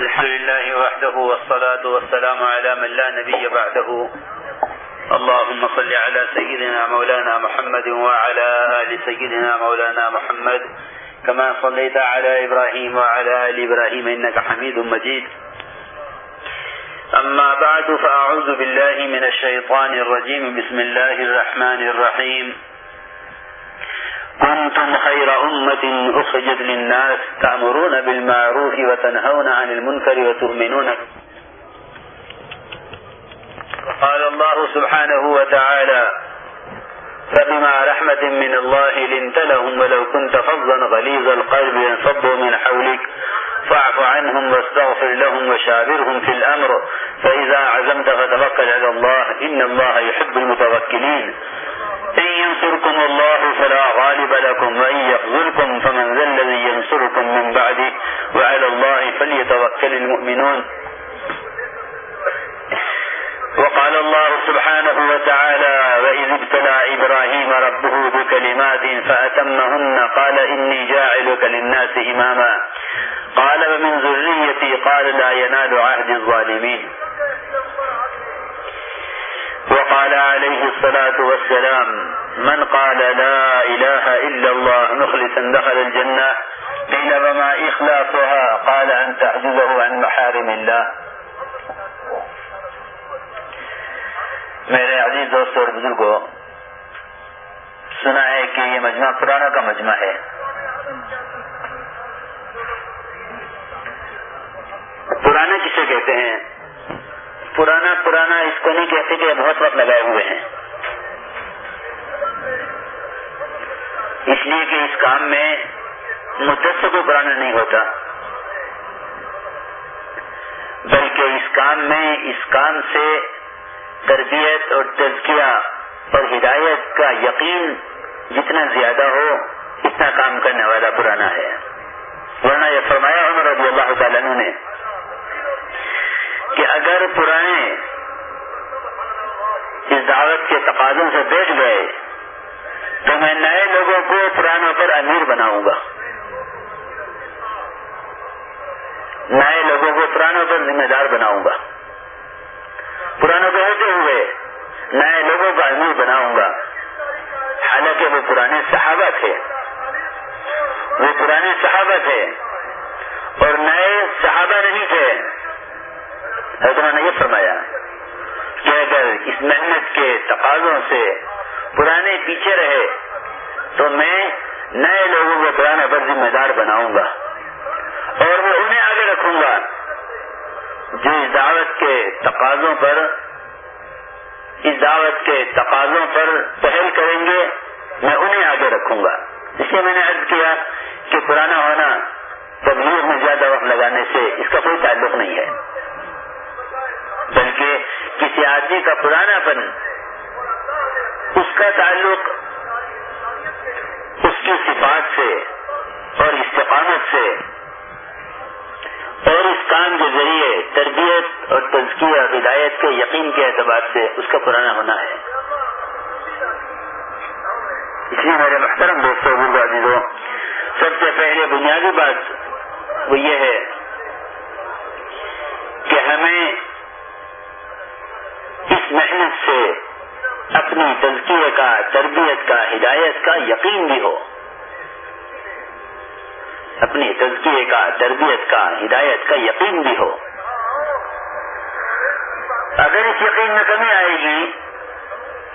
الحمد لله وحده والصلاة والسلام على من لا نبي بعده. اللهم صل على سيدنا مولانا محمد وعلى آل سيدنا مولانا محمد. كما صليت على إبراهيم وعلى آل إبراهيم إنك حميد مجيد. أما بعد، فأعوذ بالله من الشيطان الرجيم. بسم الله الرحمن الرحيم. كنتم خير أمة أخرجت للناس تأمرون بالمعروف وتنهون عن المنكر وتؤمنون قال الله سبحانه وتعالى فبما رحمة من الله لنت لهم ولو كنت فظا غليظ القلب ينصبوا من حولك. فاعف عنهم واستغفر لهم وشابرهم في الأمر. فإذا عزمت فتوكل على الله إن الله يحب المتوكلين. ينصركم الله فلا غالب لكم وإن يخذلكم فمن ذا الذي ينصركم من بعده وعلى الله فليتوكل المؤمنون. وقال الله سبحانه وتعالى وإذ ابتلى إبراهيم ربه بكلمات فأتمهن قال إني جاعلك للناس إماما. قال ومن ذريتي قال لا ينال عهد الظالمين. وقال عليه الصلاة والسلام، من قال لا إله إلا الله مخلصا دخل الجنة، قيل وما إخلاصها؟ قال أن تعجزه عن محارم الله. میرے عزیز دوست اور بزرگوں سنا ہے کہ یہ مجمع پرانا کا مجمع ہے۔ پرانا کسے کہتے ہیں؟ پرانا پرانا اس کو نہیں کہتے کہ بہت وقت لگائے ہوئے ہیں۔ اس لیے کہ اس کام میں مدت سے کوئی پرانا نہیں ہوتا۔ بلکہ اس کام میں اس کام سے تربیت اور تزکیہ اور ہدایت کا یقین جتنا زیادہ ہو، اتنا کام کرنے والا پرانا ہے۔ ورنہ یہ فرمایا عمر رضی اللہ تعالیٰ نے کہ اگر پرانے اس دعوت کے تقاضوں سے بیٹھ گئے، تو میں نئے لوگوں کو پرانوں پر امیر بناؤں گا۔ نئے لوگوں کو پرانوں پر ذمہ دار بناؤں گا۔ پرانوں کو ہوتے ہوئے نئے لوگوں کا امیر بناؤں گا۔ حالانکہ وہ پرانے صحابہ تھے۔ وہ پرانے صحابہ تھے اور نئے صحابہ نہیں تھے۔ حضرت نے یہ فرمایا کہ اگر اس محنت کے تقاضوں سے پرانے پیچھے رہے تو میں نئے لوگوں کو پرانا پر ذمہ دار بناؤں گا اور میں انہیں آگے رکھوں گا جو اس دعوت کے تقاضوں پر اس دعوت کے تقاضوں پر پہل کریں گے، میں انہیں آگے رکھوں گا۔ اس لیے میں نے عرض کیا کہ پرانا ہونا تبلیغ میں زیادہ وقت لگانے سے اس کا کوئی تعلق نہیں ہے۔ بلکہ کسی آدمی کا پرانا پن، اس کا تعلق اس کی صفات سے اور استقامت سے اور اس کام کے ذریعے تربیت اور تزکی اور ہدایت کے یقین کے اعتبار سے اس کا پرانا ہونا ہے۔ اس لیے میرے محترم دوستوں عزیزوں سب سے پہلے بنیادی بات وہ یہ ہے کہ ہمیں اس محنت سے اپنی تزکیے کا، تربیت کا، ہدایت کا یقین بھی ہو۔ اپنی تزکیے کا، تربیت کا، ہدایت کا یقین بھی ہو۔ اگر اس یقین میں کمی آئے گی،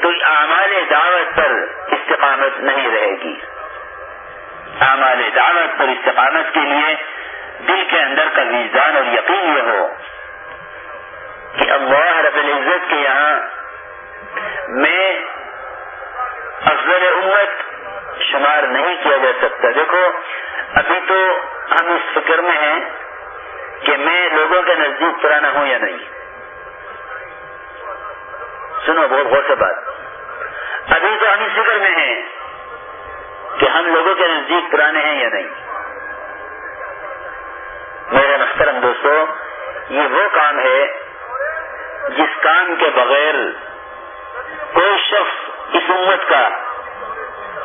تو اعمال دعوت پر استقامت نہیں رہے گی۔ اعمال دعوت پر استقامت کے لیے دل کے اندر کا ویزان اور یقین یہ ہو کہ اللہ رب العزت کے یہاں میں افضل امت شمار نہیں کیا جا سکتا۔ دیکھو، ابھی تو ہم اس فکر میں ہیں کہ میں لوگوں کے نزدیک پرانا ہوں یا نہیں۔ سنو، بہت غور سے بات۔ ابھی تو ہم اس فکر میں ہیں کہ ہم لوگوں کے نزدیک پرانے ہیں یا نہیں۔ میرے محترم دوستو، یہ وہ کام ہے جس کام کے بغیر کوئی شخص اس امت کا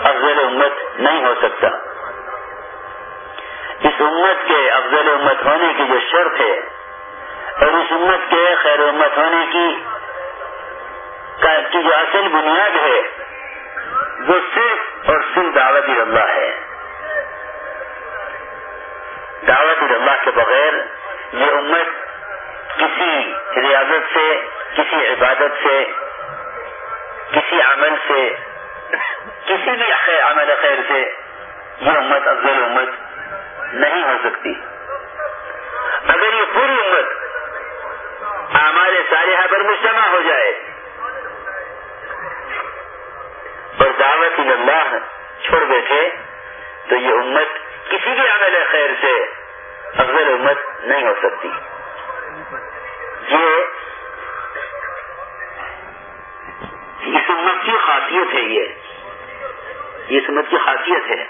افضل امت نہیں ہو سکتا۔ اس امت کے افضل امت ہونے کی جو شرط ہے اور اس امت کے خیر امت ہونے کی کی جو اصل بنیاد ہے، وہ صرف اور صرف دعوت اللہ ہے۔ دعوت اللہ کے بغیر یہ امت کسی ریاضت سے، کسی عبادت سے، کسی عمل سے، کسی بھی عمل خیر سے یہ امت افضل امت نہیں ہو سکتی۔ اگر یہ پوری امت ہمارے صالحہ پر مجتمع ہو جائے اور دعوت اللہ چھوڑ بیٹھے، تو یہ امت کسی بھی عمل خیر سے افضل امت نہیں ہو سکتی۔ یہ اس امت کی خاصیت ہے یہ۔ اس امت کی خاصیت ہے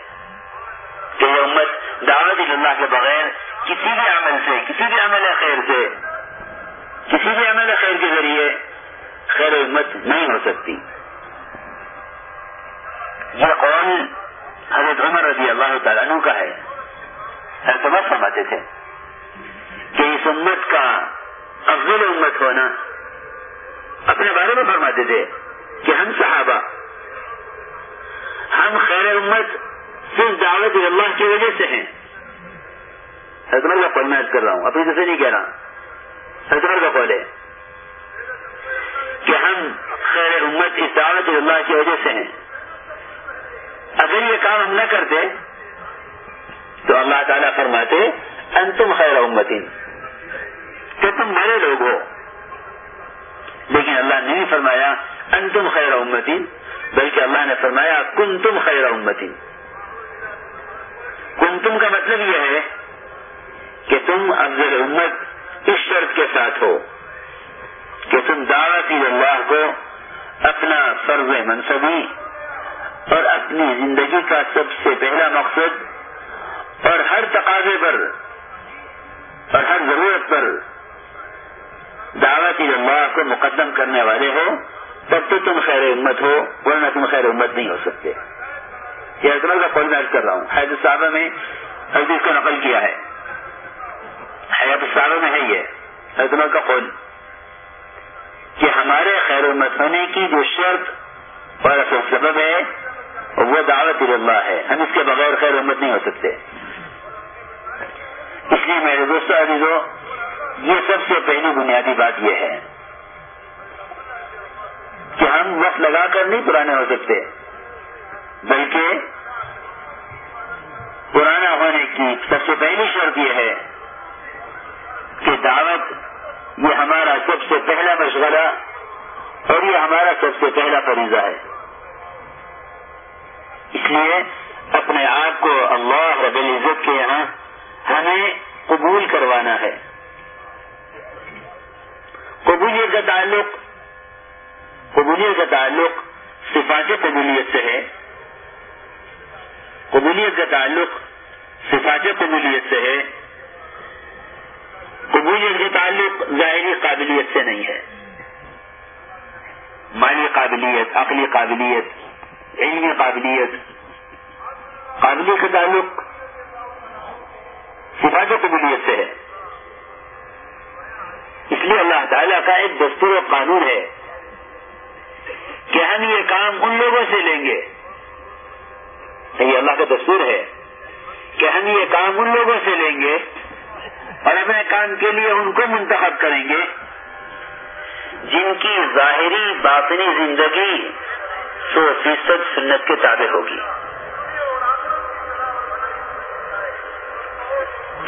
کہ یہ امت دعوت اللہ کے بغیر کسی بھی عمل سے، کسی بھی عمل خیر سے، کسی بھی عمل خیر کے ذریعے خیر امت نہیں ہو سکتی۔ یہ قول حضرت عمر رضی اللہ تعالیٰ عنہ کا ہے۔ اعتماد فرماتے تھے۔ کہ اس امت کا افضل امت ہونا اپنے بارے میں فرماتے تھے کہ ہم صحابہ، ہم خیر امت صرف دعوت اللہ کی وجہ سے ہیں۔ حضرت کا قول میں کر رہا ہوں، اپنی سے نہیں کہہ رہا۔ حضرت کا قول ہے کہ ہم خیر امت اس دعوت اللہ کی وجہ سے ہیں۔ اگر یہ کام ہم نہ کرتے تو اللہ تعالیٰ فرماتے انتم خیر امتین کہ تم بڑے لوگ ہو۔ لیکن اللہ نے نہیں فرمایا انتم خیر امتین بلکہ اللہ نے فرمایا کن تم خیر امتین کن تم کا مطلب یہ ہے کہ تم افضل امت اس شرط کے ساتھ ہو کہ تم دعوت اللہ کو اپنا فرض منصبی اور اپنی زندگی کا سب سے پہلا مقصد اور ہر تقاضے پر اور ہر ضرورت پر دعوت اللہ کو مقدم کرنے والے ہو، تب تو تم خیر امت ہو، ورنہ تم خیر امت نہیں ہو سکتے۔ یہ حضرت کا قول میں کر رہا ہوں۔ حید صاحبہ میں حدیث کو نقل کیا ہے۔ حیات صاحبہ میں ہے یہ حضرت کا قول کہ ہمارے خیر امت ہونے کی جو شرط اور اصل سبب ہے، وہ دعوت اللہ ہے۔ ہم اس کے بغیر خیر امت نہیں ہو سکتے۔ اس لیے میرے دوستوں عزیزو، یہ سب سے پہلی بنیادی بات یہ ہے کہ ہم وقت لگا کر نہیں پرانے ہو سکتے، بلکہ پرانا ہونے کی سب سے پہلی شرط یہ ہے کہ دعوت یہ ہمارا سب سے پہلا مشغلہ اور یہ ہمارا سب سے پہلا فریضہ ہے۔ اس لیے اپنے آپ کو اللہ رب العزت کے یہاں ہمیں قبول کروانا ہے۔ قبولیت کا تعلق قبولیت کا تعلق صفات قبولیت سے ہے۔ قبولیت کا تعلق صفات قبولیت سے ہے۔ قبولیت کا تعلق ظاہری قابلیت سے نہیں ہے۔ مالی قابلیت، عقلی قابلیت، علمی قابلیت۔ قابلیت کا تعلق صفات قبولیت سے ہے۔ اس لیے اللہ تعالیٰ کا ایک دستور و قانون ہے کہ ہم یہ کام ان لوگوں سے لیں گے۔ یہ اللہ کا دستور ہے کہ ہم یہ کام ان لوگوں سے لیں گے اور اپنے کام کے لیے ان کو منتخب کریں گے۔ جن کی ظاہری باطنی زندگی سو فیصد سنت کے تابع ہوگی۔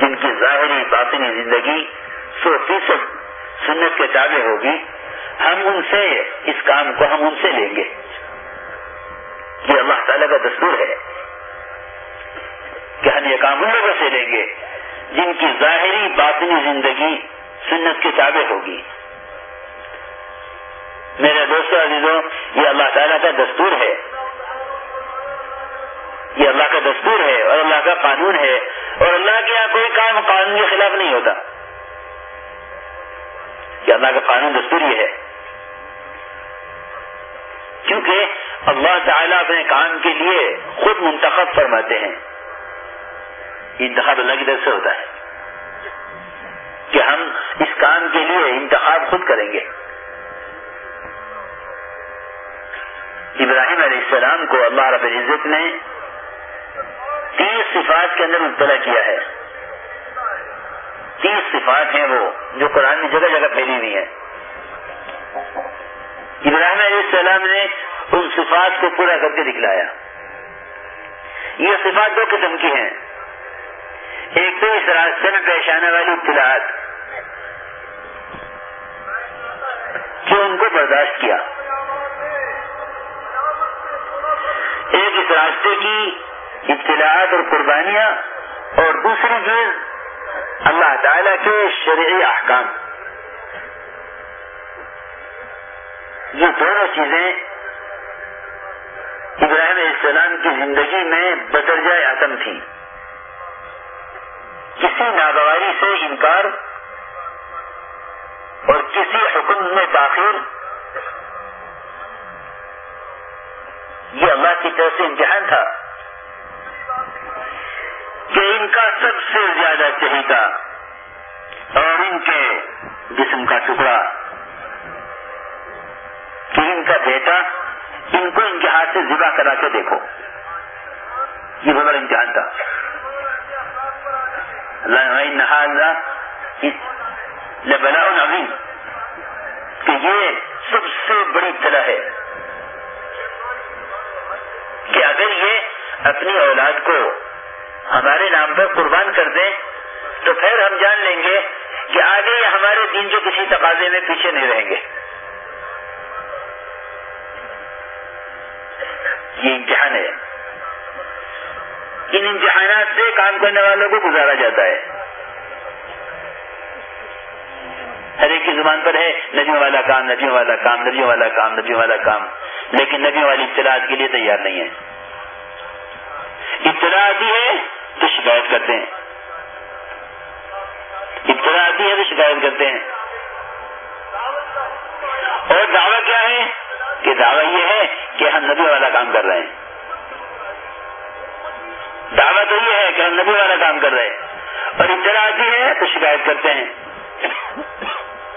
جن کی ظاہری باطنی زندگی سو فیصد سنت کے تابع ہوگی، ہم ان سے اس کام کو ہم ان سے لیں گے۔ یہ اللہ تعالیٰ کا دستور ہے کہ ہم یہ کام ان لوگوں سے لیں گے جن کی ظاہری باطنی زندگی سنت کے تابع ہوگی۔ میرے دوستوں عزیزوں یہ اللہ تعالیٰ کا دستور ہے۔ یہ اللہ کا دستور ہے اور اللہ کا قانون ہے۔ اور اللہ کے یہاں کوئی کام قانون کے خلاف نہیں ہوتا۔ یہ اللہ کا قانون دستور یہ ہے۔ کیونکہ اللہ تعالیٰ اپنے کام کے لیے خود منتخب فرماتے ہیں۔ انتخاب اللہ کی طرف سے ہوتا ہے۔ کہ ہم اس کام کے لیے انتخاب خود کریں گے۔ ابراہیم علیہ السلام کو اللہ رب العزت نے تیس صفات کے اندر مبتلا کیا ہے۔ تیس صفات ہیں وہ جو قرآن میں جگہ جگہ پھیلی ہوئی ہیں۔ ابراہیم علیہ السلام نے ان صفات کو پورا کر کے دکھلایا۔ یہ صفات دو قسم کی ہیں۔ ایک تو اس راستے میں پیش آنے والی اطلاعات جو ان کو برداشت کیا۔ ایک اس راستے کی اطلاعات اور قربانیاں اور دوسری چیز اللہ تعالی کے شرعی احکام۔ یہ دونوں چیزیں ابراہیم علیہ السلام کی زندگی میں بدرجہ عدم تھی کسی ناگواری سے انکار اور کسی حکم میں تاخیر، یہ اللہ کی طرف سے امتحان تھا۔ کہ ان کا سب سے زیادہ چہیتا اور ان کے جسم کا ٹکڑا۔ کہ ان کا بیٹا ان کو ان کے ہاتھ سے ذبح کرا کے دیکھو۔ یہ بڑا امتحان تھا۔ بلا نبی کہ یہ سب سے بڑی طرح ہے۔ کہ اگر یہ اپنی اولاد کو ہمارے نام پر قربان کر دیں، تو پھر ہم جان لیں گے کہ آگے یہ ہمارے دین کے کسی تقاضے میں پیچھے نہیں رہیں گے۔ یہ امتحان ہے۔ ان امتحانات سے کام کرنے والوں کو گزارا جاتا ہے۔ ہر ایک کی زبان پر ہے ندیوں والا کام ندیوں والا کام ندیوں والا کام ندیوں والا کام، لیکن ندیوں والی اطلاعات کے لیے تیار نہیں ہے۔ اطلاع آتی ہے تو شکایت کرتے ہیں۔ اطلاع آتی ہے تو شکایت کرتے ہیں۔ اور دعویٰ کیا ہے؟ کہ دعویٰ یہ ہے کہ ہم ندی والا کام کر رہے ہیں۔ دعویٰ تو یہ ہے کہ ہم نبی والا کام کر رہے ہیں۔ اور اطلاع آتی ہے تو شکایت کرتے ہیں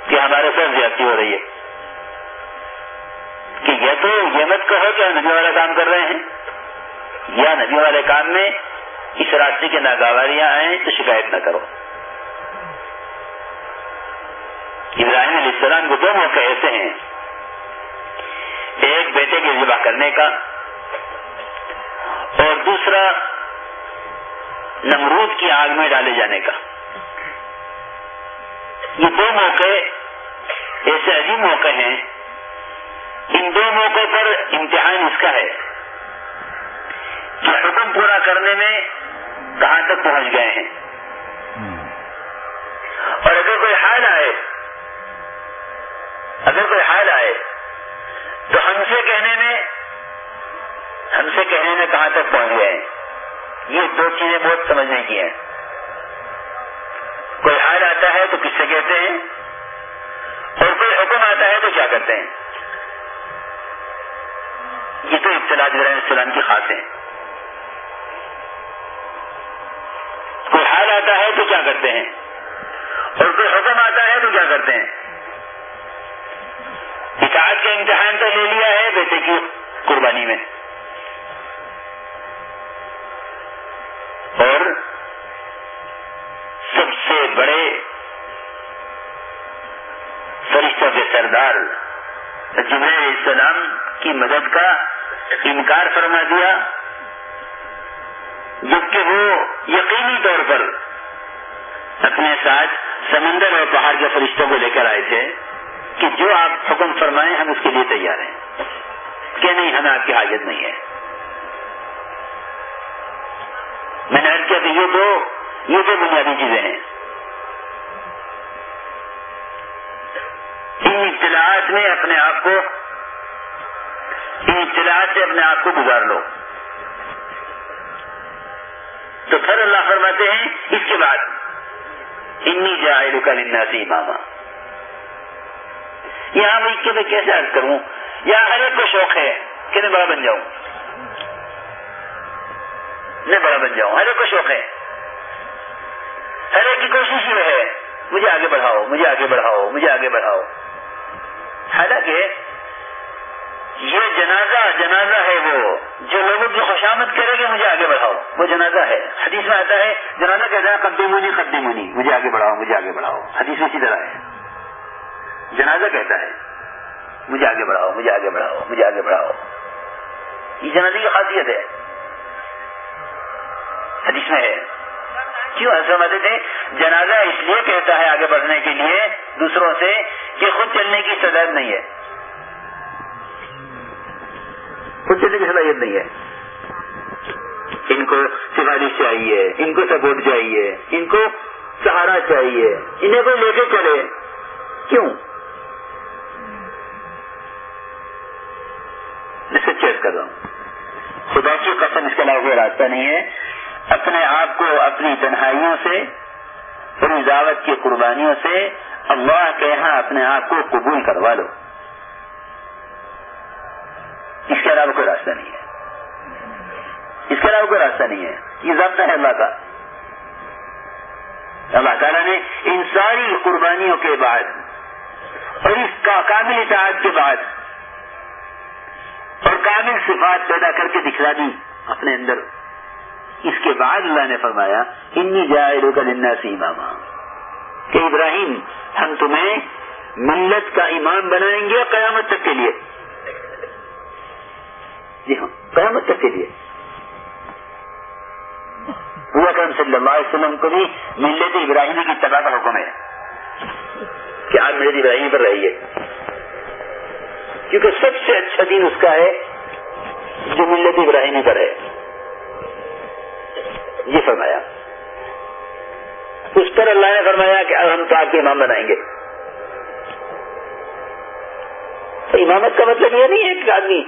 کہ ہمارے ساتھ زیادتی ہو رہی ہے۔ کہ یہ تو یہ مت کہو کہ ہم نبی والا کام کر رہے ہیں۔ یا نبی والے کام میں اس راستے کی ناگواریاں آئیں تو شکایت نہ کرو۔ ابراہیم علیہ السلام کو دو موقع ایسے ہیں۔ ایک بیٹے کے ذبح کرنے کا اور دوسرا نمرود کی آگ میں ڈالے جانے کا۔ یہ دو موقع ایسے عجیب موقع ہیں۔ ان دو موقع پر امتحان اس کا ہے۔ حکم پورا کرنے میں کہاں تک پہنچ گئے ہیں؟ اور اگر کوئی حال آئے، اگر کوئی حال آئے، تو ہم سے کہنے میں، ہم سے کہنے میں کہاں تک پہنچ گئے ہیں؟ یہ دو چیزیں بہت سمجھنے کی ہیں۔ کوئی حال آتا ہے تو کس سے کہتے ہیں؟ اور کوئی حکم آتا ہے تو کیا کرتے ہیں؟ یہ تو اطلاع علیہ السلام کی خاص ہے۔ کوئی حال آتا ہے تو کیا کرتے ہیں؟ اور کوئی حکم آتا ہے تو کیا کرتے ہیں؟ اطاعت کا امتحان تو لے لیا ہے بیٹے کی قربانی میں۔ اور سب سے بڑے فرشتوں کے سردار جمعہ السلام کی مدد کا انکار فرما دیا، جبکہ وہ یقینی طور پر اپنے ساتھ سمندر اور پہاڑ کے فرشتوں کو لے کر آئے تھے کہ جو آپ حکم فرمائیں ہم اس کے لیے تیار ہیں۔ کہ نہیں، ہمیں آپ کی حاجت نہیں ہے۔ میں نے کیا کہ یہ دو یہ دو بنیادی چیزیں ہیں۔ ان اطلاعات میں اپنے آپ کو، ان اطلاعات سے اپنے آپ کو گزار لو۔ تو پھر اللہ فرماتے ہیں، اس کے بعد، انی جائے کا لناسی ماما یہاں میں کہ میں کیسے عرض کروں؟ یا ہر ایک کو شوق ہے کہ میں بڑا بن جاؤں۔ میں بڑا بن جاؤں، ہر ایک کو شوق ہے۔ ہر ایک کی کوشش یہ ہے، مجھے آگے بڑھاؤ، مجھے آگے بڑھاؤ، مجھے آگے بڑھاؤ۔ حالانکہ یہ جنازہ جنازہ ہے وہ۔ جو لوگوں کی خوشامد کرے گا مجھے آگے بڑھاؤ۔ وہ جنازہ ہے۔ حدیث میں آتا ہے، جنازہ کہتا ہے قدم منی قدم منی مجھے آگے بڑھاؤ، مجھے آگے بڑھاؤ۔ حدیث اسی طرح ہے۔ جنازہ کہتا ہے، مجھے آگے بڑھاؤ، مجھے آگے بڑھاؤ، مجھے آگے بڑھاؤ۔ یہ جنازی کی خاصیت ہے۔ حدیث میں ہے۔ کیوں ایسا مدد ہے جنازہ اس لیے کہتا ہے آگے بڑھنے کے لیے دوسروں سے کہ خود چلنے کی صلاحیت نہیں ہے۔ خود چلنے کی صلاحیت نہیں ہے۔ ان کو سفارش چاہیے، ان کو سپورٹ چاہیے، ان کو سہارا چاہیے، انہیں کوئی لے کے چلے۔ کیوں؟ میں سچیت کر رہا ہوں۔ خدا کی قسم اس کے علاوہ کوئی راستہ نہیں ہے۔ اپنے آپ کو، اپنی تنہائیوں سے، اپنی دعوت کی قربانیوں سے اللہ کے یہاں اپنے آپ کو قبول کروا لو۔ اس کے علاوہ کوئی راستہ نہیں ہے۔ اس کے علاوہ کوئی راستہ نہیں ہے۔ یہ ضابطہ ہے اللہ کا۔ اللہ تعالیٰ نے ان ساری قربانیوں کے بعد اور اس کا کامل اطاعت کے بعد اور کامل صفات پیدا کر کے دکھلا دی اپنے اندر۔ اس کے بعد اللہ نے فرمایا، انی جائے کا لنا سی امام کہ ابراہیم، ہم تمہیں ملت کا امام بنائیں گے قیامت تک کے لیے۔ جی ہاں قیامت تک کے لیے۔ ہوا کرم صلی اللہ علیہ وسلم کو بھی ملت ابراہیمی کی تباہ کا حکم ہے کہ آپ ملت ابراہیمی پر رہیے۔ کیونکہ سب سے اچھا دین اس کا ہے جو ملت ابراہیمی پر ہے۔ یہ فرمایا۔ اس پر اللہ نے فرمایا کہ اب ہم تو آپ کے امام بنائیں گے۔ تو امامت کا مطلب یہ نہیں ہے کہ آدمی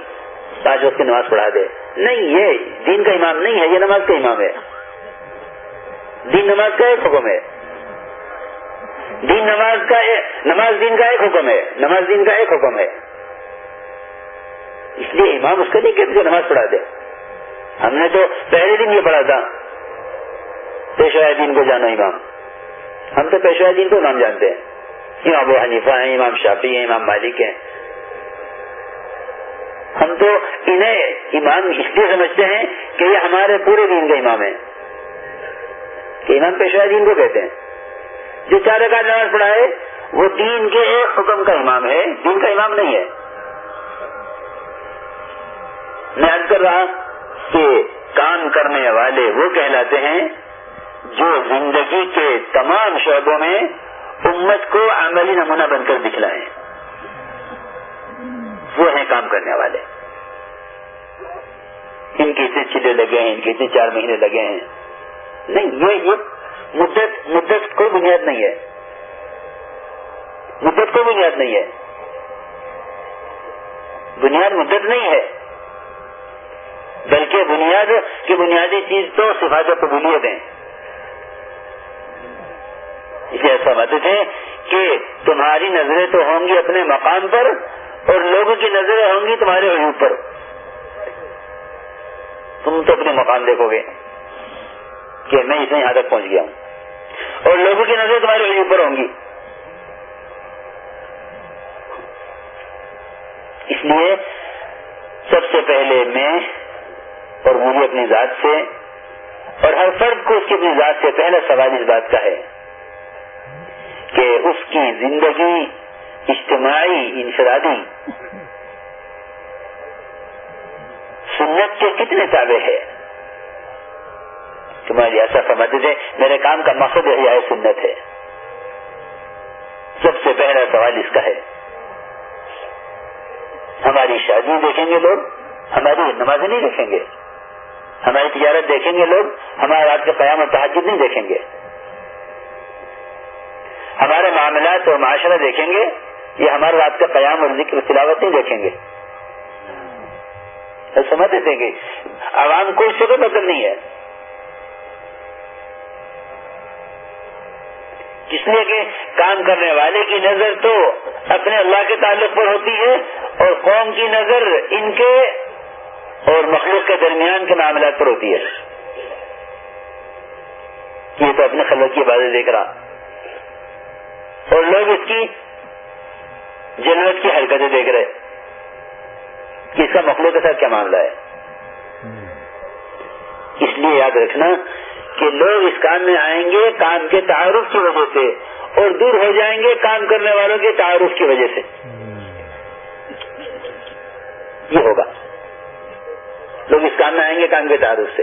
پانچ وقت کی نماز پڑھا دے۔ نہیں، یہ دین کا امام نہیں ہے، یہ نماز کا امام ہے۔ دین نماز کا ایک حکم ہے۔ دین نماز کا نماز دین کا ایک حکم ہے۔ نماز دین کا ایک حکم ہے۔ اس لیے امام اس کا نہیں کہ نماز پڑھا دے۔ ہم نے تو پہلے دن یہ پڑھا تھا۔ پیشوا دین کو جانا امام۔ ہم تو پیشوا دین کو امام جانتے ہیں۔ امام ابو حنیفہ ہیں، امام شافی ہیں، امام مالک ہیں۔ ہم تو انہیں امام اس لیے سمجھتے ہیں کہ یہ ہمارے پورے دین کا امام ہے کہ امام پیشوا دین کو کہتے ہیں۔ جو چار رکعت نماز پڑھائے، وہ دین کے ایک حکم کا امام ہے، دین کا امام نہیں ہے۔ میں عرض کر رہا کہ کام کرنے والے وہ کہلاتے ہیں جو زندگی کے تمام شعبوں میں امت کو عملی نمونہ بن کر دکھلائیں وہ ہیں کام کرنے والے۔ ان کے اتنے چلے لگے ہیں، ان کے اتنے چار مہینے لگے ہیں۔ نہیں، یہ یہ مدت مدت کوئی بنیاد نہیں ہے۔ مدت کوئی بنیاد نہیں ہے۔ بنیاد مدت نہیں ہے۔ بلکہ بنیاد کی بنیادی چیز تو صفات قبولیت ہیں۔ اسے ایسا مدد ہے کہ تمہاری نظریں تو ہوں گی اپنے مقام پر اور لوگوں کی نظریں ہوں گی تمہارے عیوب پر۔ تم تو اپنے مقام دیکھو گے کہ میں اتنے یہاں تک پہنچ گیا ہوں۔ اور لوگوں کی نظریں تمہارے عیوب پر ہوں گی۔ اس لیے سب سے پہلے میں اور مجھے اپنی ذات سے اور ہر فرد کو اس کی اپنی ذات سے پہلا سوال اس بات کا ہے کہ اس کی زندگی اجتماعی، انفرادی۔ سنت کے کتنے تابع ہے تمہاری ایسا سمجھتے تھے، میرے کام کا مقصد ہے سنت ہے۔ سب سے پہلا سوال اس کا ہے۔ ہماری شادی دیکھیں گے لوگ؟ ہماری نمازیں نہیں دیکھیں گے؟ ہماری تجارت دیکھیں گے لوگ؟ ہمارے رات کے قیام اور تحجد نہیں دیکھیں گے؟ ہمارے معاملات اور معاشرہ دیکھیں گے؟ یہ ہمارے رات کا قیام اور ذکر تلاوت نہیں دیکھیں گے۔ سمجھتے تھے کہ عوام کو اس سے کوئی مطلب نہیں ہے۔ اس لیے کہ کام کرنے والے کی نظر تو اپنے اللہ کے تعلق پر ہوتی ہے اور قوم کی نظر ان کے اور مخلوق کے درمیان کے معاملات پر ہوتی ہے۔ یہ تو اپنے خلق کی باتیں دیکھ رہا۔ اور لوگ اس کی جنت کی حرکتیں دیکھ رہے کہ اس کا مخلوق کے ساتھ کیا معاملہ ہے؟ اس لیے یاد رکھنا کہ لوگ اس کام میں آئیں گے کام کے تعارف کی وجہ سے اور دور ہو جائیں گے کام کرنے والوں کے تعارف کی وجہ سے۔ یہ ہوگا۔ لوگ اس کام میں آئیں گے کام کے تعارف سے۔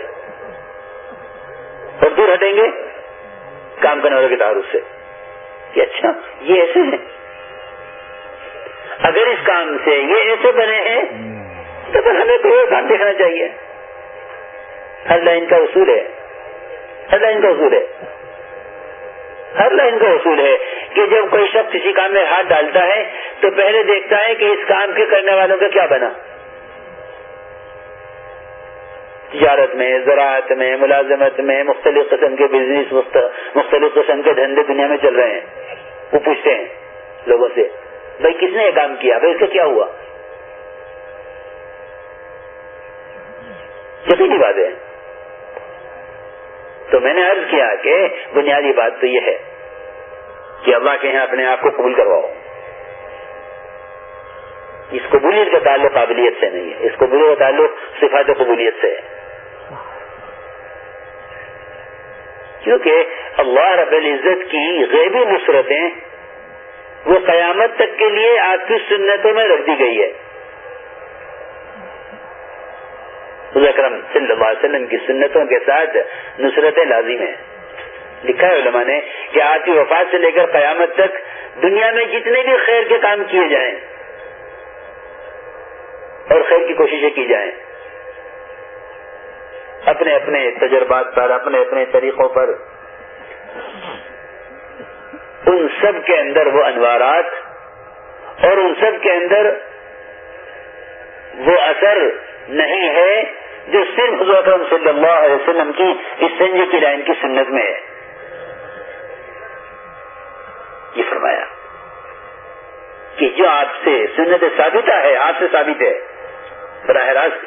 اور دور ہٹیں گے کام کرنے والوں کے تعارف سے۔ کہ اچھا یہ ایسے ہیں۔ اگر اس کام سے یہ ایسے بنے ہیں، تو پھر ہمیں کوئی اور کام دیکھنا چاہیے۔ ہر لائن کا اصول ہے۔ ہر لائن کا اصول ہے۔ ہر لائن کا اصول ہے کہ جب کوئی شخص کسی کام میں ہاتھ ڈالتا ہے، تو پہلے دیکھتا ہے کہ اس کام کے کرنے والوں کا کیا بنا۔ تجارت میں، زراعت میں، ملازمت میں، مختلف قسم کے بزنس مختلف قسم کے دھندے دنیا میں چل رہے ہیں۔ وہ پوچھتے ہیں لوگوں سے بھائی کس نے یہ کام کیا؟ بھائی اس کا کیا ہوا؟ یقینی بات ہے۔ تو میں نے عرض کیا کہ بنیادی بات تو یہ ہے کہ اللہ کے یہاں اپنے آپ کو قبول کرواؤ۔ اس قبولیت کا تعلق قابلیت سے نہیں ہے۔ اس قبولیت کا تعلق صفات قبولیت سے ہے۔ کیونکہ اللہ رب العزت کی غیبی نصرتیں وہ قیامت تک کے لیے آپ کی سنتوں میں رکھ دی گئی ہے۔ اکرم صلی اللہ علیہ وسلم کی سنتوں کے ساتھ نصرت لازم ہیں لکھا ہے علماء نے کہ آپ کی وفات سے لے کر قیامت تک دنیا میں جتنے بھی خیر کے کام کیے جائیں اور خیر کی کوششیں کی جائیں، اپنے اپنے تجربات پر، اپنے اپنے طریقوں پر ان سب کے اندر وہ انوارات اور ان سب کے اندر وہ اثر نہیں ہے جو صرف حضرت صلی اللہ علیہ وسلم کی اس سنج کی لائن کی سنت میں ہے۔ یہ فرمایا کہ جو آپ سے سنت ثابتہ ہے، آپ سے ثابت ہے، براہ راست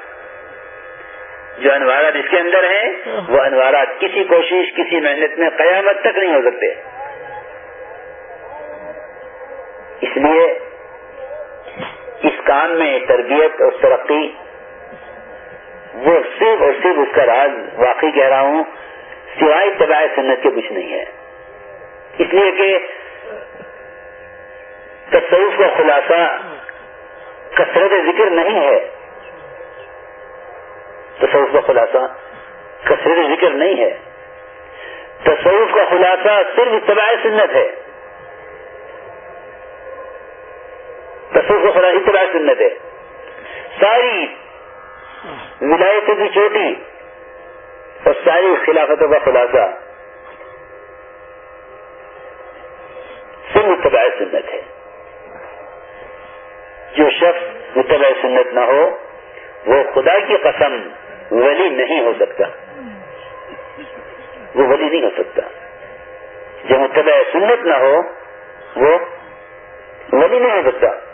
جو انوارات اس کے اندر ہیں، وہ انوارات کسی کوشش، کسی محنت میں قیامت تک نہیں ہو سکتے۔ اس لیے اس کام میں تربیت اور ترقی، وہ صرف اور صرف اس کا راز واقعی کہہ رہا ہوں، سوائے طبع سنت کے کچھ نہیں ہے۔ اس لیے کہ تصوف کا خلاصہ کثرت ذکر نہیں ہے۔ تصوف کا خلاصہ کثرت ذکر نہیں ہے۔ تصوف کا خلاصہ صرف اتباع سنت ہے۔ تصوف کا خلاصہ اتباع سنت ہے۔ ساری ولایتوں کی چوٹی اور ساری خلافتوں کا خلاصہ صرف اتباع سنت ہے۔ جو شخص متبع سنت نہ ہو، وہ خدا کی قسم ولی نہیں ہو سکتا۔ وہ ولی نہیں ہو سکتا۔ جو متبع سنت نہ ہو، وہ ولی نہیں ہو سکتا۔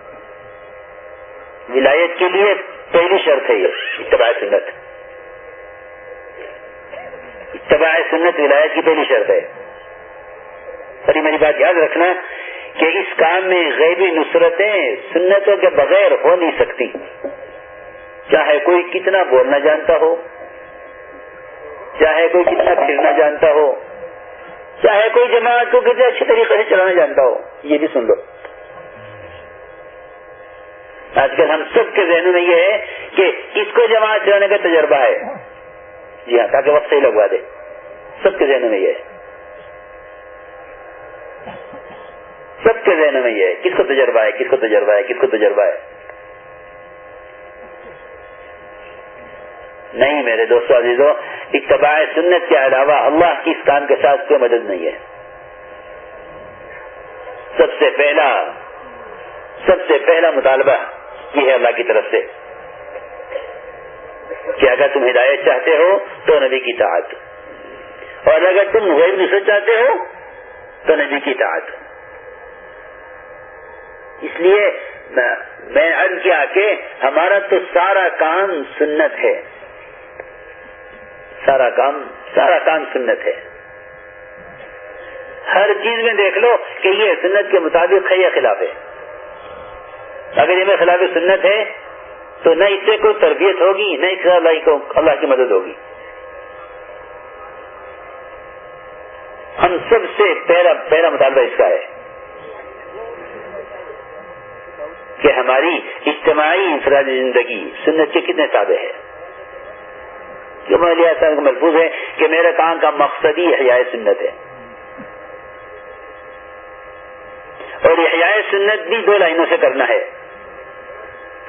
ولایت کے لیے پہلی شرط ہے یہ، اتباع سنت۔ اتباع سنت ولایت کی پہلی شرط ہے۔ اور میری بات یاد رکھنا کہ اس کام میں غیبی نصرتیں سنتوں کے بغیر ہو نہیں سکتی۔ چاہے کوئی کتنا بولنا جانتا ہو، چاہے کوئی کتنا پھرنا جانتا ہو، چاہے کوئی جماعت کو کتنے اچھے طریقے سے چلانا جانتا ہو، یہ بھی سن لو۔ آج کل ہم سب کے ذہنوں میں یہ ہے کہ اس کو جماعت چلانے کا تجربہ ہے۔ جی ہاں تاکہ وقت صحیح لگوا دے۔ سب کے ذہنوں میں یہ ہے۔ سب کے ذہنوں میں یہ ہے، کس کو تجربہ ہے، کس کو تجربہ ہے، کس کو تجربہ ہے۔ نہیں میرے دوستوں عزیزوں اتباع سنت کے علاوہ اللہ کی اس کام کے ساتھ کوئی مدد نہیں ہے۔ سب سے پہلا، سب سے پہلا مطالبہ یہ ہے اللہ کی طرف سے۔ کہ اگر تم ہدایت چاہتے ہو تو نبی کی تعت اور اگر تم غیر نصرت چاہتے ہو تو نبی کی تعت اس لیے میں عرض کیا کہ ہمارا تو سارا کام سنت ہے۔ سارا کام سارا کام سنت ہے۔ ہر چیز میں دیکھ لو کہ یہ سنت کے مطابق ہے یا خلاف ہے۔ اگر یہ میں خلاف سنت ہے، تو نہ اس سے کوئی تربیت ہوگی، نہ اس سے اللہ کو، اللہ کی مدد ہوگی۔ ہم سب سے پہلا پہلا مطالبہ اس کا ہے کہ ہماری اجتماعی انفرادی زندگی سنت کے کتنے تابع ہے جو میں محفوظ ہے کہ میرے کام کا مقصد ہی حیائے سنت ہے۔ اور یہ حیائے سنت بھی دو لائنوں سے کرنا ہے۔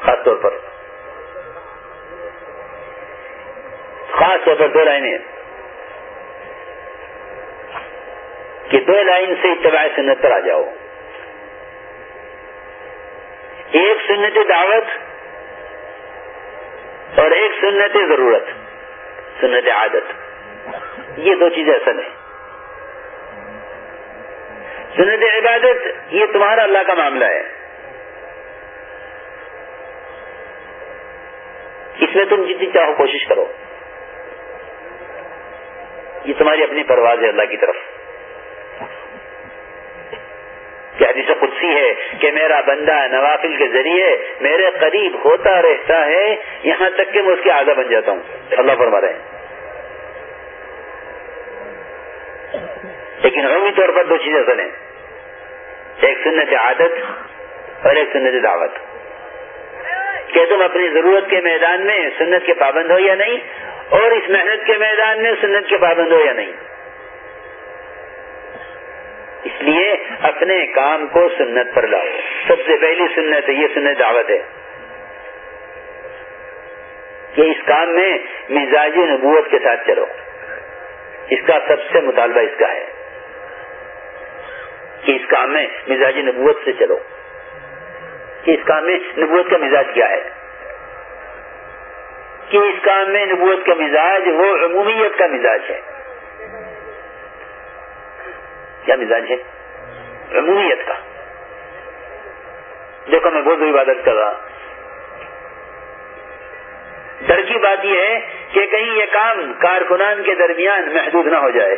خاص طور پر۔ خاص طور پر دو لائنیں کہ دو لائن سے اتباع سنت پر آ جاؤ۔ ایک سنت دعوت اور ایک سنت ضرورت، سنت عادت۔ یہ دو چیزیں اصل ہیں۔ سنت عبادت یہ تمہارا اللہ کا معاملہ ہے۔ اس میں تم جتنی چاہو کوشش کرو۔ یہ تمہاری اپنی پرواز ہے اللہ کی طرف۔ کہ حدیث قدسی ہے کہ میرا بندہ نوافل کے ذریعے میرے قریب ہوتا رہتا ہے، یہاں تک کہ میں اس کے آگے بن جاتا ہوں۔ اللہ فرما رہے ہیں۔ لیکن عمومی طور پر دو چیزیں سنیں ایک سنت عادت اور ایک سنت دعوت۔ کہ تم اپنی ضرورت کے میدان میں سنت کے پابند ہو یا نہیں؟ اور اس محنت کے میدان میں سنت کے پابند ہو یا نہیں؟ اس لیے اپنے کام کو سنت پر لاؤ۔ سب سے پہلی سنت ہے یہ سنت دعوت ہے۔ کہ اس کام میں مزاجی نبوت کے ساتھ چلو۔ اس کا سب سے مطالبہ اس کا ہے۔ کہ اس کام میں مزاجی نبوت سے چلو۔ کہ اس کام میں نبوت کا مزاج کیا ہے؟ کہ اس کام میں نبوت کا مزاج وہ عمومیت کا مزاج ہے۔ کیا مزاج ہے؟ عمومیت کا۔ دیکھو میں بہت عبادت کر رہا ڈر کی بات یہ ہے کہ کہیں یہ کام کارکنان کے درمیان محدود نہ ہو جائے۔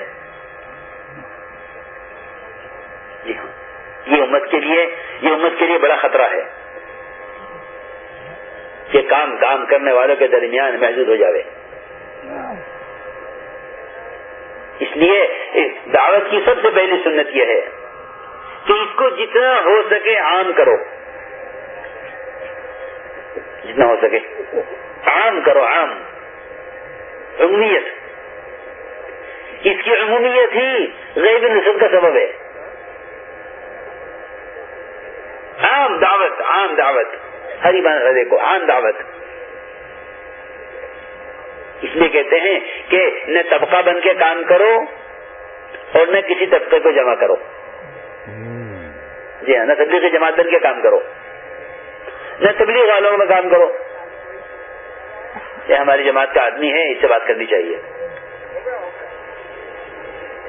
جی ہاں۔ یہ امت کے لیے، یہ امت کے لیے بڑا خطرہ ہے کہ کام کام کرنے والوں کے درمیان محدود ہو جاوے۔ اس لیے دعوت کی سب سے پہلی سنت یہ ہے کہ اس کو جتنا ہو سکے عام کرو۔ جتنا ہو سکے۔ عام کرو، عام۔ عمومیت اس کی عمومیت ہی غیب نسل کا سبب ہے۔ عام دعوت عام دعوت. ہری بان کو عام دعوت. اس لیے کہتے ہیں کہ نہ طبقہ بن کے کام کرو اور نہ کسی طبقے کو جمع کرو. جی ہاں نہ تبلیغ جماعت بن کے کام کرو. نہ تبلیغ والوں میں کام کرو. یہ ہماری جماعت کا آدمی ہے، اس سے بات کرنی چاہیے.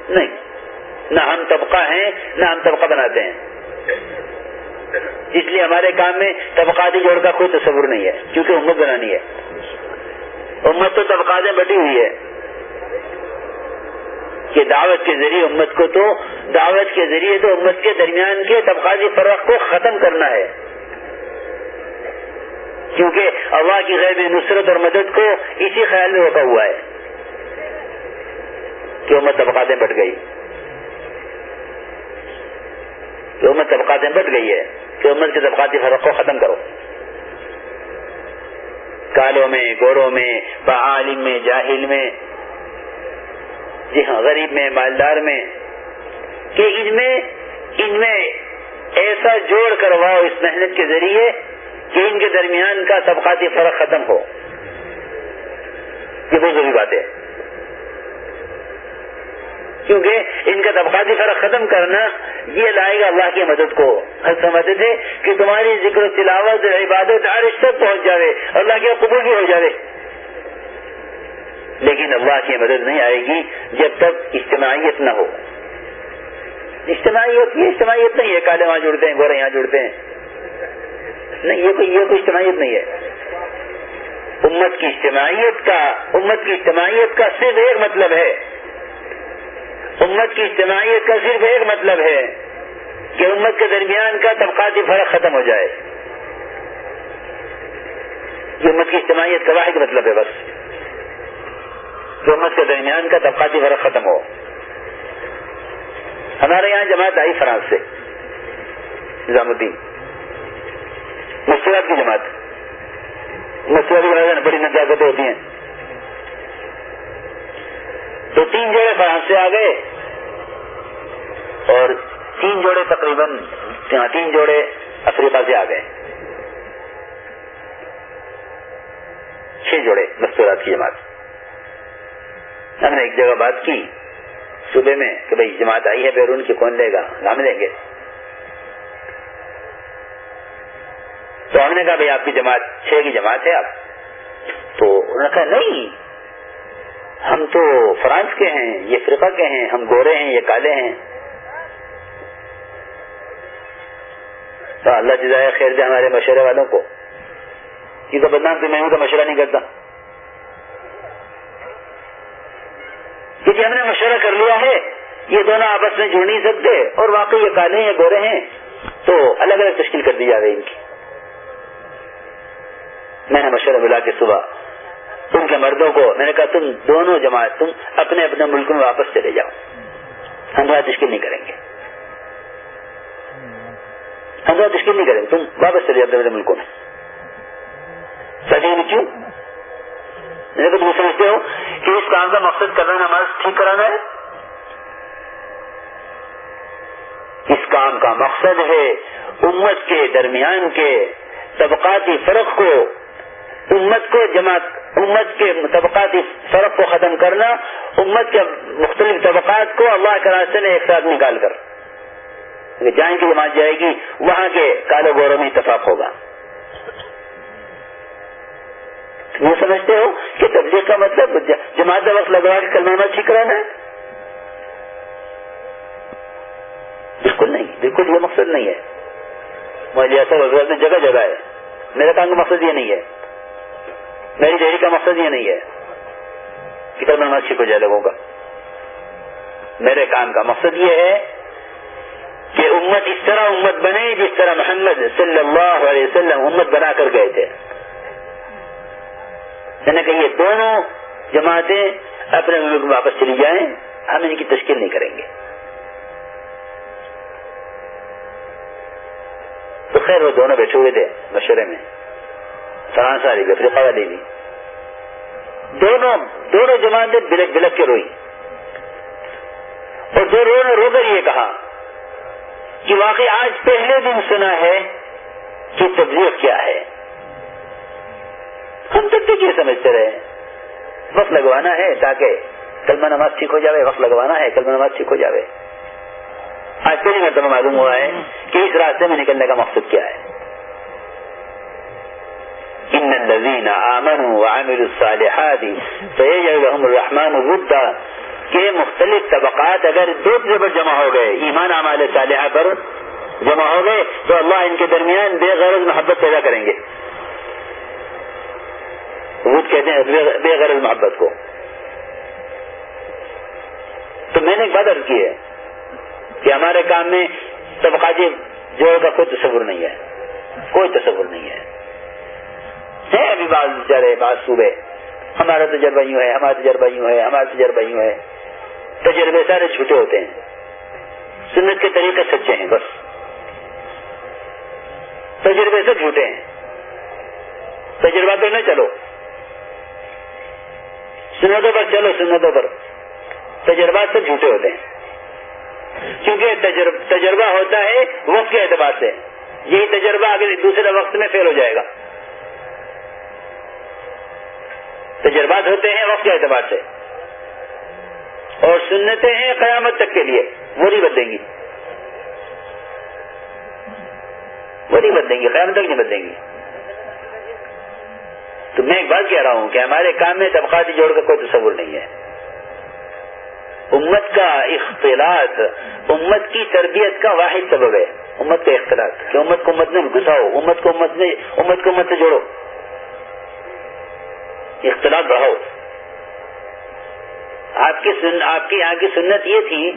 نہیں، نہ ہم طبقہ ہیں، نہ ہم طبقہ بناتے ہیں. اس لیے ہمارے کام میں طبقاتی جوڑ کا کوئی تصور نہیں ہے، کیونکہ امت بنانی ہے۔ امت تو طبقات بٹی ہوئی ہے۔ کہ دعوت کے ذریعے امت کو تو، دعوت کے ذریعے تو امت کے درمیان کے طبقاتی فرق کو ختم کرنا ہے۔ کیونکہ اللہ کی غیر نصرت اور مدد کو اسی خیال میں روکا ہوا ہے کہ امت طبقاتیں بٹ گئی۔ کہ امت طبقاتیں بٹ گئی ہے۔ کہ امت کے طبقاتی فرق کو ختم کرو۔ کالوں میں، گوروں میں بعالم میں، جاہل میں جی ہاں غریب میں، مالدار میں، کہ ان میں ان میں ایسا جوڑ کرواؤ اس محنت کے ذریعے کہ ان کے درمیان کا طبقاتی فرق ختم ہو۔ یہ بہت ضروری بات ہے۔ کیونکہ ان کا طبقاتی فرق ختم کرنا یہ لائے گا اللہ کی مدد کو۔ سمجھتے تھے کہ تمہاری ذکر و تلاوت عبادت عرش تک پہنچ جاوے، اللہ کی قبول بھی ہو جاوے۔ لیکن اللہ کی مدد نہیں آئے گی جب تک اجتماعیت نہ ہو۔ اجتماعیت، یہ اجتماعیت نہیں ہے، کالے وہاں جڑتے ہیں، گورے یہاں جڑتے ہیں۔ نہیں، یہ کوئی یہ کوئی اجتماعیت نہیں ہے۔ امت کی اجتماعیت کا، امت کی اجتماعیت کا صرف ایک مطلب ہے۔ امت کی اجتماعیت کا صرف ایک مطلب ہے کہ امت کے درمیان کا طبقاتی فرق ختم ہو جائے۔ یہ امت کی اجتماعیت کا واحد مطلب ہے بس۔ کہ امت کے درمیان کا طبقاتی فرق ختم ہو۔ ہمارے یہاں جماعت آئی فرانس سے۔ نظام الدین۔ مشکلات کی جماعت۔ مشکلات کی بڑی نزاکتیں ہوتی ہیں۔ تو تین جوڑے فرانس سے آ گئے اور تین جوڑے تقریباً تین جوڑے افریقہ سے آ گئے۔ چھ جوڑے مستورات کی جماعت۔ ہم نے ایک جگہ بات کی صبح میں کہ بھائی جماعت آئی ہے بیرون کی کون لے گا؟ ہم لیں گے۔ تو ہم نے کہا بھائی آپ کی جماعت چھ کی جماعت ہے آپ۔ تو انہوں نے کہا نہیں ہم تو فرانس کے ہیں، یہ فرقہ کے ہیں، ہم گورے ہیں، یہ کالے ہیں۔ تو اللہ جزائے خیر دے ہمارے مشورے والوں کو۔ یہ تو بدنام سے میں ہوں تو مشورہ نہیں کرتا۔ کیونکہ ہم نے مشورہ کر لیا ہے، یہ دونوں آپس میں جڑ نہیں سکتے اور واقعی یہ کالے ہیں گورے ہیں۔ تو الگ الگ تشکیل کر دی جا رہی ان کی۔ میں نے مشورہ بلا کے صبح تم کے مردوں کو میں نے کہا تم دونوں جماعت، تم اپنے اپنے ملک میں واپس چلے جاؤ۔ ہم تمہارا تشکیل نہیں کریں گے۔ ہم تمہارا تشکیل نہیں کریں گے۔ تم واپس چلے جاؤ اپنے ملکوں میں۔ سچے کیوں؟ میں تم سمجھتے ہو کہ اس کام کا مقصد کرنا نماز ٹھیک کرانا ہے؟ اس کام کا مقصد ہے امت کے درمیان کے طبقاتی فرق کو، امت کو جماعت امت کے طبقاتی فرق کو ختم کرنا، امت کے مختلف طبقات کو اللہ کے راستے میں ایک ساتھ نکال کر۔ جائیں گی جماعت جائے گی، وہاں کے کالو گوروں میں اتفاق ہوگا۔ وہ سمجھتے ہو کہ تبلیغ کا مطلب جماعت کا وقت لگوا کے کلمہ ٹھیک کرانا ہے؟ بالکل نہیں، بالکل یہ مقصد نہیں ہے۔ مجھے ایسا جگہ جگہ ہے۔ میرے کام کا مقصد یہ نہیں ہے۔ میری ڈیری کا مقصد یہ نہیں ہے کہ کلمہ ٹھیک ہو جائے لوگوں کا۔ میرے کام کا مقصد یہ ہے کہ امت اس طرح امت بنے جس طرح محمد صلی اللہ علیہ وسلم امت بنا کر گئے تھے۔ میں نے کہا یہ دونوں جماعتیں اپنے ملک واپس چلی جائیں، ہم ان کی تشکیل نہیں کریں گے۔ تو خیر وہ دونوں بیٹھے ہوئے تھے مشورے میں۔ فرانس والی بھی افریقہ والی بھی دونوں دونوں جماعتیں بلک بلک کے روئی اور دونوں نے رو کر یہ کہا کہ واقعی آج پہلے دن سنا ہے کہ تبلیغ کیا ہے۔ ہم تک تو یہ سمجھتے رہے۔ وقت لگوانا ہے تاکہ کلمہ نماز ٹھیک ہو جائے وقت لگوانا ہے کلمہ نماز ٹھیک ہو جائے آج پہلی مرتبہ معلوم ہوا ہے کہ اس راستے میں نکلنے کا مقصد کیا ہے۔ ان الذين امنوا وعملوا الصالحات فيجعل لهم الرحمن ودا. کہ مختلف طبقات اگر دو پر جمع ہو گئے، ایمان اعمال صالحہ پر جمع ہو گئے، تو اللہ ان کے درمیان بے غرض محبت پیدا کریں گے۔ ود کہتے ہیں بے غرض محبت کو۔ تو میں نے ایک بات ارد کی ہے کہ ہمارے کام میں طبقاتی جوڑ کا کوئی تصور نہیں ہے۔ کوئی تصور نہیں ہے۔ ابھی بعض بچارے بعض صوبے۔ ہمارا تجربہ یوں ہے، ہمارا تجربہ یوں ہے، ہمارا تجربہ یوں ہے۔ تجربے سارے چھوٹے ہوتے ہیں۔ سنت کے طریقے سچے ہیں بس۔ تجربے سے جھوٹے ہیں۔ تجربہ پہ نہ چلو۔ سنتوں پر چلو، سنتوں پر۔ تجربات سے جھوٹے ہوتے ہیں۔ کیونکہ تجربہ ہوتا ہے وقت کے اعتبار سے۔ یہی تجربہ اگر دوسرے وقت میں فیل ہو جائے گا۔ تجربات ہوتے ہیں وقت کے اعتبار سے۔ اور سنتیں ہیں قیامت تک کے لیے، وہ نہیں بدلیں گی۔ وہ نہیں بدلیں گی، قیامت تک نہیں بدلیں گی۔ تو میں ایک بات کہہ رہا ہوں کہ ہمارے کام میں طبقاتی جوڑ کا کوئی تصور نہیں ہے۔ امت کا اختلاط، امت کی تربیت کا واحد سبب ہے۔ امت کا اختلاط، کہ امت کو امت میں گھساؤ، امت کو امت میں، امت کو امت سے جوڑو۔ اختلاف بڑھاؤ۔ آپ کی سن، آپ کی یہاں کی سنت یہ تھی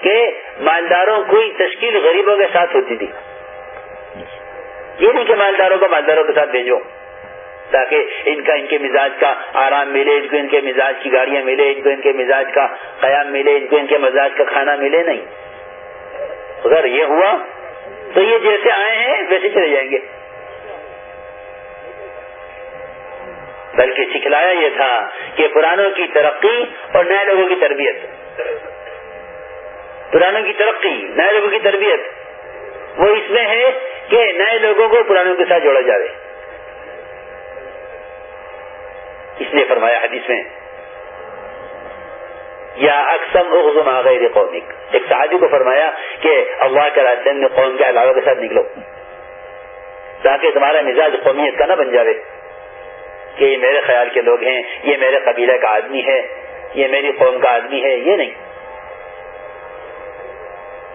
کہ مالداروں کی تشکیل غریبوں کے ساتھ ہوتی تھی۔ یہ نہیں کہ مالداروں کو مالداروں کے ساتھ بھیجو، تاکہ ان کا، ان کے مزاج کا آرام ملے، ان کو ان کے مزاج کی گاڑیاں ملے، ان کو ان کے مزاج کا قیام ملے، ان کو ان کے مزاج کا کھانا ملے، نہیں۔ اگر یہ ہوا تو یہ جیسے آئے ہیں، ویسے چلے جائیں گے۔ بلکہ سکھلایا یہ تھا کہ پرانوں کی ترقی اور نئے لوگوں کی تربیت۔ پرانوں کی ترقی، نئے لوگوں کی تربیت۔ وہ اس میں ہے کہ نئے لوگوں کو پرانوں کے ساتھ جوڑا جائے اس لیے فرمایا حدیث میں، یا اکثم اغزم غیر قومک۔ ایک صحابی کو فرمایا کہ اللہ کے راستے میں قوم کے علاوہ کے ساتھ نکلو، تاکہ تمہارا مزاج قومیت کا نہ بن جاوے۔ کہ یہ میرے خیال کے لوگ ہیں، یہ میرے قبیلے کا آدمی ہے، یہ میری قوم کا آدمی ہے، یہ نہیں۔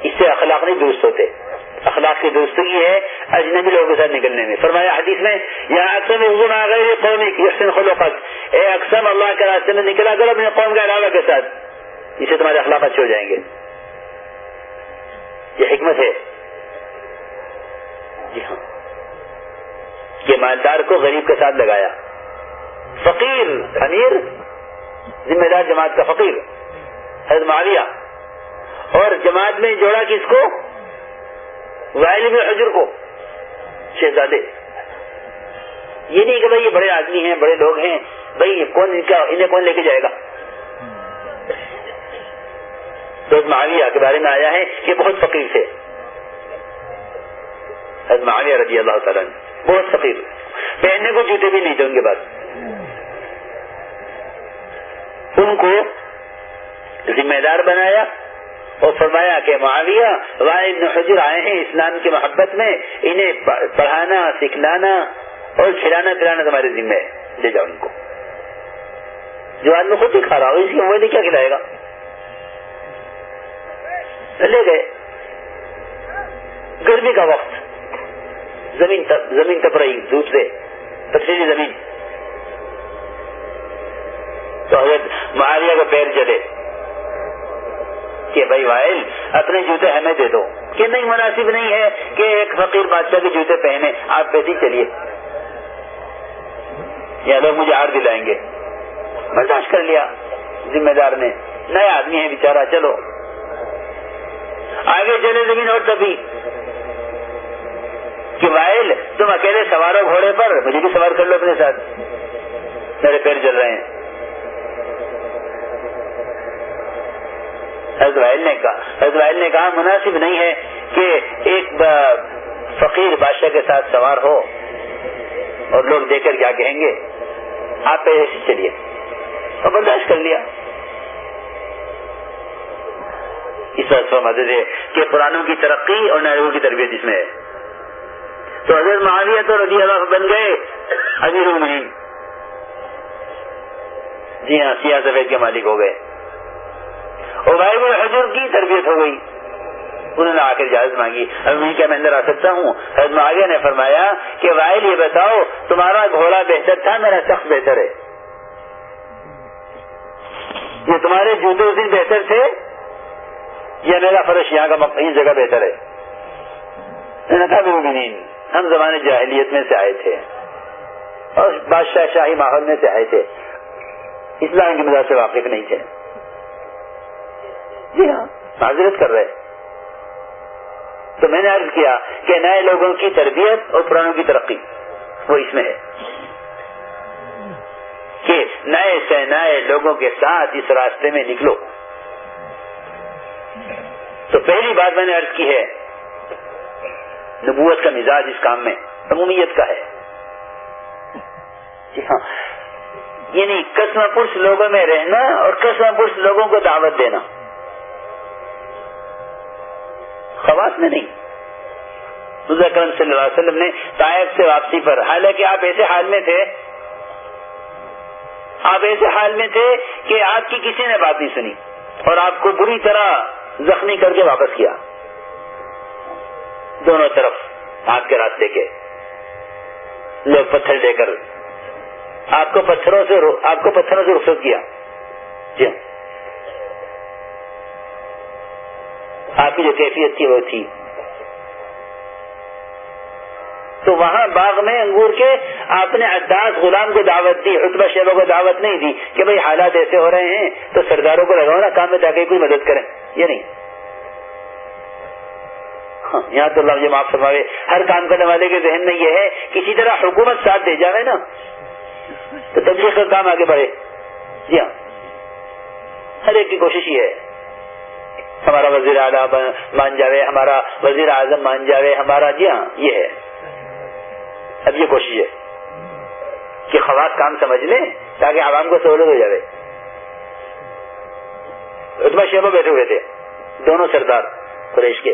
اس سے اخلاق نہیں درست ہوتے۔ اخلاق کی درستگی ہے، اجنبی لوگوں کے ساتھ نکلنے میں۔ فرمایا حدیث میں، یا اکثر قومی، یحسن خلقت اے اکثر اللہ کے راستے میں نکلا کرو اپنے قوم کے علاوہ کے ساتھ۔ اسے تمہارے اخلاق اچھے ہو جائیں گے۔ یہ حکمت ہے۔ جی ہاں۔ یہ مالدار کو غریب کے ساتھ لگایا۔ فقیر، امیر، ذمہ دار جماعت کا فقیر، حضرت معاویہ۔ اور جماعت میں جوڑا کس کو؟ وائل میں حجر کو، شہزادے۔ یہ نہیں کہ بھائی یہ بڑے آدمی ہیں، بڑے لوگ ہیں، بھائی کون ان کا، انہیں کون لے کے جائے گا؟ تو معاویہ کے بارے میں آیا ہے کہ بہت فقیر تھے۔ معاویہ رضی اللہ تعالیٰ بہت فقیر۔ پہننے کو جوتے بھی نہیں تھے ان کے پاس۔ ان کو ذمہ دار بنایا اور فرمایا کہ معاویہ واحد حجر آئے ہیں اسلام کی محبت میں، انہیں پڑھانا، سکھلانا اور کھلانا پلانا تمہارے ذمہ ہے۔ لے جاؤ ان کو۔ جو آدمی خود ہی کھا رہا ہو، اس کی عمر کیا کھلائے گا؟ لے گئے۔ گرمی کا وقت۔ زمین زمین تپ رہی، دھوپ سے۔ پتھریلی زمین۔ تو حضرت معاویہ کا پیر چلے کہ بھائی وائل، اپنے جوتے ہمیں دے دو۔ کہ نہیں، مناسب نہیں ہے کہ ایک فقیر بادشاہ کے جوتے پہنے، آپ پیسے چلیے۔ یا لوگ مجھے ہار دلائیں گے۔ برداشت کر لیا۔ ذمہ دار نے۔ نیا آدمی ہے بیچارہ، چلو۔ آگے چلے زمین اور کبھی۔ کہ وائل، تم اکیلے سوارو گھوڑے پر؟ مجھے بھی سوار کر لو اپنے ساتھ۔ میرے پیر چل رہے ہیں۔ حضرائل نے کہا۔ حضرائل نے کہا، مناسب نہیں ہے کہ ایک فقیر بادشاہ کے ساتھ سوار ہو اور لوگ دیکھ کر کیا کہیں گے؟ آپ ایسے چلیے۔ اور برداشت کر لیا۔ اس وقت مدد ہے کہ پرانوں کی ترقی اور نہروں کی تربیت اس میں ہے۔ تو حضرت معاویہ تو رضی اللہ بن گئے۔ امیر المین جی ہاں سیاہ سفید کے مالک ہو گئے۔ اور بھائی حضور کی تربیت ہو گئی۔ انہوں نے آ کر اجازت مانگی۔ ابھی کیا میں اندر آ سکتا ہوں؟ حضرت آگے نے فرمایا کہ وائل یہ بتاؤ، تمہارا گھوڑا بہتر تھا، میرا شخص بہتر ہے۔ یہ تمہارے جوتے اس دن بہتر تھے یا میرا فرش یہاں کا یہ جگہ بہتر ہے؟ میں نے کہا ہم زمانے جاہلیت میں سے آئے تھے۔ اور بادشاہ شاہی ماحول میں سے آئے تھے۔ اسلام کی مزاج سے واقف نہیں تھے۔ جی ہاں۔ معذرت کر رہے تو میں نے عرض کیا کہ نئے لوگوں کی تربیت اور پرانوں کی ترقی، وہ اس میں ہے۔ کہ نئے سے نئے لوگوں کے ساتھ اس راستے میں نکلو۔ تو پہلی بات میں نے عرض کی ہے، نبوت کا مزاج اس کام میں، عمومیت کا ہے۔ جی ہاں۔ یعنی کسم پرس لوگوں میں رہنا اور کسم پرس لوگوں کو دعوت دینا۔ خواص میں نہیں۔ کرم صلی اللہ علیہ وسلم نے طائف سے واپسی پر حالانکہ آپ ایسے حال میں تھے۔ آپ ایسے حال میں تھے کہ آپ کی کسی نے بات نہیں سنی اور آپ کو بری طرح زخمی کر کے واپس کیا۔ دونوں طرف آپ کے راستے کے۔ لوگ پتھر دے کر آپ کو پتھروں سے آپ کو پتھروں سے رخصت کیا۔ جی۔ آپ کی جو کیفیت تھی وہ تھی۔ تو وہاں باغ میں انگور کے آپ نے اداس غلام کو دعوت دی اتبا شیبہ کو دعوت نہیں دی کہ بھائی حالات ایسے ہو رہے ہیں تو سرداروں کو لگاؤ نا، کام میں تاکہ کوئی مدد کریں یہ نہیں۔ ہاں یہاں تو اللہ معاف فرماوے۔ ہر کام کرنے والے کے ذہن میں یہ ہے، کسی طرح حکومت ساتھ دے جائے نا، تو تبلیغ کا کام آگے بڑھے۔ جی ہاں۔ ہر ایک کی کوشش یہ ہے۔ ہمارا وزیر اعلیٰ مان جاوے، ہمارا وزیر اعظم مان جاوے، ہمارا جی ہاں یہ ہے۔ اب یہ کوشش ہے کہ خواص کام سمجھ لیں تاکہ عوام کو سہولت ہو جائے اتما شیبہ بیٹھے ہوئے تھے۔ دونوں سردار قریش کے،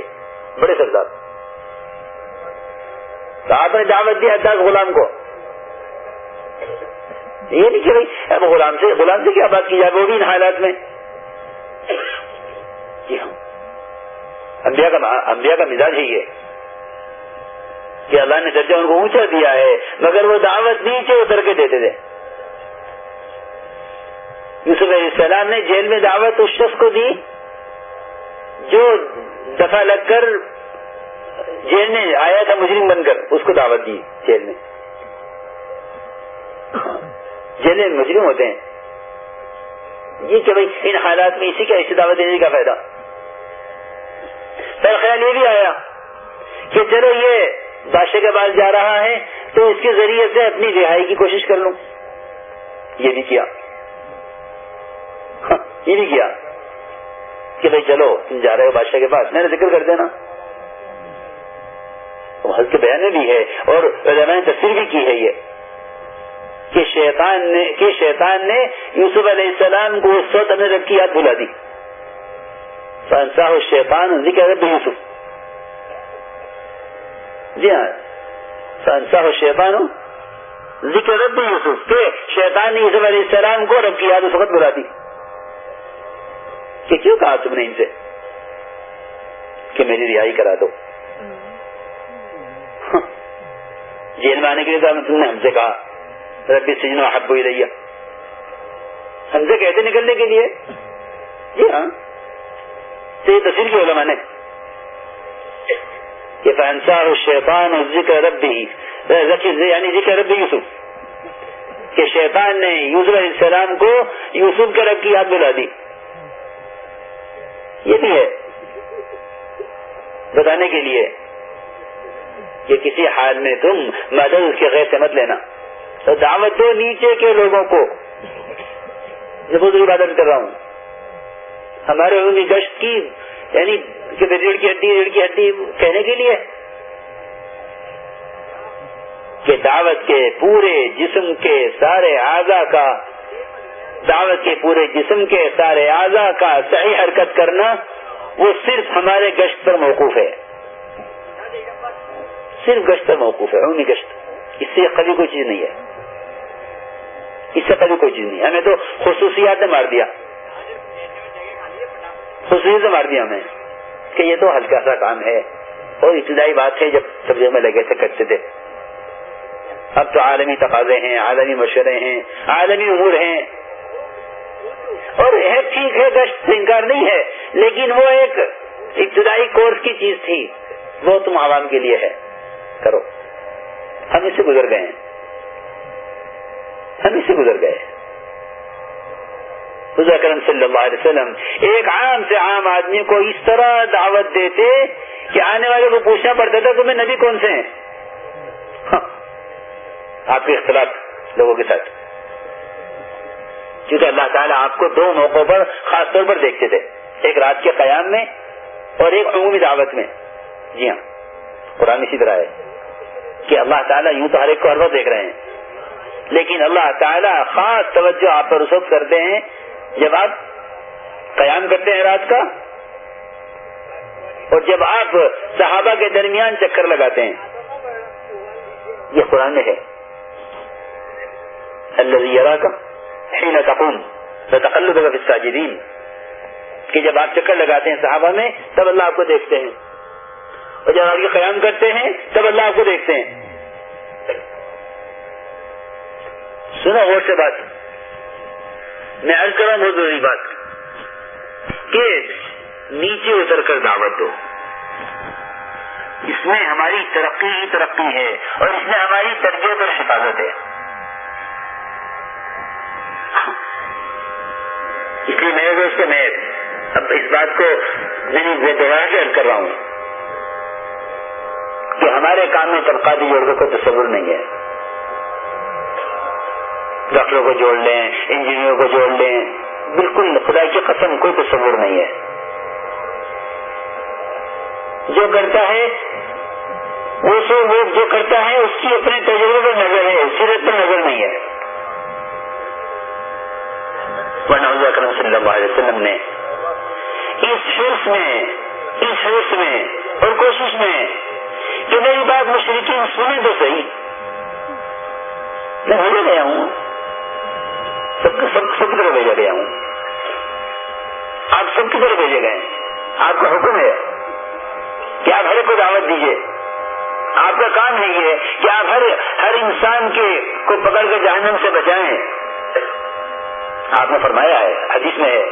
بڑے سردار۔ تو آپ نے دعوت دی دس غلام کو۔ یہ نہیں کہ بھائی، اب غلام سے غلام سے کیا بات کی جائے؟ وہ بھی ان حالات میں جی ہاں انبیاء کا انبیاء کا مزاج ہی ہے کہ اللہ نے درجہ ان کو اونچا دیا ہے، مگر وہ دعوت نیچے اتر کے دیتے تھے۔ یوسف علیہ السلام نے جیل میں دعوت اس شخص کو دی، جو دفعہ لگ کر جیل میں آیا تھا، مجرم بن کر اس کو دعوت دی جیل میں۔ جیل میں مجرم ہوتے ہیں۔ یہ کہ بھائی ان حالات میں اسی کا ایسی دعوت دینے کا فائدہ۔ پھر خیال یہ بھی آیا کہ چلو یہ بادشاہ کے پاس جا رہا ہے تو اس کے ذریعے سے اپنی رہائی کی کوشش کر لوں۔ یہ بھی کیا۔ ہاں، یہ بھی کیا۔ کہ بھائی چلو، تم جا رہے ہو بادشاہ کے پاس، میں نے ذکر کر دینا۔ حل کے بیان میں بھی ہے اور نے تصویر بھی کی ہے یہ۔ کہ شیطان نے، کہ شیطان نے یوسف علیہ السلام کو اس وقت اپنے رب کی یاد بلا دی۔ شیطان ذکر رب یوسف. جی ہاں. سنسا ہو شیطان ذکر رب یوسف. کہ شیطان نے یوسف علیہ السلام کو رب کی یاد اس وقت بلا دی. کہ کیوں کہا تم نے ان سے؟ کہ میری رہائی کرا دو. جیل میں آنے کے لیے تم نے ہم سے کہا ربی سجن و حب رہی ہم سے کہتے نکلنے کے لیے. جی ہاں. تو یہ تصویر کی علماء نے کہ فانسار الشیطان ذکر ربی یعنی ذکر ربی یوسف. کہ شیطان نے یوسف علیہ السلام کو یوسف کے رب کی یاد دلا دی. یہ بھی ہے. بتانے کے لیے کہ کسی حال میں تم مدد اس کے غیر سے مت لینا. تو دعوت دو نیچے کے لوگوں کو. میں بہت عبادت کر رہا ہوں. ہمارے عمومی گشت کی یعنی کہ ریڑھ کی ہڈی ریڑھ کی ہڈی کہنے کے لیے؟ کہ دعوت کے پورے جسم کے سارے اعضا کا، دعوت کے پورے جسم کے سارے اعضا کا صحیح حرکت کرنا وہ صرف ہمارے گشت پر موقوف ہے۔ صرف گشت پر موقوف ہے، عمومی گشت۔ اس سے کبھی کوئی چیز نہیں ہے۔ اس سے کبھی کوئی چیز نہیں ہمیں تو خصوصیات نے مار دیا۔ خصوصیت سے مار دیا ہمیں کہ یہ تو ہلکا سا کام ہے۔ اور ابتدائی بات ہے جب سبزیوں میں لگے تھے کرتے تھے۔ اب تو عالمی تقاضے ہیں، عالمی مشورے ہیں، عالمی امور ہیں۔ اور ہے ٹھیک ہے گشت انکار نہیں ہے، لیکن وہ ایک ابتدائی کورس کی چیز تھی۔ وہ تم عوام کے لیے ہے۔ کرو۔ ہم اس سے گزر گئے ہیں۔ ہم اس سے گزر گئے حضرت کرم صلی اللہ علیہ وسلم ایک عام سے عام آدمی کو اس طرح دعوت دیتے کہ آنے والے کو پوچھنا پڑتا تھا تمہیں نبی کون سے ہیں؟ ہاں۔ آپ کے اختلاف لوگوں کے ساتھ۔ کیونکہ اللہ تعالیٰ آپ کو دو موقعوں پر خاص طور پر دیکھتے تھے۔ ایک رات کے قیام میں اور ایک عمومی دعوت میں۔ جی ہاں۔ قرآن اسی طرح ہے کہ اللہ تعالیٰ یوں تو ہر ایک کو ہر وقت دیکھ رہے ہیں۔ لیکن اللہ تعالیٰ خاص توجہ آپ پر رسوخ کرتے ہیں۔ جب آپ قیام کرتے ہیں رات کا اور جب آپ صحابہ کے درمیان چکر لگاتے ہیں، یہ قرآن میں ہے۔ اللہ کا حین تقوم تقلب کا کہ جب آپ چکر لگاتے ہیں صحابہ میں، تب اللہ آپ کو دیکھتے ہیں۔ اور جب آپ یہ قیام کرتے ہیں، تب اللہ آپ کو دیکھتے ہیں۔ سنو غور سے بات۔ میں عرض کر رہا ہوں، بہت ضروری بات کہ نیچے اتر کر دعوت دو۔ اس میں ہماری ترقی ہی ترقی ہے اور اس میں ہماری تربیت اور حفاظت ہے۔ اس لیے میرے دوست میں اب اس بات کو میری دوبارہ سے کر رہا ہوں کہ ہمارے کام میں طبقاتی جوڑوں کو تصور نہیں ہے۔ ڈاکٹروں کو جوڑ لیں، انجینئروں کو جوڑ لیں۔ بالکل خدا کی قسم کوئی تصور نہیں ہے۔ جو کرتا ہے، وہ سو وہ جو کرتا ہے، اس کی اپنے تجربے پر نظر ہے سیرت پر نظر نہیں ہے۔ اکرم صلی اللہ علیہ وسلم نے اس حرص میں، اس حرص میں اور کوشش میں کہ میری بات مشرقی سنیں تو صحیح۔ میں بھیجا گیا ہوں۔ سب سب سب کی طرح بھیجا گیا ہوں۔ آپ سب کی طرح بھیجے گئے آپ کا حکم ہے کہ آپ ہر کو دعوت دیجیے آپ کا کام ہے یہ کہ آپ ہر ہر انسان کے کو پکڑ کے جہنم سے بچائیں۔ آپ نے فرمایا ہے، حدیث میں ہے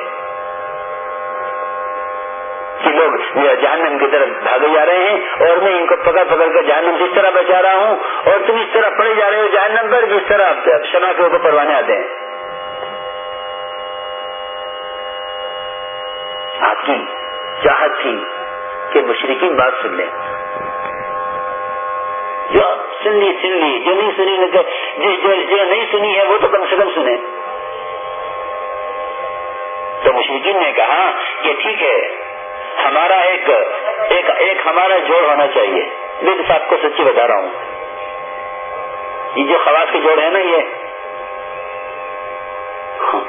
کہ لوگ جہنم کی طرف بھاگے جا رہے ہیں اور میں ان کو پکڑ پکڑ کر جہنم جس طرح بچا رہا ہوں اور تم اس طرح پڑے جا رہے ہو جہنم پر، جس طرح شنا کے اوپر پروانے آتے ہیں آپ کی چاہت تھی کہ مشرقین بات سن لیں۔ جو سن لی سن لی جو نہیں سنی جو, جو نہیں سنی ہے وہ تو کم سے کم سنیں۔ تو مشرقین نے کہا کہ ٹھیک ہے ہمارا ایک ایک, ایک ہمارا جوڑ ہونا چاہیے۔ میں تو آپ کو سچی بتا رہا ہوں۔ یہ جو خواص کے جوڑ ہے نا یہ۔ ہاں،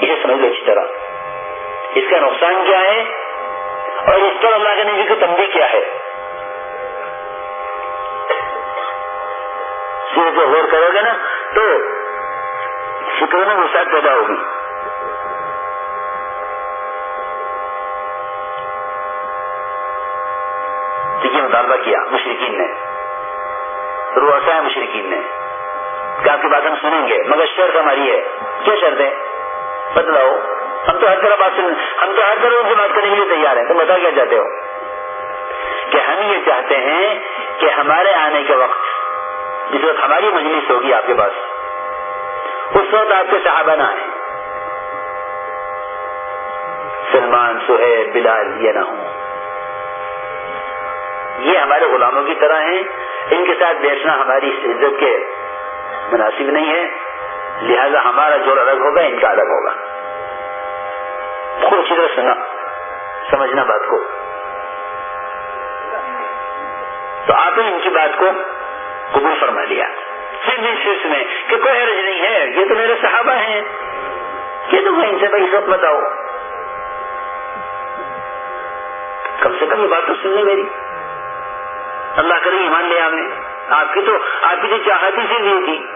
اسے سمجھ لو اچھی طرح۔ اس کا نقصان کیا ہے اور اس پر اللہ کے نبی کی تنبیہ کیا ہے؟ جو غور کرو گے نا، تو فکر میں وسعت پیدا ہوگی۔ مطالبہ کیا مشرقین نے؟ روسا ہے مشرقین نے۔ کہ آپ کی بات ہم سنیں گے، مگر شرط ہماری ہے۔ کیا شرط ہے؟ بتلاؤ۔ ہم تو ہر طرح بات سن ہم تو ہر طرح ان سے بات کرنے کے لیے تیار ہیں تم بتا کیا چاہتے ہو؟ کہ ہم یہ چاہتے ہیں کہ ہمارے آنے کے وقت جس وقت ہماری مجلس ہوگی آپ کے پاس، اس وقت آپ کے صحابہ نہ آئے سلمان، سہیب، بلال، یہ نہ ہوں۔ یہ ہمارے غلاموں کی طرح ہیں، ان کے ساتھ بیٹھنا ہماری عزت کے مناسب نہیں ہے، لہذا ہمارا جو الگ ہوگا، ان کا الگ ہوگا۔ خوب اچھی طرح سنا، سمجھنا بات کو۔ تو آپ نے ان کی بات کو قبول فرما لیا۔ صرف میں کہ کوئی حرج نہیں ہے، یہ تو میرے صحابہ ہیں۔ یہ تو میں ان سے بھائی سب بتاؤ۔ کم سے کم یہ بات تو سننے میری۔ اللہ کرے ایمان لے آئے آپ کی تو، آپ کی تو چاہت ہی سے تھی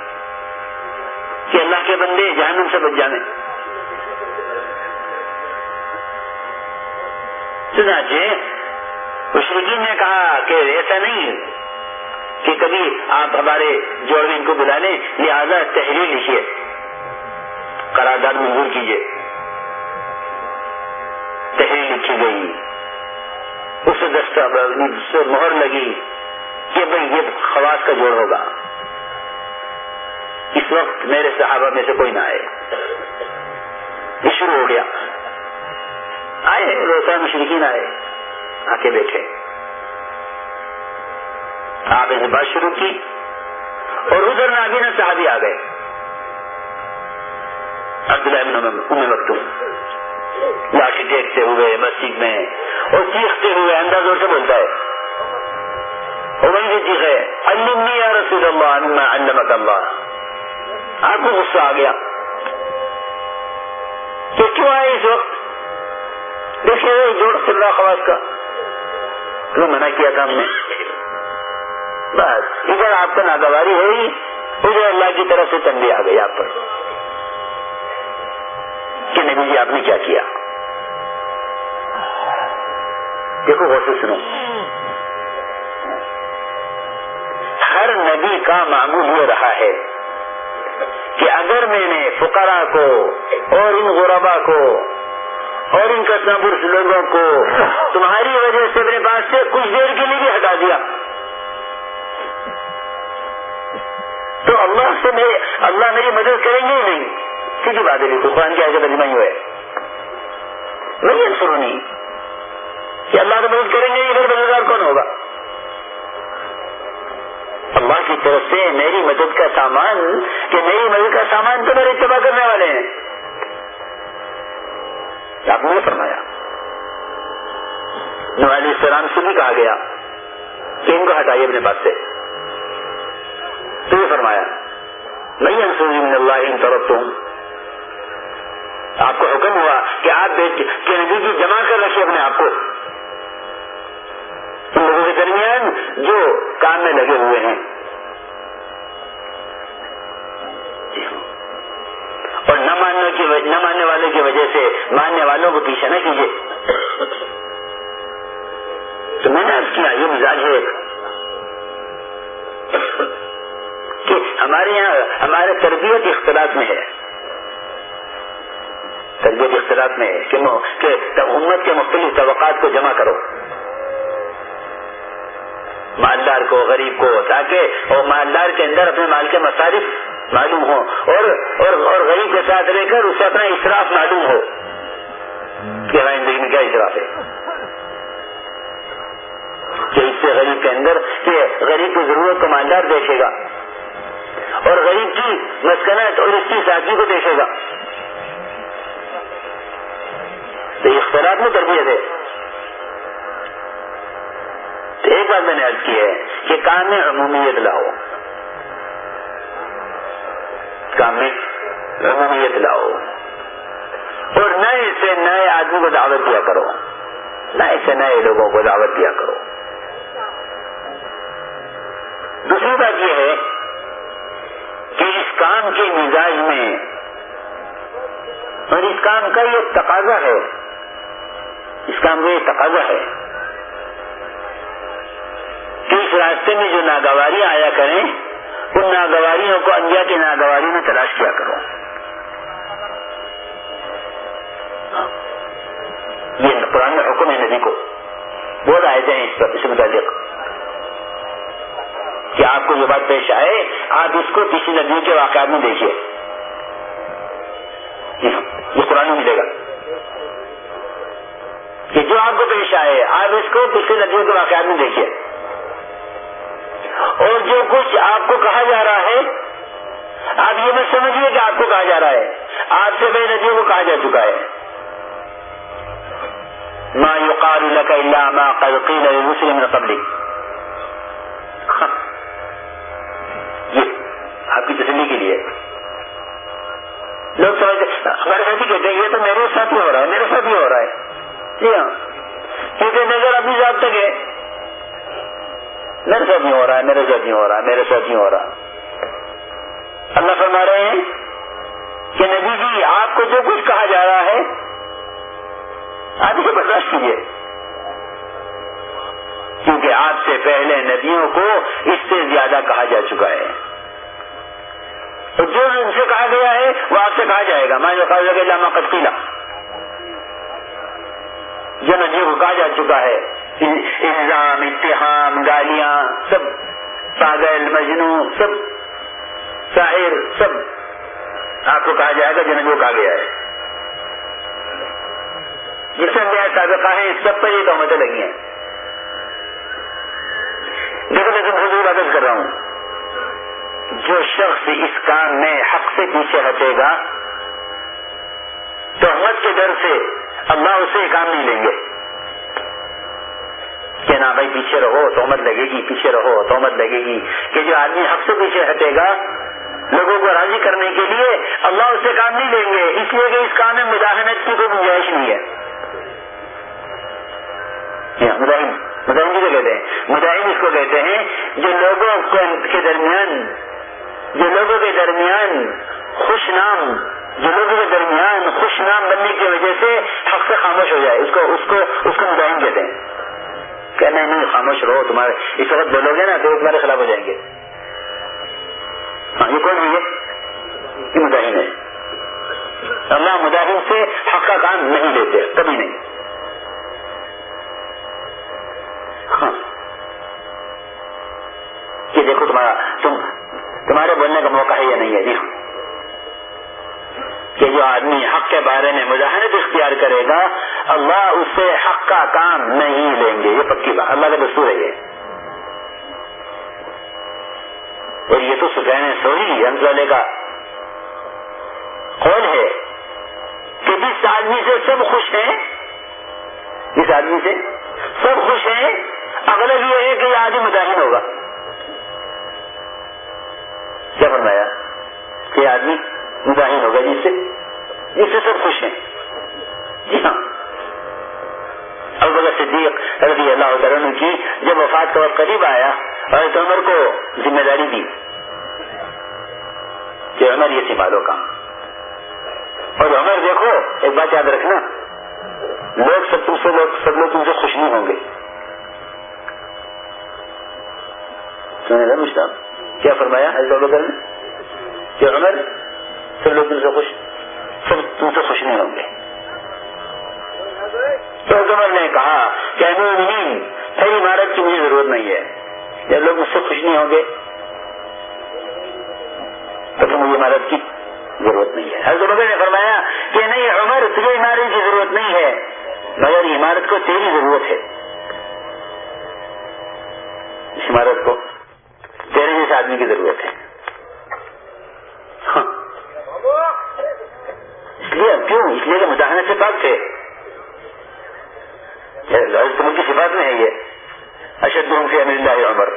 کہ اللہ کے بندے جہنم سے بچ جانے۔ چنانچہ جی، مشرقین نے کہا کہ ایسا نہیں کہ کبھی آپ ہمارے جوڑ میں ان کو بلا لیں، لہٰذا تحریر لکھیے، قرارداد منظور کیجیے۔ تحریر لکھی گئی۔ اس سے مہر لگی کہ بھائی یہ خواص کا جوڑ ہوگا۔ اس وقت میرے صحابہ میں سے کوئی نہ آئے۔ یہ شروع ہو گیا۔ آئے روسا مشرقین آئے آ کے بیٹھے۔ آپ نے بات شروع کی اور ادھر نابی نہ صحابی آ گئے۔ عبداللہ ام مکتوم۔ لاٹھی ٹیکتے ہوئے مسجد میں اور چیختے ہوئے انداز سے بولتا ہے۔ وہی بھی جی چیخ ہے، علمنی یا رسول اللہ علم علمت اللہ۔ آپ کو غصہ آ گیا۔ تو کیوں آئے اس وقت؟ دیکھیے جوڑ چل رہا خواص کا کیوں منع کیا تھا ہم نے؟ بس، ادھر آپ کو ناگواری ہوئی، ادھر اللہ کی طرف سے تنگی آ گئی آپ پر۔ کہ نبی جی آپ نے کیا کیا؟ دیکھو، غور سے سنو۔ ہر نبی کا معمول یہ رہا ہے کہ اگر میں نے فقرا کو اور ان غربا کو اور ان کسنا لوگوں کو تمہاری وجہ سے اپنے پاس سے کچھ دیر کے لیے بھی ہٹا دیا۔ تو اللہ سے میرے اللہ میری مدد کریں گے ہی نہیں؟ سیدھی بات ہے قرآن کی آگے ترجمہ ہوئے نہیں سنو نہیں۔ کہ اللہ کی مدد کریں گے یہ پھر مددگار کون ہوگا؟ اللہ کی طرف سے میری مدد کا سامان کہ میری مدد کا سامان تو میرے اتباع کرنے والے ہیں۔ آپ نے فرمایا۔ نو علیہ السلام سے بھی کہا گیا کہ ان کو ہٹائیے اپنے پاس سے۔ تو یہ فرمایا نہیں انسوری من اللہ ان طرف تم آپ کو حکم ہوا کہ آپ کہ نبی جی جمع کر رکھے اپنے آپ کو۔ ان لوگوں کے درمیان جو کام میں لگے ہوئے ہیں اور نہ ماننے کی نہ ماننے والے کی وجہ سے ماننے والوں کو پیچھے نہ کیجیے۔ تو میں نے کیا، یہ مزاج ہے کہ ہمارے یہاں ہمارے تربیت اختلاط میں ہے۔ تربیت اختلاط میں ہے کہ امت کے مختلف طبقات کو جمع کرو۔ مالدار کو، غریب کو، تاکہ وہ مالدار کے اندر اپنے مال کے مصارف معلوم ہو اور اور, اور غریب کے ساتھ رہ کر اسے اپنا اشراف معلوم ہو کہ ہماری زندگی میں کیا اشراف ہے۔ کہ اس سے غریب کے اندر کہ غریب کی ضرورت کو مالدار دیکھے گا اور غریب کی مسکنت اور اس کی ساتھی کو دیکھے گا۔ تو اختلاف میں تربیت ہے۔ تو ایک بات میں نے عرض کی ہے کہ کام میں عمومیت لاؤ۔ کام میں عمومیت لاؤ۔ اور نئے سے نئے آدمی کو دعوت دیا کرو۔ نئے سے نئے لوگوں کو دعوت دیا کرو۔ دوسری بات یہ ہے کہ اس کام کے مزاج میں اور اس کام کا یہ تقاضا ہے۔ اس کام کا یہ تقاضا ہے کہ اس راستے میں جو ناگواریاں آیا کریں ان ناگواریوں کو انڈیا کی ناگواری میں تلاش کیا کرو۔ یہ پرانے حکم ہے ندی کو۔ بہت آئے تھے اس متعلق۔ کہ آپ کو یہ بات پیش آئے، آپ اس کو کسی ندیوں کے واقعات میں دیکھیے۔ یہ قرآن میں ملے گا۔ کہ جو آپ کو پیش آئے، آپ اس کو کسی ندیوں کے واقعات میں دیکھیے۔ اور جو کچھ آپ کو کہا جا رہا ہے، آپ یہ مت سمجھیے کہ آپ کو کہا جا رہا ہے۔ آپ سے بے ندیوں کو کہا جا چکا ہے۔ ما يقال لك الا ما قد قيل للرسل من قبلك یہ آپ کی تسلی کے لیے۔ لوگ سمجھتے ہمارے ساتھی کہتے ہیں، یہ تو میرے ساتھ ہی ہو رہا ہے، میرے ساتھ ہی ہو رہا ہے۔ جی ہاں کیونکہ نظر اپنی ذات تک ہے میرے ساتھ نہیں ہو رہا ہے، میرے ساتھ نہیں ہو رہا ہے، میرے ساتھ نہیں ہو رہا اللہ فرما رہے ہیں کہ نبی جی آپ کو جو کچھ کہا جا رہا ہے، آپ اسے برداشت کیجیے کیونکہ آپ سے پہلے نبیوں کو اس سے زیادہ کہا جا چکا ہے۔ جو ان سے کہا گیا ہے، وہ آپ سے کہا جائے گا۔ میں جو کہا جائے گا جامع قتیلا جو نبیوں کو کہا جا چکا ہے الزام اتحام گالیاں، سب۔ پاگل مجنو سب۔ شاعر، سب۔ آپ کو کہا جائے گا جنہوں کو کہا گیا ہے۔ جس سے میرا سابقہ ہے سب پر یہ تہمتیں لگی ہیں۔ دیکھو، میں تم حضور عدد کر رہا ہوں۔ جو شخص اس کام میں حق سے پیچھے ہٹے گا، تہمت کے ڈر سے اللہ اسے کام نہیں لیں گے۔ کہ نا بھائی پیچھے رہو تومت لگے گی، پیچھے رہو تومت لگے گی۔ کہ جو آدمی حق سے پیچھے ہٹے گا، لوگوں کو راضی کرنے کے لیے اللہ اس سے کام نہیں لیں گے، اس لیے کہ اس کام میں مداحمت کی کوئی گنجائش نہیں ہے۔ مداحم مداحم کسے کہتے ہیں؟ مداحم اس کو کہتے ہیں جو لوگوں کے درمیان، جو لوگوں کے درمیان خوش نام، جو لوگوں کے درمیان خوش نام بننے کی وجہ سے حق سے خاموش ہو جائے۔ اس کو اس کو اس کو مداحم کہتے ہیں۔ کہنا نہیں خاموش رہو تمہارے۔ اس وقت بولو گے نا تو تمہارے خلاف ہو جائیں گے۔ ہاں یہ کون ہے یہ؟ مداحم ہے۔ اللہ مجاہد سے حق کا کام نہیں لیتے، کبھی نہیں۔ ہاں۔ کہ دیکھو تمہارا، تم، تمہارے بولنے کا موقع ہے یا نہیں ہے؟ جی ہاں۔ کہ جو آدمی حق کے بارے میں مظاہرت اختیار کرے گا، اللہ اس سے حق کا کام نہیں لیں گے۔ یہ پکی بات، اللہ کا دستور ہے یہ۔ اور یہ تو سفین سوری والے کا قول ہے کہ جس آدمی سے سب خوش ہیں، جس آدمی سے سب خوش ہیں اغلب یہ ہے کہ یہ آدمی مظاہر ہوگا۔ کیا فرمایا؟ کہ آدمی مظاہر ہوگا جس سے جس سے سب خوش ہیں۔ جی ہاں۔ اب اگر صدیق رضی اللہ عنہ کی جب وفات کا وقت قریب آیا اور عمر کو ذمہ داری دی کہ عمر یہ سنبھالو کام۔ اور عمر دیکھو، ایک بات یاد رکھنا، لوگ سب تم سے لوگ سب لوگ تم سے خوش نہیں ہوں گے۔ مشتاق، کیا فرمایا نے؟ کہ عمر سب لوگ تم سے خوش سب تم سے خوش نہیں ہوں گے۔ تو عمر نے کہا کہ پھر عمارت کی مجھے ضرورت نہیں ہے۔ جب لوگ مجھ سے خوش نہیں ہوں گے، تو پھر مجھے عمارت کی ضرورت نہیں ہے۔ حضرت بکر نے فرمایا کہ نہیں، عمر، تجھے عمارت کی ضرورت نہیں ہے، مگر عمارت کو تیری ضرورت ہے۔ اس عمارت کو تیرے جیسے آدمی کی ضرورت ہے ہاں اس لیے کیوں؟ اس لیے کہ مداحنے سے پاک تھے۔ کی صفات میں ہے یہ۔ اشد سے امیر اللہ عمر۔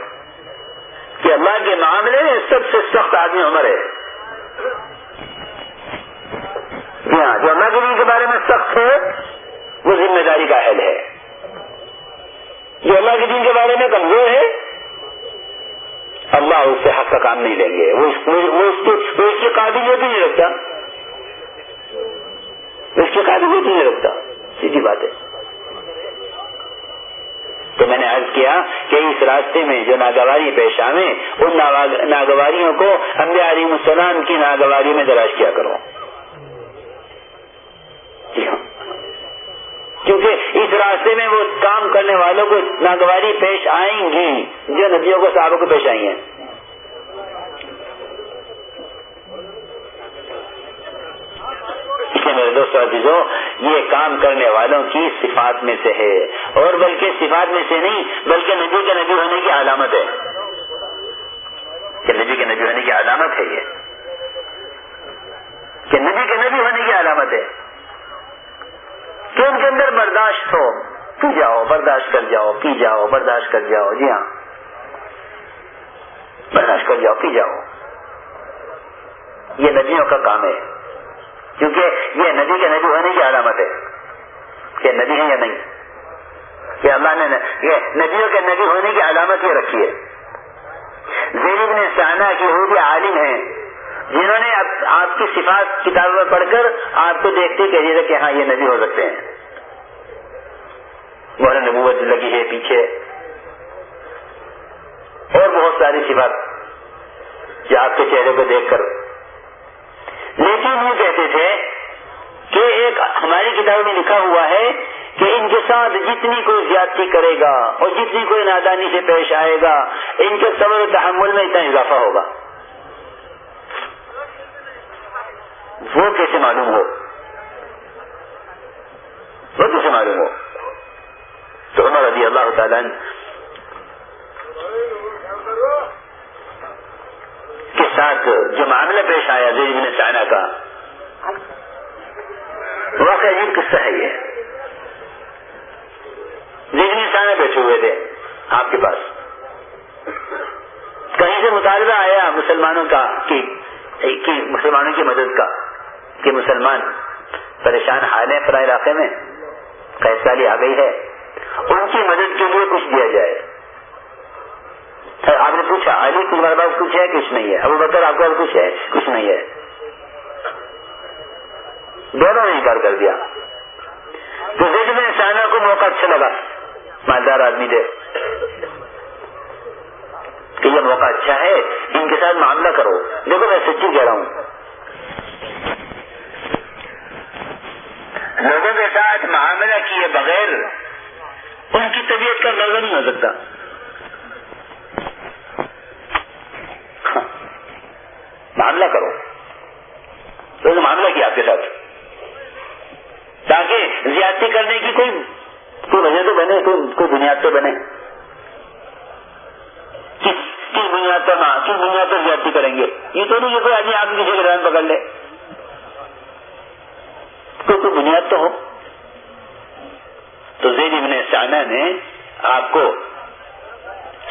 کہ اللہ کے معاملے میں سب سے سخت آدمی عمر ہے۔ ہاں جو اللہ کے دین کے بارے میں سخت ہے، وہ ذمہ داری کا اہل ہے۔ جو اللہ کے دین کے بارے میں کمزور ہے، اللہ اس سے حق کا کام نہیں لیں گے۔ وہ اس کی قابلیت نہیں رکھتا۔ اس کی قابلیت نہیں رکھتا۔ سیدھی بات ہے۔ تو میں نے عرض کیا کہ اس راستے میں جو ناگواری پیش آئے ان ناگواریوں کو انبیاء علیہ السلام کی ناگواری میں دراز کیا کرو۔ جی ہاں۔ کیونکہ اس راستے میں وہ کام کرنے والوں کو ناگواری پیش آئیں گی، جو ندیوں کو صاحبوں کو پیش آئی ہیں۔ میرے دوست عزیزوں یہ کام کرنے والوں کی صفات میں سے ہے۔ اور بلکہ صفات میں سے نہیں، بلکہ نبی کے نبی ہونے کی علامت ہے۔ کہ نبی کے نبی ہونے کی علامت ہے یہ۔ کہ نبی کے نبی ہونے کی علامت ہے۔ کہ ان کے اندر برداشت ہو۔ پی جاؤ، برداشت کر جاؤ، پی جاؤ، برداشت کر جاؤ۔ جی ہاں۔ برداشت کر جاؤ، پی جاؤ۔ یہ ندیوں کا کام ہے۔ کیونکہ یہ ندی کے نبی ہونے کی علامت ہے کہ ندی ہے یا نہیں؟ کہ اللہ نے یہ ندیوں کے نبی ہونے کی علامت یہ رکھی ہے۔ زیب نے سہنا کی ہو بھی عالم ہیں، جنہوں نے آپ کی صفات کتابوں میں پڑھ کر آپ کو دیکھتے کہیے کہ ہاں یہ نبی ہو سکتے ہیں۔ وہ نبوت لگی ہے پیچھے۔ اور بہت ساری صفات جو آپ کے چہرے کو دیکھ کر لیکن یہ کہتے تھے کہ ایک ہماری کتاب میں لکھا ہوا ہے کہ ان کے ساتھ جتنی کوئی زیادتی کرے گا اور جتنی کوئی نادانی سے پیش آئے گا، ان کے صبر و تحمل میں اتنا اضافہ ہوگا۔ وہ کیسے معلوم ہو؟ وہ کیسے معلوم ہو؟ تو عمر رضی اللہ تعالیٰ کے ساتھ جو معاملہ پیش آیا زید بن چائنا کا، واقعی عجیب قصہ ہے یہ۔ زید بن چائنا بیٹھے ہوئے تھے آپ کے پاس۔ کہیں سے مطالبہ آیا مسلمانوں کا کہ مسلمانوں کی مدد کا، کہ مسلمان پریشان حال ہیں پرا علاقے میں سالی آ گئی ہے۔ ان کی مدد کے لیے کچھ دیا جائے۔ سر آپ نے پوچھا علی تمہارے پاس کچھ ہے، کچھ نہیں ہے۔ ابو بکر، آپ کے پاس کچھ ہے؟ کچھ نہیں ہے۔ دونوں نے انکار کر دیا۔ تو زید میں انسانوں کو موقع اچھا لگا۔ مالدار آدمی دے کہ یہ موقع اچھا ہے، ان کے ساتھ معاملہ کرو۔ دیکھو، میں سچی کہہ رہا ہوں۔ لوگوں کے ساتھ معاملہ کیے بغیر ان کی طبیعت کا نظر نہیں ہو سکتا۔ معاملہ کرو۔ تو معاملہ کیا آپ کے ساتھ؟ تاکہ زیادتی کرنے کی کوئی کوئی وجہ تو بنے، کوئی بنیاد تو بنے۔ کس کس بنیاد پر؟ ہاں کس بنیاد پر زیادتی کریں گے؟ یہ تو نہیں کہ کوئی آدمی آپ کسی کے رن پکڑ لے۔ کوئی کوئی بنیاد تو ہو۔ تو زید ابن سانا نے آپ کو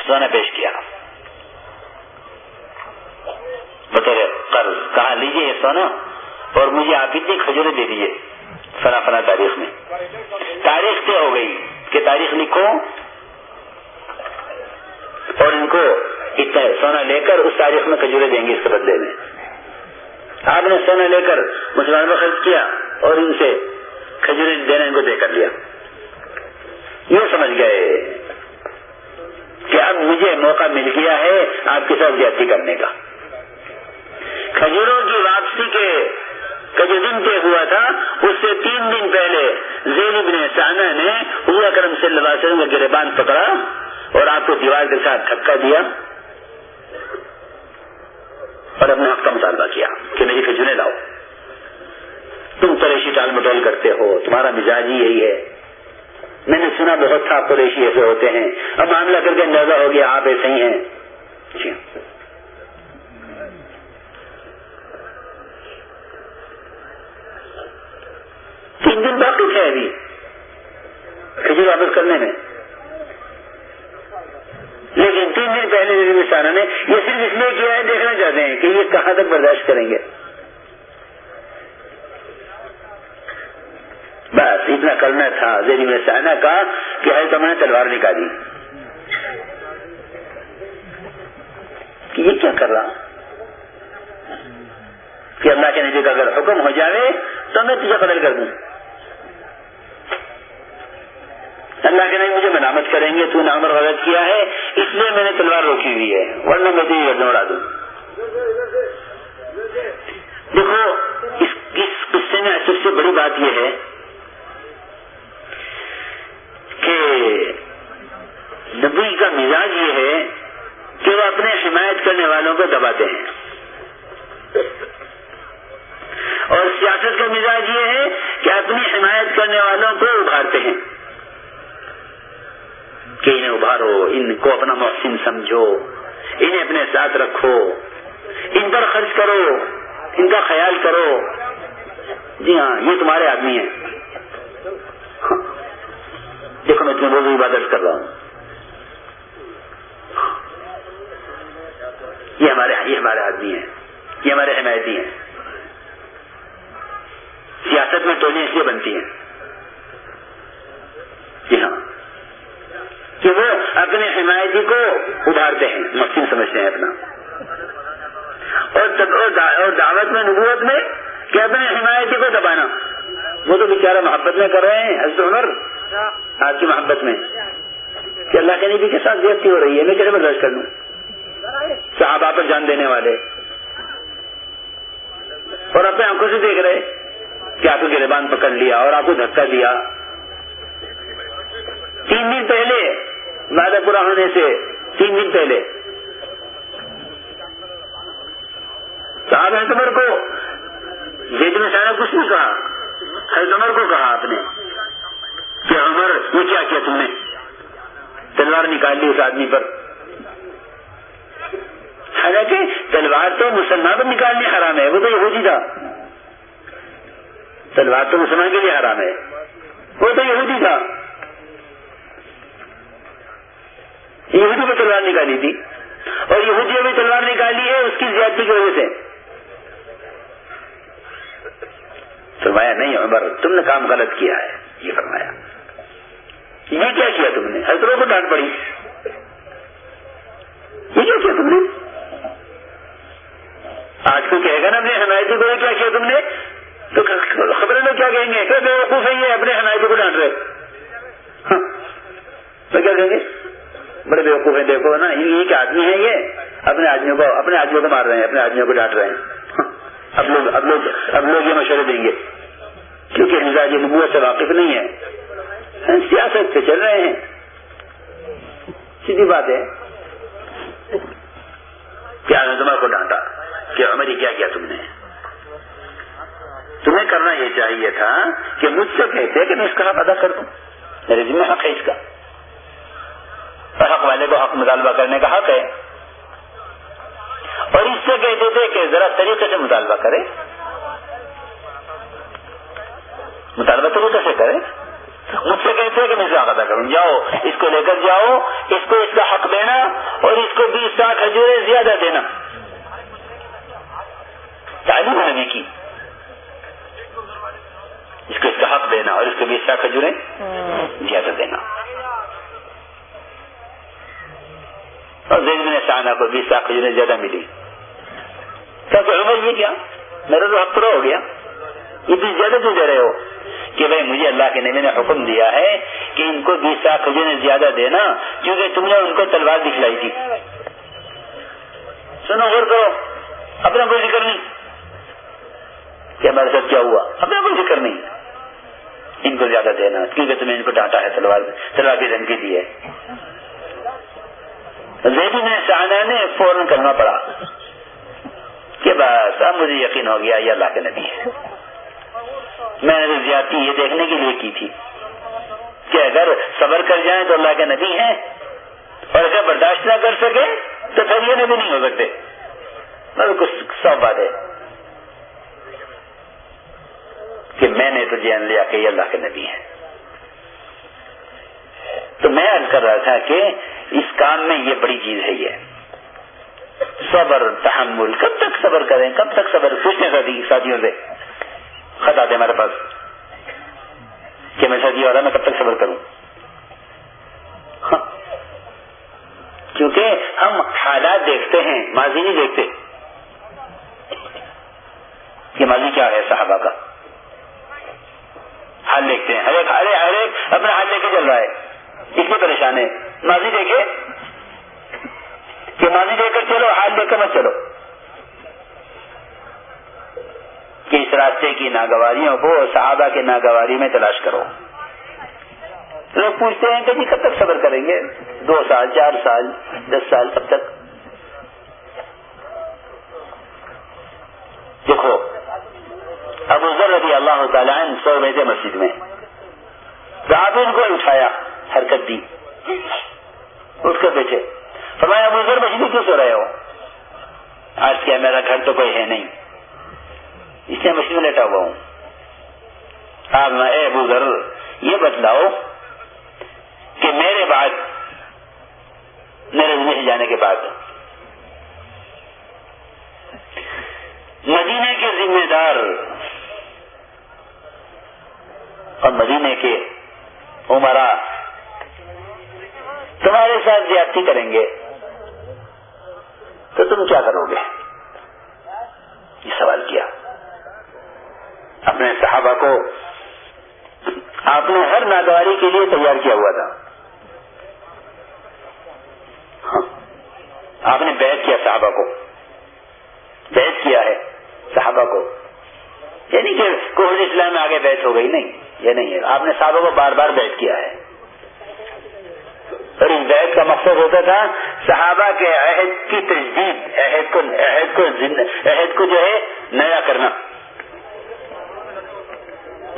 سونا پیش کیا۔ بطور قرض۔ کہا لیجیے یہ سونا اور مجھے آپ اتنی کھجورے دے دیجیے فنا فنا تاریخ میں۔ تاریخ طے ہو گئی کہ تاریخ لکھو اور ان کو اتنا سونا لے کر اس تاریخ میں کھجورے دیں گے اس کے بدلے میں۔ آپ نے سونا لے کر مسلمانوں کو خرچ کیا اور ان سے کھجورے دینے کو دے کر لیا۔ یہ سمجھ گئے کہ اب مجھے موقع مل گیا ہے آپ کے ساتھ زیادتی کرنے کا۔ کھجوروں کی واپسی کے جو دن طے ہوا تھا، اس سے تین دن پہلے زین ابن سانا نے حضور کرم صلی اللہ علیہ وسلم کا گربان پکڑا اور آپ کو دیوار کے ساتھ دھکا دیا اور اپنے حق کا مطالبہ کیا کہ میری کھجورے لاؤ۔ تم قریشی ٹال مٹول کرتے ہو، تمہارا مزاج ہی یہی ہے۔ میں نے سنا بہت تھا قریشی ایسے ہوتے ہیں۔ اب معاملہ کر کے اندازہ ہو گیا آپ ایسے ہی ہیں۔ جی ہاں۔ تین دن باقی تھے ابھی۔ کھجور واپس کرنے میں۔ لیکن تین دن پہلے سارا نے یہ صرف اس لیے کیا ہے، دیکھنا چاہتے ہیں کہ یہ کہاں تک برداشت کریں گے۔ بس، اتنا کرنا تھا زیر میں کا کہ ہر تو نے تلوار نکالی۔ کہ یہ کیا کر رہا؟ کہ اللہ کے نبی کا اگر حکم ہو جائے تو میں تجھے قتل کر دوں۔ اللہ کے نبی مجھے ملامت کریں گے، تو نے امر غلط کیا ہے، اس لیے میں نے تلوار روکی ہوئی ہے، ورنہ میں تجھے گردن اڑا دوں۔ دیکھو، اس قصے میں سب سے بڑی بات یہ ہے کہ نبی کا مزاج یہ ہے کہ وہ اپنے حمایت کرنے والوں کو دباتے ہیں۔ اور سیاست کا مزاج یہ ہے کہ اپنی حمایت کرنے والوں کو ابھارتے ہیں۔ کہ انہیں ابھارو، ان کو اپنا محسن سمجھو۔ انہیں اپنے ساتھ رکھو۔ ان پر خرچ کرو۔ ان کا خیال کرو۔ جی ہاں یہ تمہارے آدمی ہیں۔ دیکھو، میں تمہیں روز عبادت کر رہا ہوں۔ یہ ہمارے یہ ہمارے آدمی ہیں۔ یہ ہمارے حمایتی ہیں۔ سیاست میں ٹولیں اس لیے بنتی ہیں۔ جی ہاں۔ کہ وہ اپنے حمایتی کو ابھارتے ہیں مسلم سمجھتے ہیں اپنا۔ اور دعوت میں نبوت میں کہ اپنے حمایتی کو دبانا۔ وہ تو بیچارہ محبت میں کر رہے ہیں، حضرت عمر۔ آپ کی محبت میں۔ کہ اللہ کے نبی کے ساتھ زیادتی ہو رہی ہے، میں کیسے برداشت کر لوں؟ صاحب آپ جان دینے والے۔ اور اپنے آنکھوں سے دیکھ رہے کہ آپ کو گربان پکڑ لیا اور آپ کو دھکا دیا۔ تین دن پہلے، وعدہ پورا ہونے سے تین دن پہلے۔ صاحب حضرت کو زید میں سارا کچھ نہیں کہا، حضرت عمر کو کہا آپ نے کہ عمر یہ کیا کیا تم نے؟ تلوار نکال لی اس آدمی پر۔ حالانکہ تلوار تو مسلمان پر نکالنے حرام ہے، وہ تو یہودی تھا۔ تلوار تو مسلمان کے لیے حرام ہے، وہ تو یہودی تھا۔ یہودی کو تلوار نکالی تھی اور یہودیوں میں تلوار نکالی ہے اس کی زیادتی کی وجہ سے۔ فرمایا، نہیں، عمر، تم نے کام غلط کیا ہے۔ یہ فرمایا۔ یہ کیا کیا تم نے؟ حضروں کو ڈانٹ پڑی۔ یہ کیا کیا تم نے؟ آج کو کہے گا نا، اپنے حمایتی کو کیا کیا تم نے؟ تو خبریں لوگ کیا کہیں گے؟ کہ بے وقوف ہے یہ، اپنے حمایتی کو ڈانٹ رہے۔ ہاں تو کیا کہیں گے؟ بڑے بے وقوف ہیں، دیکھو نا یہ ایک آدمی ہے یہ، اپنے آدمیوں کو، اپنے آدمیوں کو مار رہے ہیں، اپنے آدمیوں کو ڈانٹ رہے ہیں۔ اب لوگ اب لوگ اب لوگ یہ مشورے دیں گے۔ کیونکہ مزاج نبوت سے واقف نہیں ہے۔ ہاں، سیاست پہ چل رہے ہیں۔ سیدھی بات ہے۔ کیا تمہارے کو ڈانٹا کہ عمر کیا کیا تم نے؟ تمہیں کرنا یہ چاہیے تھا کہ مجھ سے کہتے کہ میں اس کا حق ادا کر دوں۔ میرے ذمہ حق ہے اس کا۔ حق والے کو حق مطالبہ کرنے کا حق ہے۔ اور اس سے کہتے تھے کہ ذرا طریقے سے مطالبہ کرے۔ مطالبہ طریقے سے کرے۔ مجھ سے کہتے ہیں کہ میں حق ادا کروں۔ جاؤ اس کو لے کر جاؤ اس کو اس کا حق دینا اور اس کو بیس سا کھجورے زیادہ دینا۔ تعلیم ہونے کی۔ اس کو اس کا حق دینا اور اس کو بیس سا کھجورے زیادہ دینا۔ اور زید میں سانا کو بیس سا کھجورے زیادہ ملی۔ عمر یہ کیا؟ میرا تو حق پورا ہو گیا۔ یہ بھی زیادہ تو دے رہے ہو کہ بھائی مجھے اللہ کے نبی نے حکم دیا ہے کہ ان کو بیس لاکھ کھجورے زیادہ دینا، کیونکہ تم نے ان کو تلوار دکھلائی تھی۔ سنو غور کرو، اپنا کوئی ذکر نہیں۔ کہ ہمارے ساتھ کیا ہوا؟ اپنا کوئی ذکر نہیں۔ ان کو زیادہ دینا، کیونکہ تمہیں ان کو ڈانٹا ہے تلوار تلوار کی دھمکی دی ہے۔ زیدی میں شاہجہاں نے فوراً کرنا پڑا کہ بس اب مجھے یقین ہو گیا یہ اللہ کے نبی ہے۔ میں نے زیادتی یہ دیکھنے کے لیے کی تھی کہ اگر صبر کر جائیں تو اللہ کے نبی ہیں اور اگر برداشت نہ کر سکے تو پھر یہ نبی نہیں ہو سکتے۔ کچھ سو بات ہے کہ میں نے تو جان لیا کہ یہ اللہ کے نبی ہیں۔ تو میں عرض کر رہا تھا کہ اس کام میں یہ بڑی چیز ہے یہ۔ صبر، تحمل، کب تک صبر کریں؟ کب تک صبر؟ پوچھنے ساتھیوں سے۔ خط آتے ہمارے پاس۔ کہ میں شادی والا، میں کب تک صبر کروں؟ ہاں۔ کیونکہ ہم حالات دیکھتے ہیں، ماضی نہیں دیکھتے۔ کہ ماضی کیا ہے صحابہ کا؟ حال دیکھتے ہیں۔ ہر ایک ہر ہر ایک اپنا حال لے کے چل رہا ہے۔ اس میں پریشان ہے ماضی دیکھے؟ کہ ماضی دیکھ کر چلو، حال دیکھ کر مت چلو۔ کہ اس راستے کی ناگواریوں کو صحابہ کے ناگواری میں تلاش کرو۔ لوگ پوچھتے ہیں کہ جی کب تک صبر کریں گے؟ دو سال، چار سال، دس سال کب تک۔ دیکھو، ابو ذر رضی اللہ تعالیٰ سو میں تھے مسجد میں۔ آپ ان کو اٹھایا۔ حرکت دی۔ اٹھ کر بیٹھے۔ فرمایا، ابو ذر مسجد کیوں سو رہے ہو؟ آج کیا میرا گھر تو کوئی ہے نہیں۔ اس لیے مشین لیٹا ہوا ہوں۔ آپ اے ابو ذر، یہ بتلاؤ کہ میرے بعد، میرے سے جانے کے بعد، مدینے کے ذمہ دار اور مدینے کے عمرا تمہارے ساتھ زیادتی کریں گے۔ تو تم کیا کرو گے؟ یہ سوال کیا۔ اپنے صحابہ کو آپ نے ہر ناگواری کے لیے تیار کیا ہوا تھا۔ ہاں۔ آپ نے بیت کیا صحابہ کو۔ بیت کیا ہے صحابہ کو۔ یعنی کہ کوہل اسلام میں آگے بیت ہو گئی نہیں، یہ نہیں ہے۔ آپ نے صحابہ کو بار بار بیت کیا ہے۔ اور اس بیت کا مقصد ہوتا تھا صحابہ کے عہد کی تجدید، عہد کو عہد کو عہد کو جو ہے نیا کرنا۔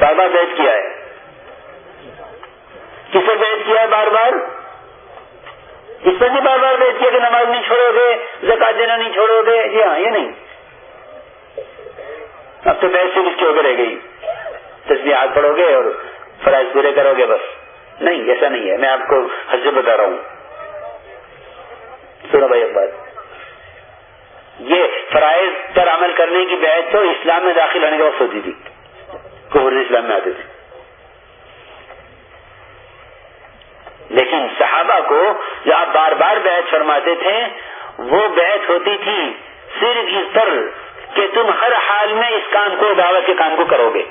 بار بار بیچ کیا ہے۔ کسے بیچ کیا ہے بار بار؟ اس پر بھی بار بار بیچ کیا کہ نماز نہیں چھوڑو گے، زکات دینا نہیں چھوڑو گے۔ جی ہاں یہ نہیں۔ اب تو بیچ سے کس کی ہو کے رہ گئی۔ تصویر ہاتھ پڑھو گے اور فرائض پورے کرو گے بس۔ نہیں، ایسا نہیں ہے۔ میں آپ کو حج بتا رہا ہوں۔ سنو بھائی ایک بات۔ یہ فرائض پر عمل کرنے کی بیعت تو اسلام میں داخل ہونے کے وقت ہوتی تھی۔ کفر اسلام میں آتے تھے۔ لیکن صحابہ کو جو آپ بار بار بیعت فرماتے تھے، وہ بیعت ہوتی تھی صرف اس پر کہ تم ہر حال میں اس کام کو، دعوت کے کام کو کرو گے۔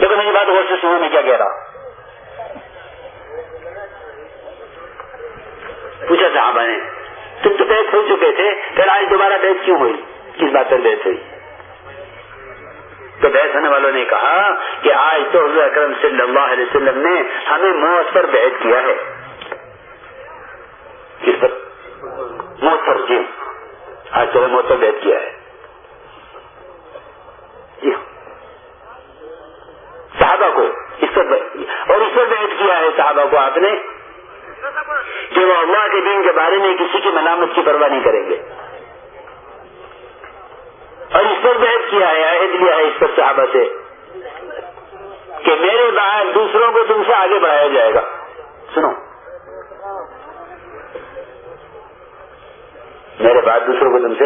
دیکھو، میری بات غور سے سنو، میں کیا کہہ رہا پوچھا صحابہ ہاں نے۔ تم تو بیت ہو چکے تھے، پھر آج دوبارہ بیت کیوں ہوئی؟ کس بات پر بیت ہوئی؟ تو بحث ہونے والوں نے کہا کہ آج تو حضور اکرم صلی اللہ علیہ وسلم نے ہمیں موت پر بیعت کیا ہے۔ کس پر؟ موت پر جی۔ آج تو موت پر بیعت کیا ہے۔ جی۔ صحابہ کو اس پر اور اس پر بیعت کیا ہے صحابہ کو آپ نے؟ کہ وہ اللہ کے دین کے بارے میں کسی کی ملامت کی پرواہ نہیں کریں گے۔ اور اس پر بحث کیا ہے عہد لیا ہے اس پر صحابہ سے کہ میرے بعد دوسروں کو تم سے آگے بڑھایا جائے گا۔ سنو۔ میرے بعد دوسروں کو تم سے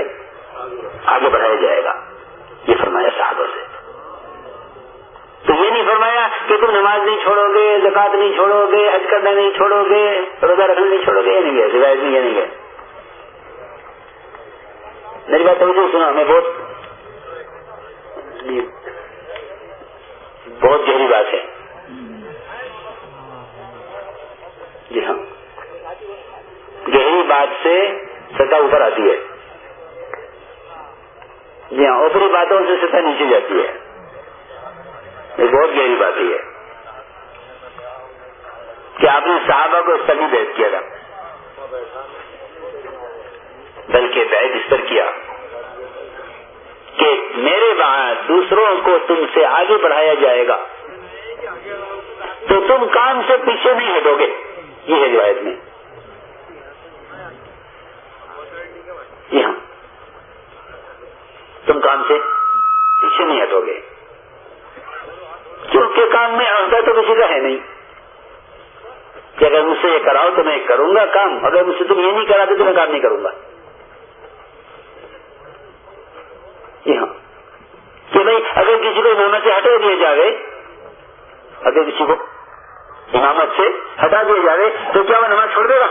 آگے بڑھایا جائے گا۔ یہ فرمایا صحابہ سے۔ تو یہ نہیں فرمایا کہ تم نماز نہیں چھوڑو گے زکات نہیں چھوڑو گے، حج کرنا نہیں چھوڑو گے، روزہ رکھنا نہیں چھوڑو گے، یہ نہیں گئے روایت نہیں، یہ نہیں گئے میری بات توجہ سنا میں بہت بہت گہری بات ہے۔ جی ہاں۔ گہری بات سے سطح اوپر آتی ہے۔ جی ہاں اوپری باتوں سے سطح نیچے جاتی ہے۔ یہ بہت گہری بات ہے کہ آپ نے صحابہ کو اس پر نہیں بیت کیا تھا۔ بلکہ بیت اس پر کیا۔ کہ میرے بعد دوسروں کو تم سے آگے بڑھایا جائے گا۔ تو تم کام سے پیچھے نہیں ہٹو گے۔ یہ ہے روایت میں۔ ہاں تم کام سے پیچھے نہیں ہٹو گے۔ کیونکہ کام میں عہدہ تو کسی کا ہے نہیں۔ کہ اگر مجھ سے یہ کراؤ تو میں کروں گا کام، اگر مجھ سے تم یہ نہیں کراتے تو میں کام نہیں کروں گا۔ جی ہاں کہ بھائی اگر کسی کو امامت سے ہٹا دیا جائے اگر کسی کو امامت سے ہٹا دیا جائے تو کیا وہ نماز چھوڑ دے گا؟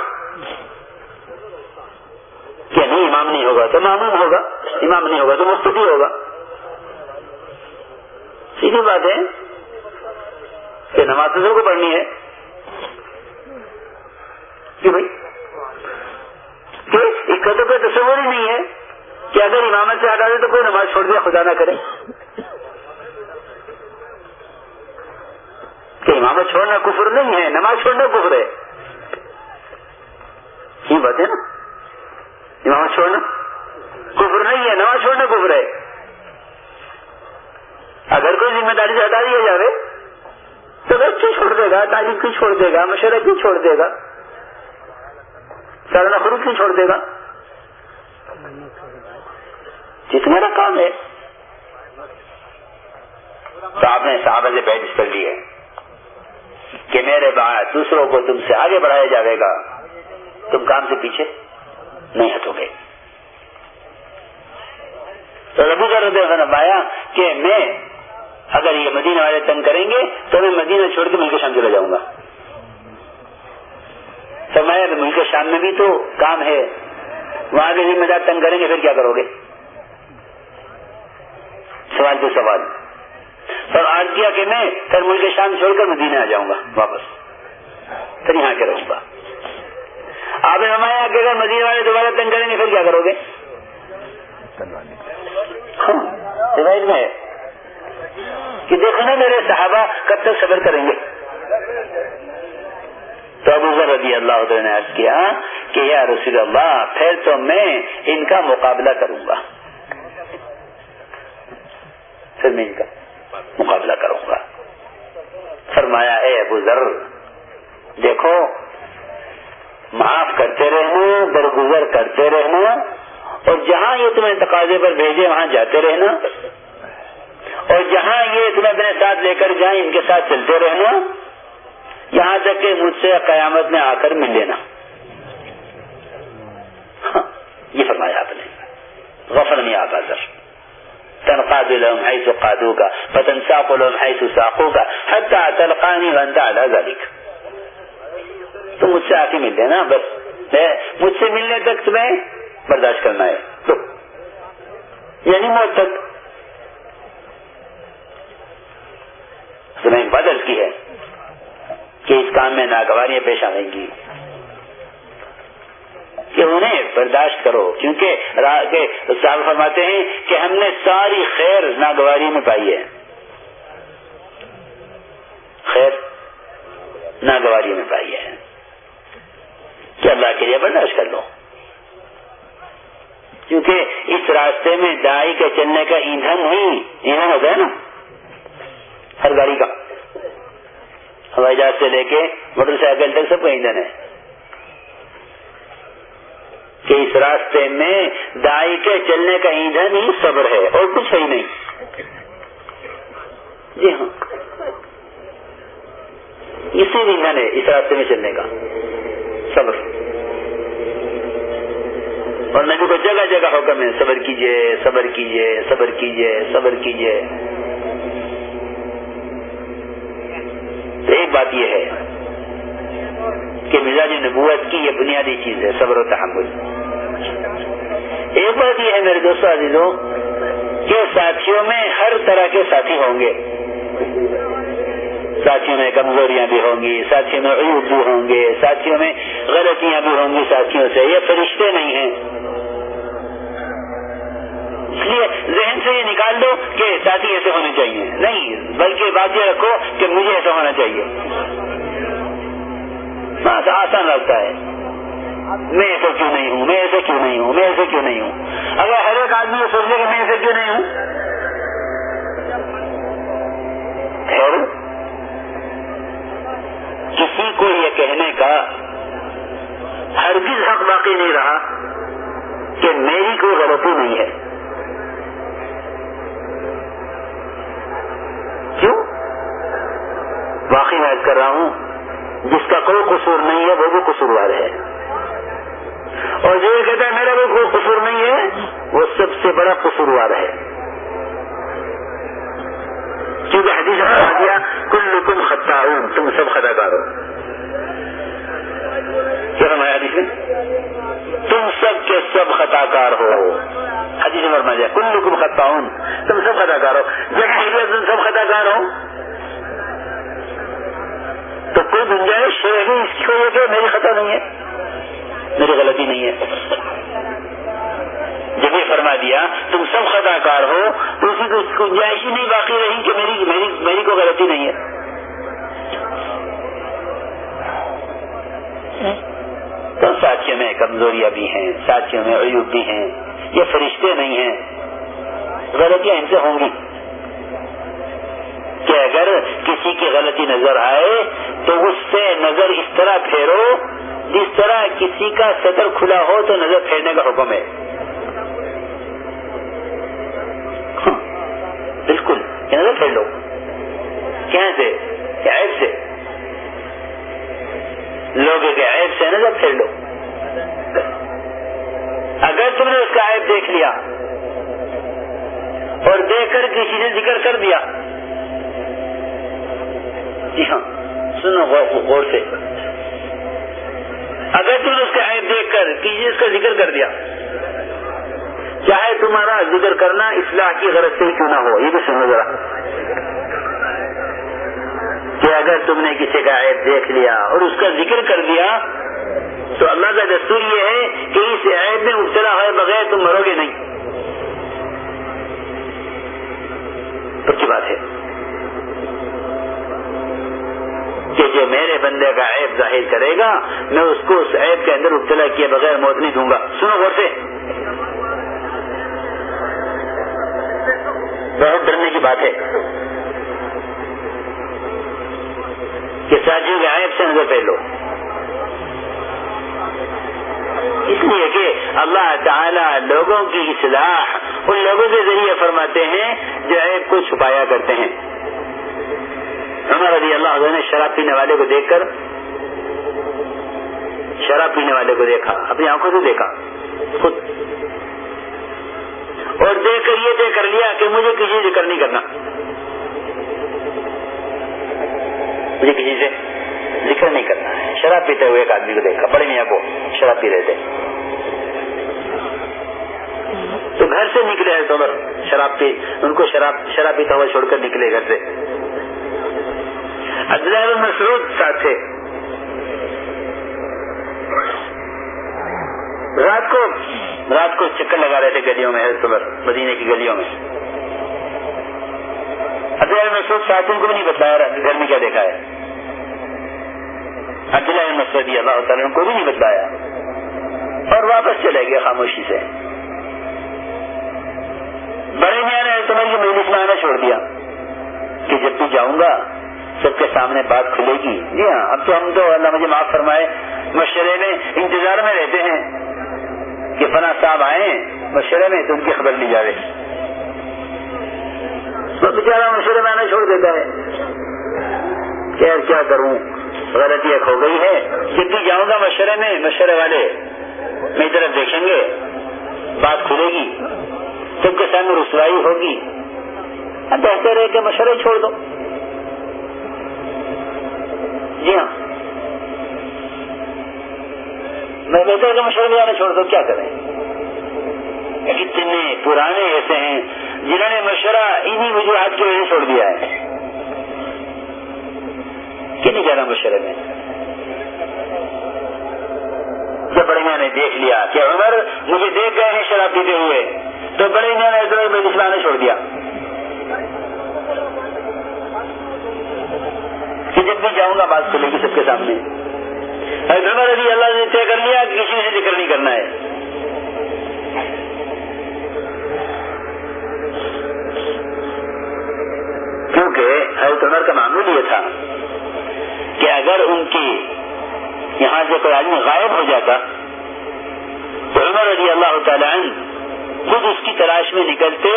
کیا نہیں، امام نہیں ہوگا تو معموم ہوگا، امام نہیں ہوگا تو مستفی ہوگا۔ سیدھی بات ہے۔ کہ نماز کو پڑھنی ہے؟ کہ بھائی؟ کہ اکتوں کا تصور ہی نہیں ہے کہ اگر امامت سے ہٹا دے تو کوئی نماز چھوڑ دیا خدا نہ کرے۔ کہ امامت چھوڑنا کفر نہیں ہے، نماز چھوڑنا کفر ہے۔ یہ بات ہے نا۔ امامت چھوڑنا کفر نہیں ہے، نماز چھوڑنا کفر ہے۔ اگر کوئی ذمہ داری سے ہٹا دیا جائے تو وہ کیوں چھوڑ دے گا؟ تعلیم کیوں چھوڑ دے گا؟ مشورہ کیوں چھوڑ دے گا؟ سارا نفرو کیوں چھوڑ دے گا؟ جس میرا کام ہے۔ تو آپ نے صحابہ سے بیٹھ کر لی ہے کہ میرے بعد دوسروں کو تم سے آگے بڑھایا جائے گا۔ تم کام سے پیچھے نہیں ہٹو گے۔ تو ربو کا ردر پایا کہ میں اگر یہ مدینہ والے تنگ کریں گے تو میں مدینہ چھوڑ کے ملک شام چلا جاؤں گا۔ تو میں ملک شام میں بھی تو کام ہے۔ وہاں کے ذمہ دار تنگ کریں گے پھر کیا کرو گے؟ سوال تو سوال۔ اور آج کیا کہ میں پھر ملک شام چھوڑ کر مدینہ آ جاؤں گا واپس۔ پھر یہاں کے رہوں گا۔ آپ نے ہمارے کہ اگر مدینہ والے دوبارہ تنگ کریں گے پھر کیا کرو گے؟ ہاں میں کہ دیکھو نا میرے صحابہ کب تک صبر کریں گے؟ تو ابو ذر رضی اللہ نے عرض کیا کہ یا رسول اللہ، پھر تو میں ان کا مقابلہ کروں گا۔ پھر میں ان کا مقابلہ کروں گا۔ فرمایا، اے ابو ذر، دیکھو، معاف کرتے رہنا، درگزر کرتے رہنا، اور جہاں یہ تمہیں تقاضے پر بھیجے، وہاں جاتے رہنا۔ اور جہاں یہ تمہیں اپنے ساتھ لے کر جائیں ان کے ساتھ چلتے رہنا یہاں تک کہ مجھ سے قیامت میں آ کر مل لینا۔ ہاں، یہ فرمایا آپ نے۔ غفر نہیں آتا سر تنقاد لهم حيث قادوك فتنساق لهم حيث ساقوك حتى تلقاني وانت على ذلك۔ تو مجھ سے آ کے مل لینا بس۔ مجھ سے ملنے تک تمہیں برداشت کرنا ہے۔ تو یعنی موت تک۔ تمہیں بدل کی ہے کہ اس کام میں ناگواریاں پیش آئیں گی کہ انہیں برداشت کرو، کیونکہ صاحب فرماتے ہیں کہ ہم نے ساری خیر ناگواری میں پائی ہے۔ خیر ناگواری میں پائی ہے۔ کہ اللہ کے لیے برداشت کر لو۔ کیونکہ اس راستے میں دائی کے چلنے کا ایندھن ہی ایندھن ہوتا ہے نا۔ ہر گاڑی کا۔ ہوائی جہاز سے لے کے موٹر سائیکل تک سب کا ایندھن ہے۔ کہ اس راستے میں دائی کے چلنے کا ایندھن ہی صبر ہے اور کچھ ہی نہیں۔ جی ہاں۔ اسی ایندھن ہے اس راستے میں چلنے کا۔ صبر۔ اور نبی کو جگہ جگہ حکم ہے صبر کیجیے صبر کیجیے صبر کیجیے صبر کیجیے۔ ایک بات یہ ہے کہ مزاج نبوت کی یہ بنیادی چیز ہے، صبر و تحمل۔ ایک بات یہ ہے میرے دوستوں عزیزوں، کہ ساتھیوں میں ہر طرح کے ساتھی ہوں گے۔ ساتھیوں میں کمزوریاں بھی ہوں گی، ساتھیوں میں عیوب بھی ہوں گے، ساتھیوں میں غلطیاں بھی ہوں گی ساتھیوں سے، یہ فرشتے نہیں ہیں۔ اس لیے ذہن سے یہ نکال دو کہ ساتھی ایسے ہونے چاہیے۔ نہیں، بلکہ بات یہ رکھو کہ مجھے ایسا ہونا چاہیے۔ بس آسان لگتا ہے۔ میں ایسے کیوں نہیں ہوں؟ میں ایسے کیوں نہیں ہوں؟ میں ایسے کیوں نہیں ہوں؟ اگر ہر ایک آدمی یہ سوچ لے کہ میں ایسے کیوں نہیں ہوں؟ کسی کو یہ کہنے کا ہرگز حق باقی نہیں رہا کہ میری کوئی غلطی نہیں ہے۔ کیوں؟ واقعی میں کر رہا ہوں، جس کا کوئی قصور نہیں ہے، وہ بھی قصوروار ہے۔ اور جو یہ کہتا ہے، میرا بھی کوئی قصور نہیں ہے، وہ سب سے بڑا قصوروار ہے۔ کیونکہ حدیث نے کہا دیا کل لکم خطا تم سب خطا کار ہو۔ کیا فرمایا حدیث نے تم سب کے سب خطا کار ہو۔ حدیث نے فرمایا کل لکم خطا تم سب خطا کار ہو۔ جب تم سب خطا کار ہو، تو کوئی گنجائش ہے اس کی وجہ سے میری خطا نہیں ہے۔ میری غلطی نہیں ہے۔ جب یہ فرما دیا، تم سب خطا کار ہو، تو اسی کو گنجائش ہی نہیں، باقی رہی کہ میری میری میری کو غلطی نہیں ہے۔ تو ساتھیوں میں کمزوریاں بھی ہیں، ساتھیوں میں عیوب بھی ہیں، یہ فرشتے نہیں ہیں۔ غلطیاں ان سے ہوں گی۔ کہ اگر کسی کی غلطی نظر آئے تو اس سے نظر اس طرح پھیرو جس طرح کسی کا سطر کھلا ہو تو نظر پھیرنے کا حکم ہے۔ ہاں، بالکل نظر پھیر لو۔ کیا سے؟ عیب سے۔ لوگ کے عیب سے نظر پھیر لو۔ اگر تم نے اس کا عیب دیکھ لیا اور دیکھ کر کسی نے ذکر کر دیا۔ جی ہاں سنو غور سے۔ اگر تم نے اس کا عیب دیکھ کر کسی نے اس کا ذکر کر دیا، چاہے تمہارا ذکر کرنا اصلاح کی غرض سے ہی کیوں نہ ہو، یہ بھی سنو ذرا۔ کہ اگر تم نے کسی کا عیب دیکھ لیا اور اس کا ذکر کر دیا، تو اللہ کا دستور یہ ہے کہ اس عیب میں مبتلا ہوئے بغیر تم مرو گے نہیں۔ پکی بات ہے۔ کہ جو میرے بندے کا عیب ظاہر کرے گا، میں اس کو اس عیب کے اندر مبتلا کیے بغیر موت نہیں دوں گا۔ سنو غور سے۔ بہت ڈرنے کی بات ہے۔ کہ ساتھیوں کے عائب سے نظر پہلو اس لیے کہ اللہ تعالی لوگوں کی اصلاح ان لوگوں کے ذریعے فرماتے ہیں جو عیب کو چھپایا کرتے ہیں۔ عمر رضی اللہ عنہ نے شراب پینے والے کو دیکھ کر شراب پینے والے کو دیکھا، اپنی آنکھوں سے دیکھا۔ خود۔ اور دیکھ کر یہ طے کر لیا کہ مجھے کسی ذکر نہیں کرنا۔ مجھے کسی سے ذکر نہیں کرنا ہے۔ شراب پیتے ہوئے ایک آدمی کو دیکھا، بڑے میاں کو شراب پی رہے تھے۔ تو گھر سے نکلے ہیں تو شراب پی، ان کو شراب شراب پیتا ہوا چھوڑ کر نکلے گھر سے۔ عبداللہ مسعود ساتھ تھے۔ رات کو رات کو چکر لگا رہے تھے گلیوں میں صبح مدینے کی گلیوں میں۔ عبداللہ مسعود ساتھیوں کو بھی نہیں بتلایا گھر میں کیا دیکھا ہے۔ عبداللہ مسعود اللہ تعالیٰ کو بھی نہیں بتلایا۔ اور واپس چلے گئے خاموشی سے۔ بڑے میاں نے تمہیں یہ مجلس میں آنا چھوڑ دیا کہ جب بھی جاؤں گا، سب کے سامنے بات کھلے گی۔ جی ہاں اب تو ہم تو اللہ مجھے معاف فرمائے، مشورے میں انتظار میں رہتے ہیں کہ فنا صاحب آئے مشورے میں تو ان کی خبر لی جائے تو بیچارہ مشورے میں آنا چھوڑ دیتا ہے۔ کیا کیا کروں؟ غلطی ایک ہو گئی ہے جب بھی جاؤں گا مشورے میں، مشورے والے میری طرف دیکھیں گے، بات کھلے گی سب کے سامنے رسوائی ہوگی۔ اب بہتر ہے کہ مشورے چھوڑ دو۔ جی ہاں۔ میں بہتر کہ مشورے جانا چھوڑ دو، کیا کریں؟ کتنے پرانے ایسے ہیں جنہوں نے مشورہ انہی وجوہات کی وجہ چھوڑ دیا ہے۔ کہ نہیں جانا میں؟ جب بڑے میاں نے دیکھ لیا کہ عمر مجھے دیکھ گئے ہیں شراب پیتے ہوئے، تو بڑے میاں نے ادھر میں نے چھوڑ دیا۔ کہ جب بھی جاؤں گا بات کھلے گی سب کے سامنے۔ عمر ابھی اللہ نے طے کر لیا کہ کسی سے ذکر نہیں کرنا ہے۔ کیونکہ حضرت عمر کا معمول یہ تھا کہ اگر ان کی یہاں سے کوئی آدمی غائب ہو جاتا تو عمر رضی اللہ تعالیٰ خود اس کی تلاش میں نکلتے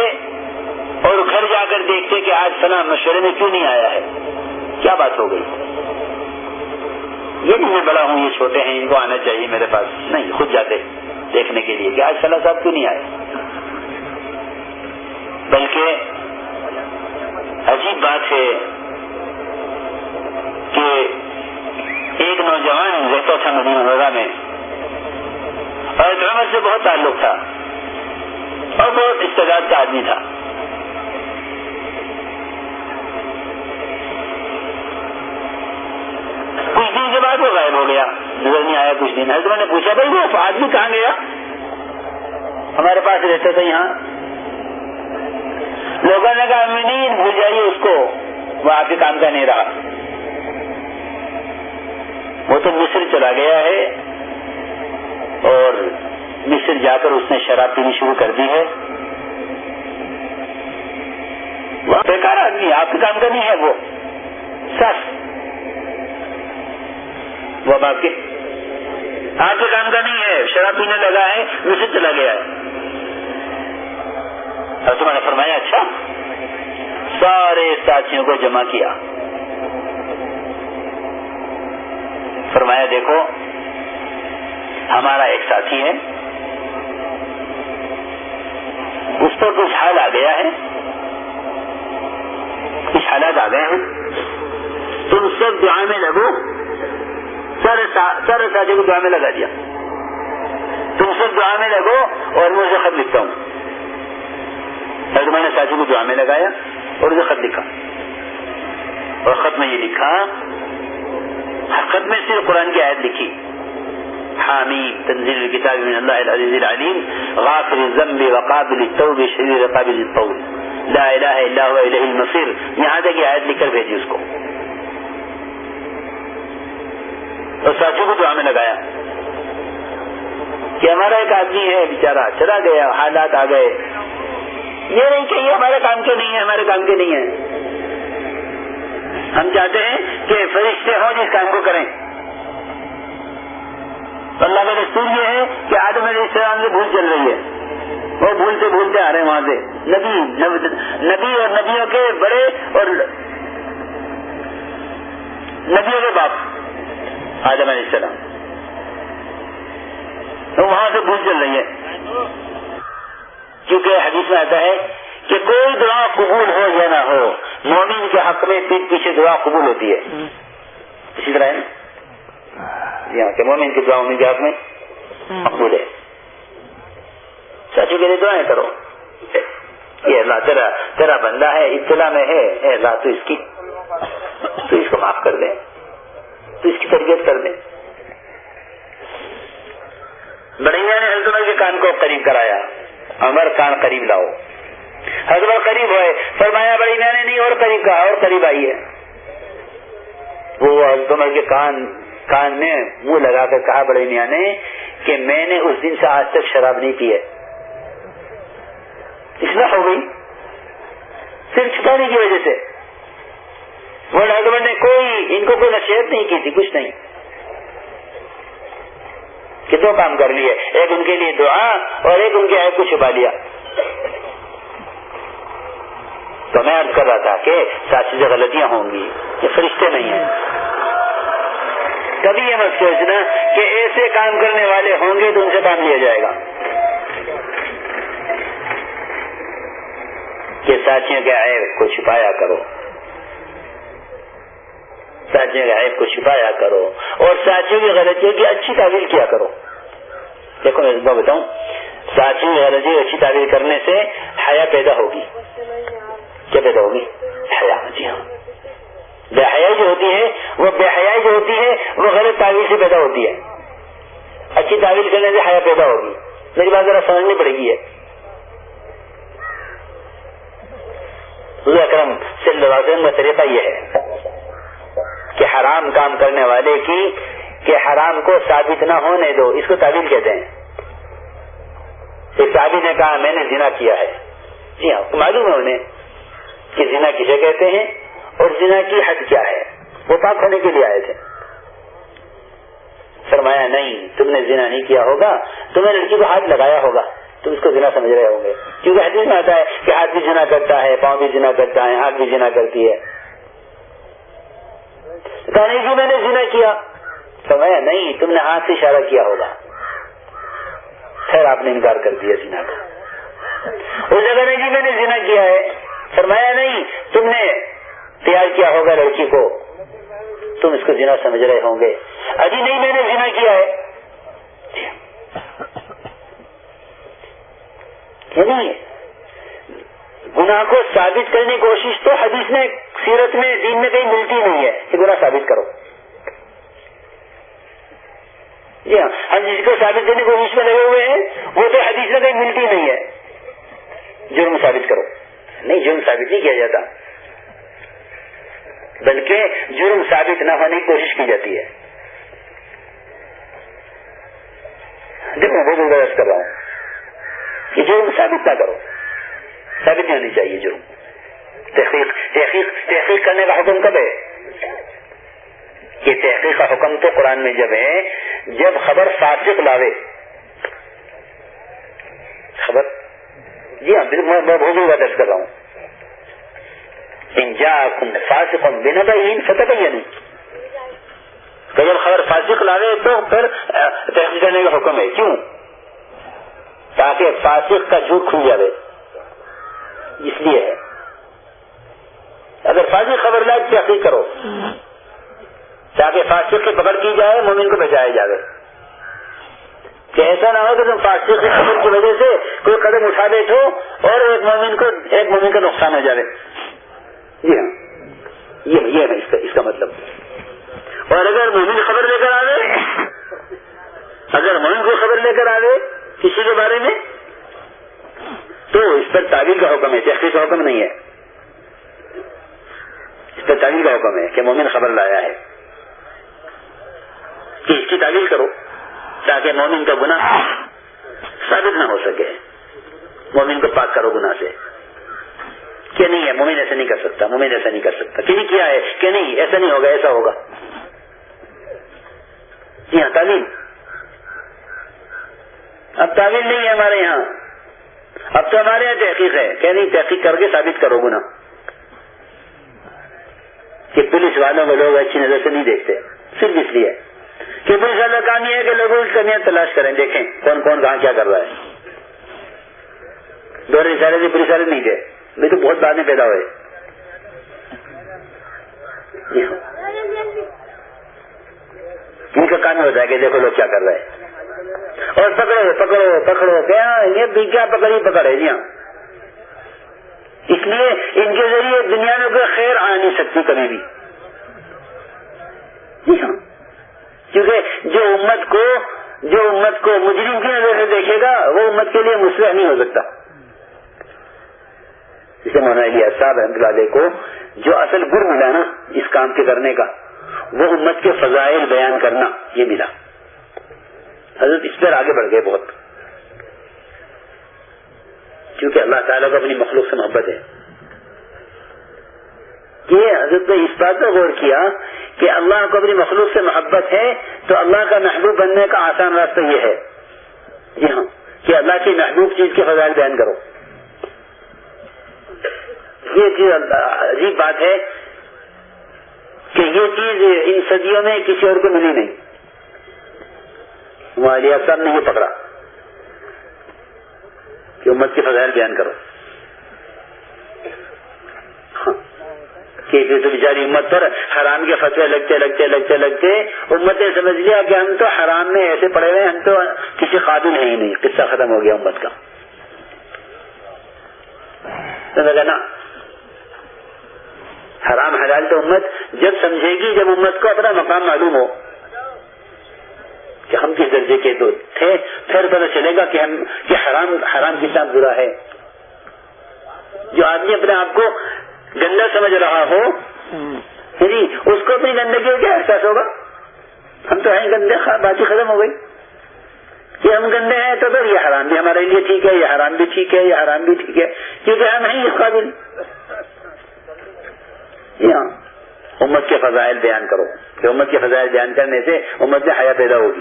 اور گھر جا کر دیکھتے کہ آج فلاں مشورے میں کیوں نہیں آیا ہے؟ کیا بات ہو گئی؟ یہ بھی میں بڑا ہوں، یہ چھوٹے ہیں، ان کو آنا چاہیے میرے پاس۔ نہیں، خود جاتے دیکھنے کے لیے کہ آج فلاں صاحب کیوں نہیں آئے؟ بلکہ عجیب بات ہے کہ ایک نوجوان رہتا تھا مدینہ مرغا میں، اور عمر سے بہت تعلق تھا، اور بہت استعداد کا آدمی تھا۔ کچھ دن کے بعد وہ غائب ہو گیا۔ نظر نہیں آیا کچھ دن۔ حضرت نے پوچھا، بھائی، وہ آدمی کہاں گیا؟ ہمارے پاس رہتا تھا یہاں۔ لوگوں نے کہا نہیں بھول جائیے اس کو۔ وہ آپ کے کام کا نہیں رہا۔ وہ تو مصر چلا گیا ہے اور مصر جا کر اس نے شراب پینی شروع کر دی ہے۔ وہ بیکار آدمی آپ کے کام کا نہیں ہے وہ۔ سس۔ وہ آپ کے آپ کے کام کا نہیں ہے، شراب پینے لگا ہے، مصر چلا گیا ہے۔ اور تمہارے فرمایا اچھا۔ سارے ساتھیوں کو جمع کیا۔ فرمایا دیکھو، ہمارا ایک ساتھی ہے۔ اس پر کچھ حال آ گیا ہے۔ کچھ حالات آ گئے ہیں۔ تم سب دعا میں لگو۔ سارے سارے ساتھی کو دعا میں لگا دیا۔ تم سب دعا میں لگو اور میں اسے خط لکھتا ہوں۔ میں نے ساتھی کو دعا میں لگایا اور اسے خط لکھا۔ اور خط میں یہ لکھا خط میں صرف قرآن کی آیت لکھی۔ حامیم، تنزیل الكتاب من اللہ العزیز العلیم غافر الذنب وقابل التوب شریر قابل الطول لا الہ الا هو الہ المصیر۔ یہاں تک یہ آیت لکھ کر بھیجی اس کو۔ اور ساتھی کو دعا میں لگایا۔ کہ ہمارا ایک آدمی ہے، بیچارہ چلا گیا، حالات آ گئے۔ یہ نہیں کہ یہ ہمارے کام کے نہیں ہے ہمارے کام کے نہیں ہے ہم چاہتے ہیں کہ فرشتے ہوں جس کام کو کریں۔ اللہ کا دستور یہ ہے کہ آدم علیہ السلام سے بھول چل رہی ہے۔ وہ بھولتے بھولتے آ رہے ہیں وہاں سے۔ نبی نبی اور نبیوں کے بڑے اور نبیوں کے باپ آدم علیہ السلام۔ تو وہاں سے بھول چل رہی ہے کیونکہ حدیث میں آتا ہے کہ کوئی دعا قبول ہو یا نہ ہو مومن کے حق میں پیٹ پیچھے دعا قبول ہوتی ہے۔ اسی طرح ہے جی ہاں کہ مومن کی دعا مومن کے حق میں مقبول ہے۔ چاچو کے لیے دعائیں کرو۔ یہ اللہ تیرا تیرا بندہ ہے اطلاع میں ہے۔ اے اللہ تو اس کی تو اس کو معاف کر دے۔ تو اس کی تربیت کر دے۔ بڑی میاں نے حضرت کے کان کو قریب کرایا۔ عمر کان قریب لاؤ۔ حضرت قریب ہوئے، فرمایا، بڑی میاں نے نہیں، اور قریب کہا، اور قریب آئی ہے۔ وہ حضرت عمر کے کان کان میں منہ لگا کر کہا، بڑے میاں نے کہ میں نے اس دن سے آج تک شراب نہیں پی ہے۔ اصلاح ہو گئی۔ صرف چھپانے کی وجہ سے۔ وہ ڈاکٹر نے کوئی، ان کو کوئی نصیحت نہیں کی تھی، کچھ نہیں۔ کہ دو کام کر لیے، ایک ان کے لیے دعا اور ایک ان کے عیب کو چھپا لیا۔ تو میں عرض کر رہا تھا کہ سات چیزیں غلطیاں ہوں گی، یہ فرشتے نہیں ہیں۔ کبھی یہ مت سوچنا کہ ایسے کام کرنے والے ہوں گے تو ان سے کام لیا جائے گا۔ کہ ساتھیوں کے عیب کو چھپایا کرو۔ ساتھیوں کے عیب کو چھپایا کرو اور ساتھیوں کی غلطیوں کی اچھی تعویل کیا کرو۔ دیکھو، میں بتاؤں۔ ساتھیوں کی غلطی اچھی تعویل کرنے سے حیا پیدا ہوگی۔ کیا پیدا ہوگی حیا جی ہاں۔ بے حیا جو ہوتی ہے، وہ بے حیا جو ہوتی ہے، وہ غلط تعویل سے پیدا ہوتی ہے۔ اچھی تعویل کرنے سے حیا پیدا ہوگی۔ میری بات ذرا سمجھنی پڑے گی۔ ہے اکرم صلی اللہ علیہ وسلم کا طریقہ یہ ہے کہ حرام کام کرنے والے کی کہ حرام کو ثابت نہ ہونے دو۔ اس کو تعویل کہتے ہیں۔ ایک صحابی نے کہا، میں نے زنا کیا ہے۔ جی ہاں معلوم ہے انہیں۔ کہ زنا کسے کہتے ہیں اور زنا کی حد کیا ہے؟ وہ پاک ہونے کے لیے آئے تھے۔ فرمایا، نہیں، تم نے زنا نہیں کیا ہوگا تم نے لڑکی کو ہاتھ لگایا ہوگا۔ تم اس کو زنا سمجھ رہے ہوں گے۔ کیونکہ حدیث میں آتا ہے کہ ہاتھ بھی جنا کرتا ہے، پاؤں بھی جنا کرتا ہے، ہاتھ بھی جنا کرتی ہے۔ کہا، نہیں جی میں نے زنا کیا۔ فرمایا، نہیں، تم نے ہاتھ سے اشارہ کیا ہوگا۔ خیر، آپ نے انکار کر دیا زنا کا۔ اس جگہ نہیں جی میں نے زنا کیا ہے۔ فرمایا نہیں، تم نے تیار کیا ہوگا لڑکی کو۔ تم اس کو زنا سمجھ رہے ہوں گے۔ ابھی نہیں میں نے زنا کیا ہے۔ نہیں گناہ کو ثابت کرنے کی کوشش تو حدیث میں، سیرت میں، دین میں کہیں ملتی نہیں ہے۔ کہ گناہ ثابت کرو۔ جی ہاں ہم جس کو ثابت کرنے کی کوشش میں لگے ہوئے ہیں، وہ تو حدیث میں کہیں ملتی نہیں ہے۔ جرم ثابت کرو۔ نہیں، جرم ثابت نہیں کیا جاتا۔ بلکہ جرم ثابت نہ ہونے کی کوشش کی جاتی ہے۔ دیکھو، میں بھی کر رہا ہوں۔ کہ جرم ثابت نہ کرو۔ ثابت نہیں ہونی چاہیے جرم۔ تحقیق تحقیق تحقیق کرنے کا حکم کب ہے؟ کہ تحقیق کا حکم تو قرآن میں جب ہے، جب خبر فاسق لاوے۔ خبر جی ہاں میں بہت بات درج کر رہا ہوں۔ انجا کم فاسق بنا بہین فتح نہیں جب خبر فاسق لاوے تو پھر تحقیق کرنے کا حکم ہے۔ کیوں؟ تاکہ فاسق کا جھوٹ کھل جائے اس لیے ہے۔ اگر فاسق خبر لائے تحقیق کرو، تاکہ فاسق کی پکڑ کی جائے، مومن کو بچایا جائے کہ ایسا نہ ہو کہ تم فاسق کی خبر کی وجہ سے کوئی قدم اٹھا بیٹھو اور ایک مومن کو ایک مومن کا نقصان ہو جائے جی ہاں یہ یہ ہے اس کا اس کا مطلب۔ اور اگر مومن خبر لے کر آوے، اگر مومن کو خبر لے کر آوے کسی کے بارے میں، تو اس پر تعویل کا حکم ہے۔ تحقیق کا حکم نہیں ہے۔ اس پر تعویل کا حکم ہے کہ مومن خبر لایا ہے۔ کہ اس کی تعویل کرو۔ تاکہ مومن کا گناہ ثابت نہ ہو سکے۔ مومن کو پاک کرو گناہ سے۔ کہ نہیں ہے، مومن ایسا نہیں کر سکتا، مومن ایسا نہیں کر سکتا۔ کہ نہیں کیا ہے، کہ نہیں، ایسا نہیں ہوگا، ایسا ہوگا۔ جی ہاں تعلیم۔ اب تعلیم نہیں ہے ہمارے یہاں۔ اب تو ہمارے یہاں تحقیق ہے۔ کہ نہیں، تحقیق کر کے ثابت کرو گنا کہ پولیس والوں کو لوگ اچھی نظر سے نہیں دیکھتے، صرف اس لیے۔ کہ پولیس والا کام یہ ہے کہ لوگوں کی کمیاں تلاش کریں، دیکھیں کون کون کہاں کیا کر رہا ہے۔ دونوں اشارے سے پولیس والے نہیں تھے میں تو بہت بعد پیدا ہوئے۔ ان کا کام ہوتا ہے کہ دیکھو لوگ کیا کر رہے ہیں۔ اور پکڑو پکڑو پکڑو۔ کیا یہ بھی کیا پکڑی، پکڑے جی ہاں اس لیے ان کے ذریعے دنیا میں کوئی خیر آ نہیں سکتی کبھی بھی۔ جی ہاں کیونکہ جو امت کو جو امت کو مجرم کی نظر سے دیکھے گا، وہ امت کے لیے مسلح نہیں ہو سکتا۔ جسے مولانا علی صاحب احمد اللہ کو جو اصل گر ملا نا اس کام کے کرنے کا، وہ امت کے فضائل بیان کرنا یہ ملا۔ حضرت اس پر آگے بڑھ گئے بہت۔ کیونکہ اللہ تعالیٰ کو اپنی مخلوق سے محبت ہے۔ یہ حضرت نے اس بات پر غور کیا کہ اللہ کو اپنی مخلوق سے محبت ہے، تو اللہ کا محبوب بننے کا آسان راستہ یہ ہے۔ جی ہاں کہ اللہ کی محبوب چیز کے فضائل بیان کرو۔ یہ چیز عجیب بات ہے کہ یہ چیز ان صدیوں میں کسی اور کو ملی نہیں۔ مالیہ صاحب نے یہ پکڑا کہ امت کے فضائل بیان کرو۔ کہ تو بیچاری امت پر حرام کے فتوے لگتے لگتے لگتے لگتے امت نے سمجھ لیا کہ ہم تو حرام میں ایسے پڑے ہوئے ہم تو کسی قابل ہے ہی نہیں۔ قصہ ختم ہو گیا امت کا۔ نا حرام حلال تو امت جب سمجھے گی، جب امت کو اپنا مقام معلوم ہو کہ ہم کس درجے کے تو تھے، پھر پتہ چلے گا کہ ہم، کہ حرام حرام کے ساتھ برا ہے۔ جو آدمی اپنے آپ کو گندا سمجھ رہا ہو۔ جی اس کو اپنی گندگی کا کیا احساس ہوگا۔ ہم تو ہیں گندے بات ہی ختم ہو گئی۔ کہ ہم گندے ہیں تو پھر یہ حرام بھی ہمارے لیے ٹھیک ہے، یہ حرام بھی ٹھیک ہے، یہ حرام بھی ٹھیک ہے۔ کیونکہ ہم ہیں اس قابل۔ جی ہاں۔ امت کے فضائل بیان کرو۔ کہ امت کے فضائل بیان کرنے سے امت میں حیا پیدا ہوگی۔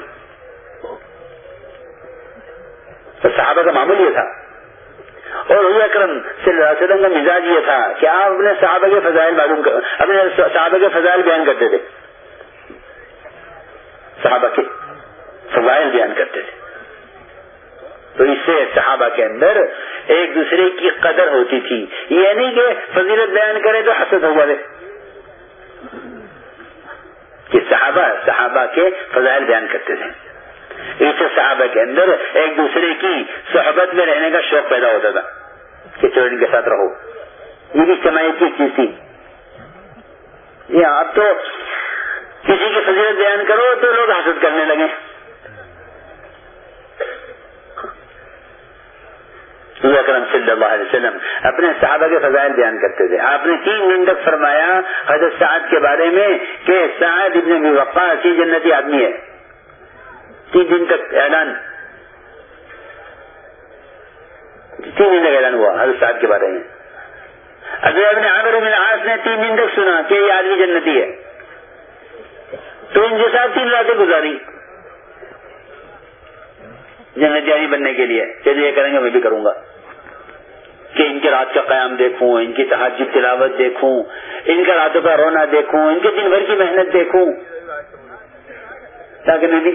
تو صحابہ کا معمول یہ تھا۔ اور حضور اکرم صلی اللہ علیہ وسلم کا مزاج یہ تھا کہ آپ اپنے صحابہ کے فضائل معلوم کر اپنے صحابہ کے فضائل بیان کرتے تھے۔ صحابہ کے فضائل بیان کرتے تھے۔ تو اس سے صحابہ کے اندر ایک دوسرے کی قدر ہوتی تھی۔ یہ نہیں کہ فضیلت بیان کرے تو حسد ہو جائے کہ صحابہ صحابہ کے فضائل بیان کرتے تھے۔ اس سے صحابہ کے اندر ایک دوسرے کی صحبت میں رہنے کا شوق پیدا ہوتا تھا، کہ چلو ان کے ساتھ رہو۔ یہ بھی کمائی کی چیز تھی۔ یہ آپ تو کسی کی فضیلت بیان کرو تو لوگ حاصل کرنے لگے اکرم صلی اللہ علیہ وسلم اپنے صحابہ کے فضائل بیان کرتے تھے۔ آپ نے تین دن تک فرمایا حضرت سعد کے بارے میں کہ سعد ابن وقاص ہی جنتی آدمی ہے۔ تین دن تک اعلان تین دن تک اعلان ہوا، حضرت صاحب کے بارے میں۔ ابھی اپنے عامر بن آس نے تین دن تک سنا کہ یہ آدمی جنتی ہے۔ تو ان کے ساتھ تین راتیں گزاری۔ جنتی بننے کے لیے چلیے یہ کریں گے میں بھی کروں گا۔ کہ ان کے رات کا قیام دیکھوں، ان کی تحجب تلاوت دیکھوں، ان کا راتوں کا رونا دیکھوں، ان کے دن بھر کی محنت دیکھوں۔ تاکہ میں بھی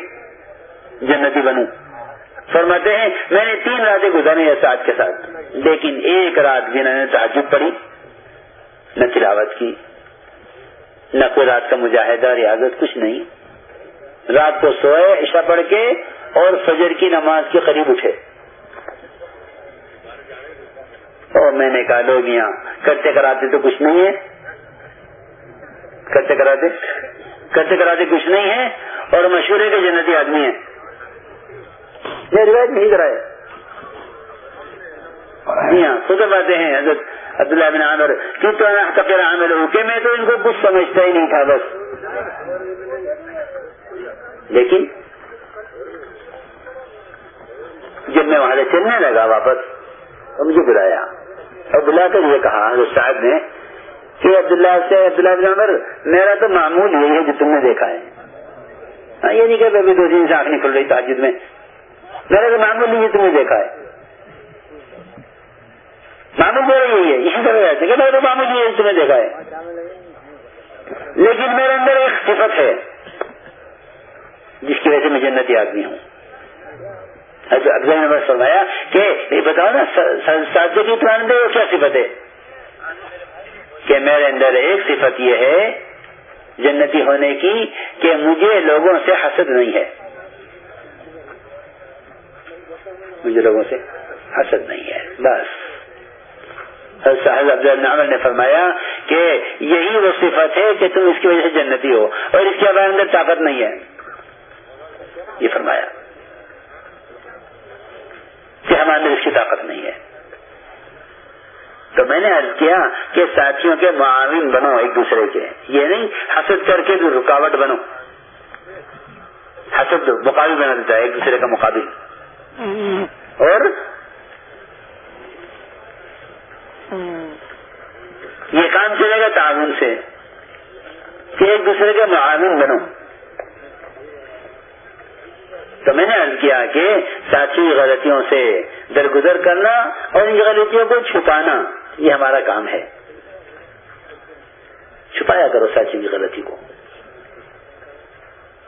جنتی بنوں۔ فرماتے ہیں، میں نے تین راتیں گزاری ساتھ کے ساتھ، لیکن ایک رات بھی نے تعجب پڑی نہ تلاوت کی، نہ کوئی رات کا مجاہدہ ریاضت، کچھ نہیں۔ رات کو سوئے عشا پڑھ کے اور فجر کی نماز کے قریب اٹھے۔ اور میں نے کہا، لوگ یہاں کرتے کراتے تو کچھ نہیں ہے۔ کرتے کراتے؟ کرتے کراتے کچھ نہیں ہے۔ اور مشہور ہے کہ جنتی آدمی ہے۔ یہ روایت نہیں کرائے جی ہاں خود باتیں ہیں، حضرت عبداللہ بن عامر، کیوں تو تقریر عامر ہوں کہ میں تو ان کو کچھ سمجھتا ہی نہیں تھا بس۔ لیکن جب میں وہاں سے چلنے لگا واپس تو مجھے بلایا اور بلا کر یہ کہا، حضرت صاحب نے، کہ عبداللہ سے عبداللہ بن عمر میرا تو معمول یہی ہے جو تم نے دیکھا ہے۔ ہاں، یہ نہیں کہ ابھی دو دن سے آنکھ نہیں کھل رہی تاجد میں۔ میرا تو معمول نہیں تمہیں دیکھا ہے۔ معمول میرا یہی ہے اسی طرح ایسے کہ میرا تو معمول یہ تمہیں دیکھا ہے۔ لیکن میرے اندر ایک صفت ہے، جس کی وجہ سے میں جنتی آدمی ہوں۔ افضل نے فرمایا کہ، یہ بتاؤ نا ساتھ کی پران دے، وہ کیا صفت ہے؟ کہ میرے اندر ایک صفت یہ ہے جنتی ہونے کی کہ مجھے لوگوں سے حسد نہیں ہے۔ مجھے لوگوں سے حسد نہیں ہے۔ بس۔ صاحب عمر نے فرمایا کہ یہی وہ صفت ہے کہ تم اس کی وجہ سے جنتی ہو اور اس کے بعد اندر طاقت نہیں ہے۔ یہ فرمایا ہمارے اندر اس کی طاقت نہیں ہے۔ تو میں نے عرض کیا کہ ساتھیوں کے معاون بنو ایک دوسرے کے۔ یہ نہیں، حسد کر کے رکاوٹ بنو۔ حسد مقابل بنا دیتا ہے، ایک دوسرے کا مقابل اور یہ کام چلے گا تعاون سے کہ ایک دوسرے کے معاون بنو۔ تو میں نے عرض کیا کہ ساتھی غلطیوں سے درگزر کرنا اور ان غلطیوں کو چھپانا، یہ ہمارا کام ہے۔ چھپایا کرو ساتھی کی غلطی کو۔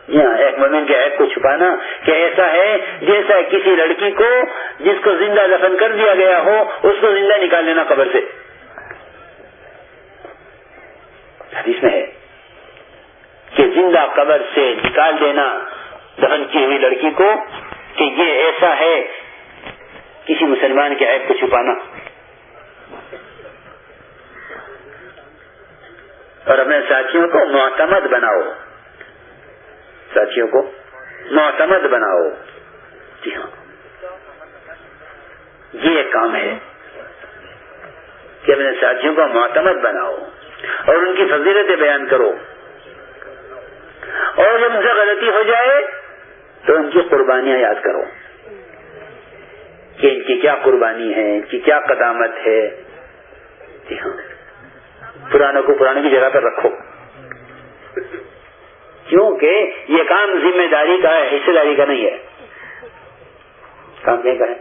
ایک مومن کے عیب کو چھپانا کہ ایسا ہے جیسا کسی لڑکی کو جس کو زندہ دفن کر دیا گیا ہو، اس کو زندہ نکال لینا قبر سے۔ حدیث میں ہے کہ زندہ قبر سے نکال دینا دفن کی ہوئی لڑکی کو کہ یہ ایسا ہے کسی مسلمان کے عیب کو چھپانا۔ اور اپنے ساتھیوں کو معتمد بناؤ۔ ساتھیوں کو معتمد بناؤ۔ جی ہاں۔ یہ ایک کام ہے کہ اپنے ساتھیوں کو معتمد بناؤ اور ان کی فضیلتیں بیان کرو۔ اور جب ان سے غلطی ہو جائے تو ان کی قربانیاں یاد کرو کہ ان کی کیا قربانی ہے، ان کی کیا قدامت ہے۔ جی ہاں۔ پرانوں کو پرانے کی جگہ پر رکھو۔ کیونکہ یہ کام ذمہ داری کا ہے حصے داری کا نہیں ہے۔ کام کہیں کا ہے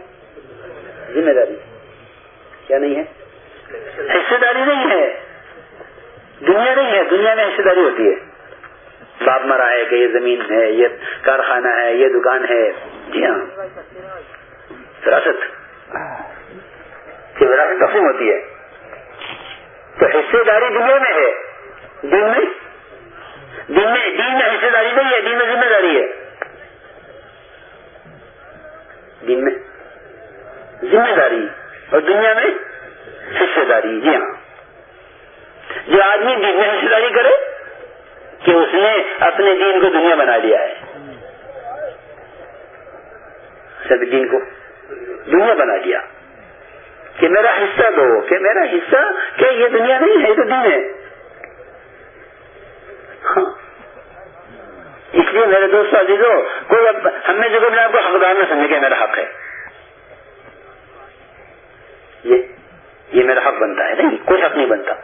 ذمہ داری۔ کیا نہیں ہے؟ حصے داری نہیں ہے۔ دنیا نہیں ہے، دنیا میں حصے داری ہوتی ہے۔ باپ مرا ہے کہ یہ زمین ہے، یہ کارخانہ ہے، یہ دکان ہے۔ جی ہاں۔ وراثت وراثت تقسیم ہوتی ہے۔ تو حصے داری دنیا میں ہے۔ دن میں دن میں دن میں حصے داری نہیں ہے دن میں ذمہ داری ہے۔ دن میں ذمہ داری اور دنیا میں حصے داری جی ہاں۔ جو آدمی دن میں حصے داری کرے کہ اس نے اپنے دین کو دنیا بنا لیا ہے۔ سب دین کو دنیا بنا لیا۔ کہ میرا حصہ دو، کہ میرا حصہ کہ یہ دنیا نہیں ہے، یہ تو دین ہے۔ اس لیے میرے دوست عزیزو، کوئی ہم نے جو آپ کو حقدار نہ سمجھے کہ میرا حق ہے۔ یہ میرا حق بنتا ہے۔ نہیں، کوئی حق نہیں بنتا۔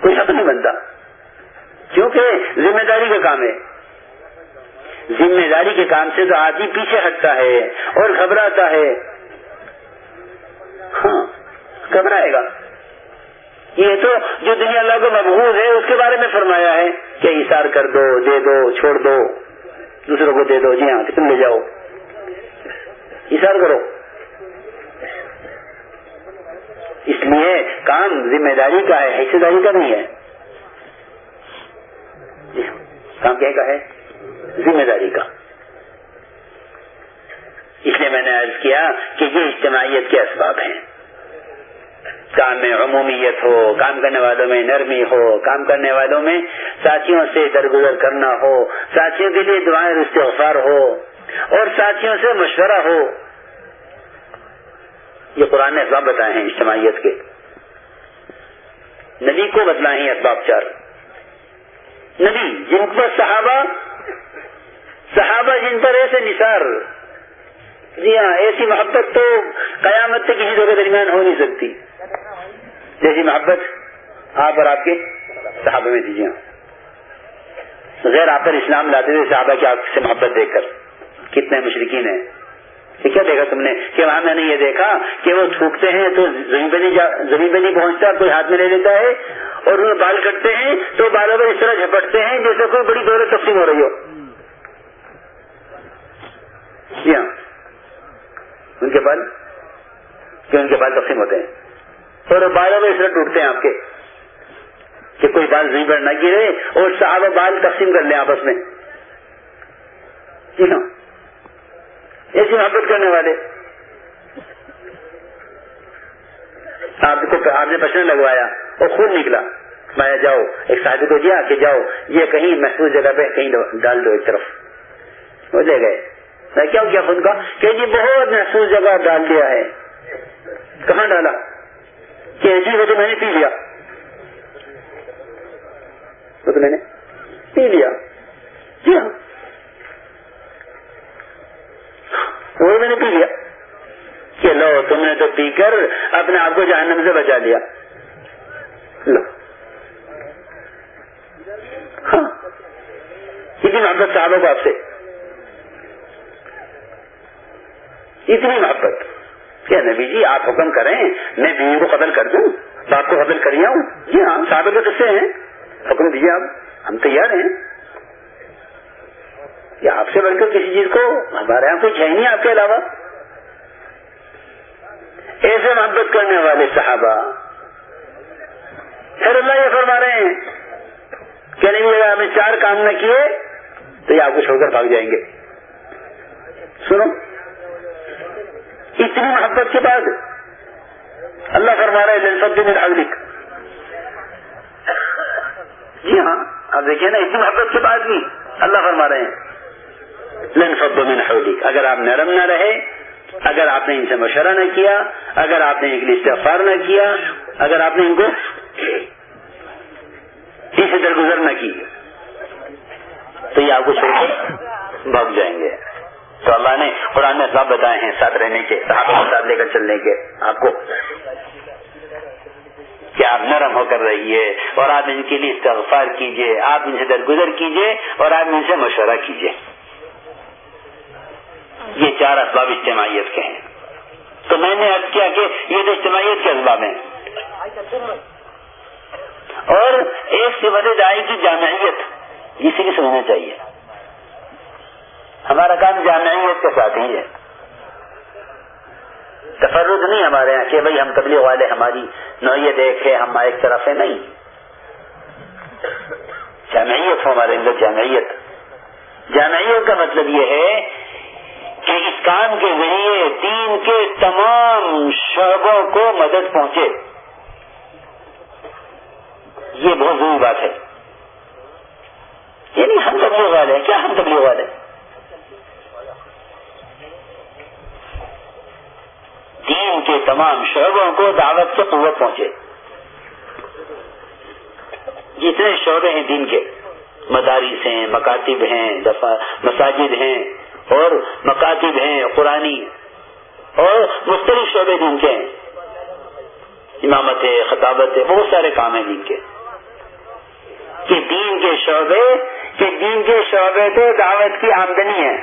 کوئی حق نہیں بنتا۔ کیونکہ ذمہ داری کا کام ہے۔ ذمہ داری کے کام سے تو آدمی پیچھے ہٹتا ہے اور گھبراتا ہے۔ ہاں گھبرائے گا۔ یہ تو جو دنیا اللہ کو مقبوض ہے، اس کے بارے میں فرمایا ہے کہ اشار کر دو، دے دو، چھوڑ دو، دوسروں کو دے دو جی ہاں تم لے جاؤ۔ اشار کرو۔ اس لیے کام ذمہ داری کا ہے حصے داری کا نہیں ہے۔ جی ہاں، کام کیا کا ہے؟ ذمہ داری کا۔ اس لیے میں نے عرض کیا کہ یہ اجتماعیت کے اسباب ہیں۔ کام میں عمومیت ہو، کام کرنے والوں میں نرمی ہو، کام کرنے والوں میں ساتھیوں سے درگزر کرنا ہو، ساتھیوں کے لیے دعائیں استغفار ہو اور ساتھیوں سے مشورہ ہو۔ یہ قرآن نے اسباب بتائے ہیں اجتماعیت کے۔ نبی کو بتلائے ہیں اسباب چار۔ نبی، جن پر صحابہ صحابہ جن پر ایسے نثار جی ہاں ایسی محبت تو قیامت سے کسی کے درمیان ہو نہیں سکتی۔ جیسی محبت آپ اور آپ کے صحابہ میں دیجیے۔ غیر آپ پر اسلام لاتے تھے صحابہ کی آپ سے محبت دیکھ کر کتنے مشرقین ہیں۔ یہ کیا دیکھا تم نے؟ کہ وہاں میں نے یہ دیکھا کہ وہ تھوکتے ہیں تو زمین پہ نہیں زمین پہ نہیں پہنچتا، کوئی ہاتھ میں لے لیتا ہے اور انہیں بال کٹتے ہیں تو بالوں پر اس طرح جھپٹتے ہیں جیسے کوئی بڑی دولت تقسیم ہو رہی ہو۔ جی ہاں ان کے بال؟ کہ ان کے بال تقسیم ہوتے ہیں؟ اور بالوں میں اس طرح ٹوٹتے ہیں آپ کے کہ کوئی بال زمین پر نہ گرے اور صاحب بال تقسیم کر لیں آپس میں۔ جی ہاں ایسی محبت کرنے والے؟ آپ کو آپ نے پچھنے لگوایا اور خون نکلا۔ مایا جاؤ، ایک شادی کو دیا کہ جاؤ، یہ کہیں محفوظ جگہ پہ کہیں ڈال دو ایک طرف۔ وہ لے گئے۔ میں کیا کیا خود کا؟ کہ جی بہت محسوس جگہ ڈال دیا ہے۔ کہاں ڈالا؟ کہ جی ایسی وجہ میں نے پی لیا۔ وہ تو میں نے پی لیا۔ جی ہاں۔ وہ میں نے پی لیا۔ کہ لو تم نے تو پی کر اپنے آپ کو جہنم سے بچا لیا۔ لو۔ ہاں۔ اتنی محبت صاحبوں کو آپ سے۔ اتنی محبت۔ کیا نبی جی آپ حکم کریں، میں بیوی کو قتل کر دوں، باپ کو قتل کر ہوں۔ جی ہاں صاحب کے قصے ہیں۔ حکم دیجیے آپ، ہم تیار ہیں۔ یا آپ سے بڑھ کر کسی چیز کو، ہمارے یہاں کوئی ہے نہیں آپ کے علاوہ۔ ایسے محبت کرنے والے صحابہ۔ پھر اللہ یہ فرما رہے ہیں کہ نہیں اگر ہمیں چار کام نہ کیے تو یہ آپ کو چھوڑ کر بھاگ جائیں گے۔ سنو۔ اتنی محبت کے بعد اللہ فرما رہے ہیں اگلک جی ہاں آپ دیکھیے نا، اتنی محبت کے بعد بھی اللہ فرما رہے ہیں، لن فب من حولک. اگر آپ نرم نہ رہے، اگر آپ نے ان سے مشورہ نہ کیا، اگر آپ نے ان کے لیے استغفار نہ کیا، اگر آپ نے ان کو سے درگزر نہ کی، تو یہ آپ کو چھوڑ کے بھاگ جائیں گے۔ تو اللہ نے قرآن میں سب بتائے ہیں، ساتھ رہنے کے، صحابہ کے ساتھ لے کر چلنے کے۔ آپ کو کہ آپ نرم ہو کر رہیے اور آپ ان کے لیے استغفار کیجیے، آپ ان سے درگزر کیجیے اور آپ ان سے مشورہ کیجیے۔ یہ چار اسباب اجتماعیت کے ہیں۔ تو میں نے ارد کیا کہ یہ تو اجتماعیت کے اسباب ہیں۔ اور ایک سے دائی کی جامعیت جسے بھی سمجھنا چاہیے۔ ہمارا کام جامعیت کے ساتھ ہی ہے۔ تفرد نہیں ہمارے یہاں کہ بھائی ہم تبلیغ والے، ہماری نوعیت ایک ہے، ہم ایک طرف ہے نہیں۔ جامعیت ہو ہمارے اندر، جامعیت۔ جامعیت کا مطلب یہ ہے کہ اس کام کے ذریعے دین کے تمام شعبوں کو مدد پہنچے۔ یہ بہت ضروری بات ہے۔ یعنی ہم تبلیغ والے ہیں، کیا ہم تبلیغ والے دین کے تمام شعبوں کو دعوت سے قوت پہنچے۔ جتنے شعبے ہیں دین کے، مدارس ہیں، مکاتب ہیں مساجد ہیں، اور مکاتب ہیں، قرآنی، اور مختلف شعبے دین کے ہیں۔ امامت ہے، خطابت ہے، بہت سارے کام ہیں دین کے۔ کہ دین کے شعبے، کہ دین کے شعبے تو دعوت کی آمدنی ہے۔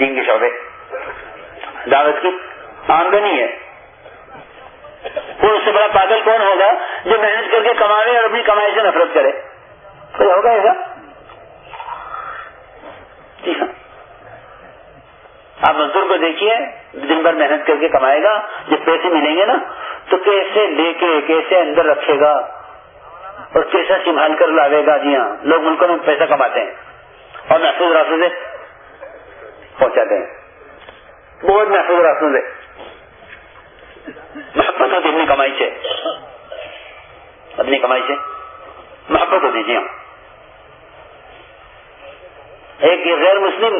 دین کے شعبے۔ دعوت کی آمدنی ہے۔ اس سے بڑا پاگل کون ہوگا جو محنت کر کے کمائے اور اپنی کمائی سے نفرت کرے؟ کوئی ہوگا ایسا؟ جی ہاں۔ آپ مزدور کو دیکھیے، دن بھر محنت کر کے کمائے گا، جب پیسے ملیں گے نا، تو کیسے لے کے، کیسے اندر رکھے گا اور کیسا سنبھال کر لاوے گا؟ جی ہاں لوگ ملکوں میں پیسہ کماتے ہیں اور محفوظ راستوں سے پہنچاتے ہیں۔ بہت محفوظ راستوں سے محبت ہوتی اپنی کمائی سے اپنی کمائی سے محبت ہوتی جی ہاں ایک غیر مسلم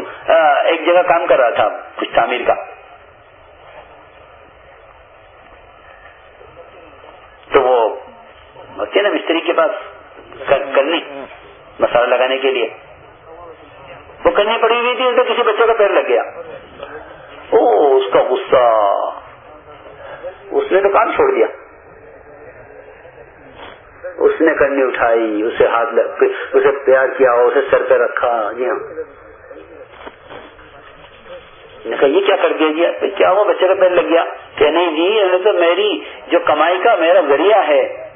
ایک جگہ کام کر رہا تھا کچھ تعمیر کا تو وہ نا مستری کے پاس کرنی مسالہ لگانے کے لیے وہ کرنی پڑی ہوئی تھی تو کسی بچے کا پیر لگ گیا او اس کا غصہ۔ اس نے تو کام چھوڑ دیا۔ اس نے کرنی اٹھائی، اسے ہاتھ اسے پیار کیا، اسے سر پہ رکھا۔ جی ہاں۔ کہا، یہ کیا کر دیا؟ جی کیا وہ بچے کا پیر لگ گیا۔ کہ نہیں جی تو میری، جو کمائی کا میرا ذریعہ ہے۔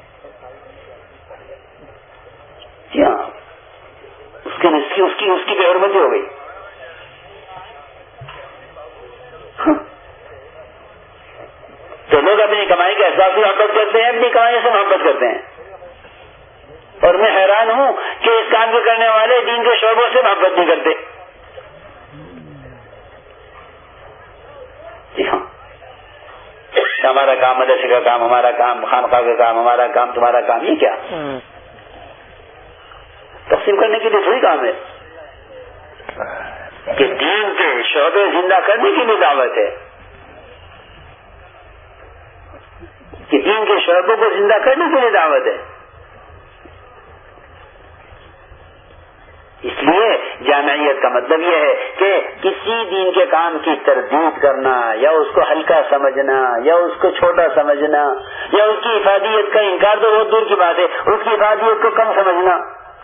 جی ہاں۔ اس کی اس کی اس کی اس کی بے حرمتی ہو گئی ہاں۔ تو لوگ اپنی کمائی کے احساس سے محبت کرتے ہیں اپنی کمائی سے محبت کرتے ہیں۔ اور میں حیران ہوں کہ اس کام کو کرنے والے دین کے شعبوں سے محبت نہیں کرتے۔ جی ہاں۔ ہمارا کام مدرسے کا کام ہمارا کام خانقاہ کا کام ہمارا کام تمہارا کام یہ کیا؟ تقسیم کرنے کے لیے تھوڑی کام ہے۔ کہ دین کے شعبے زندہ کرنے کی بھی دعوت ہے۔ کہ دین کے شعبوں کو زندہ کرنے کی بھی دعوت ہے۔ اس لیے جامعیت کا مطلب یہ ہے کہ کسی دین کے کام کی تردید کرنا یا اس کو ہلکا سمجھنا یا اس کو چھوٹا سمجھنا یا اس کی افادیت کا انکار تو بہت دور کی بات ہے، اس کی افادیت کو کم سمجھنا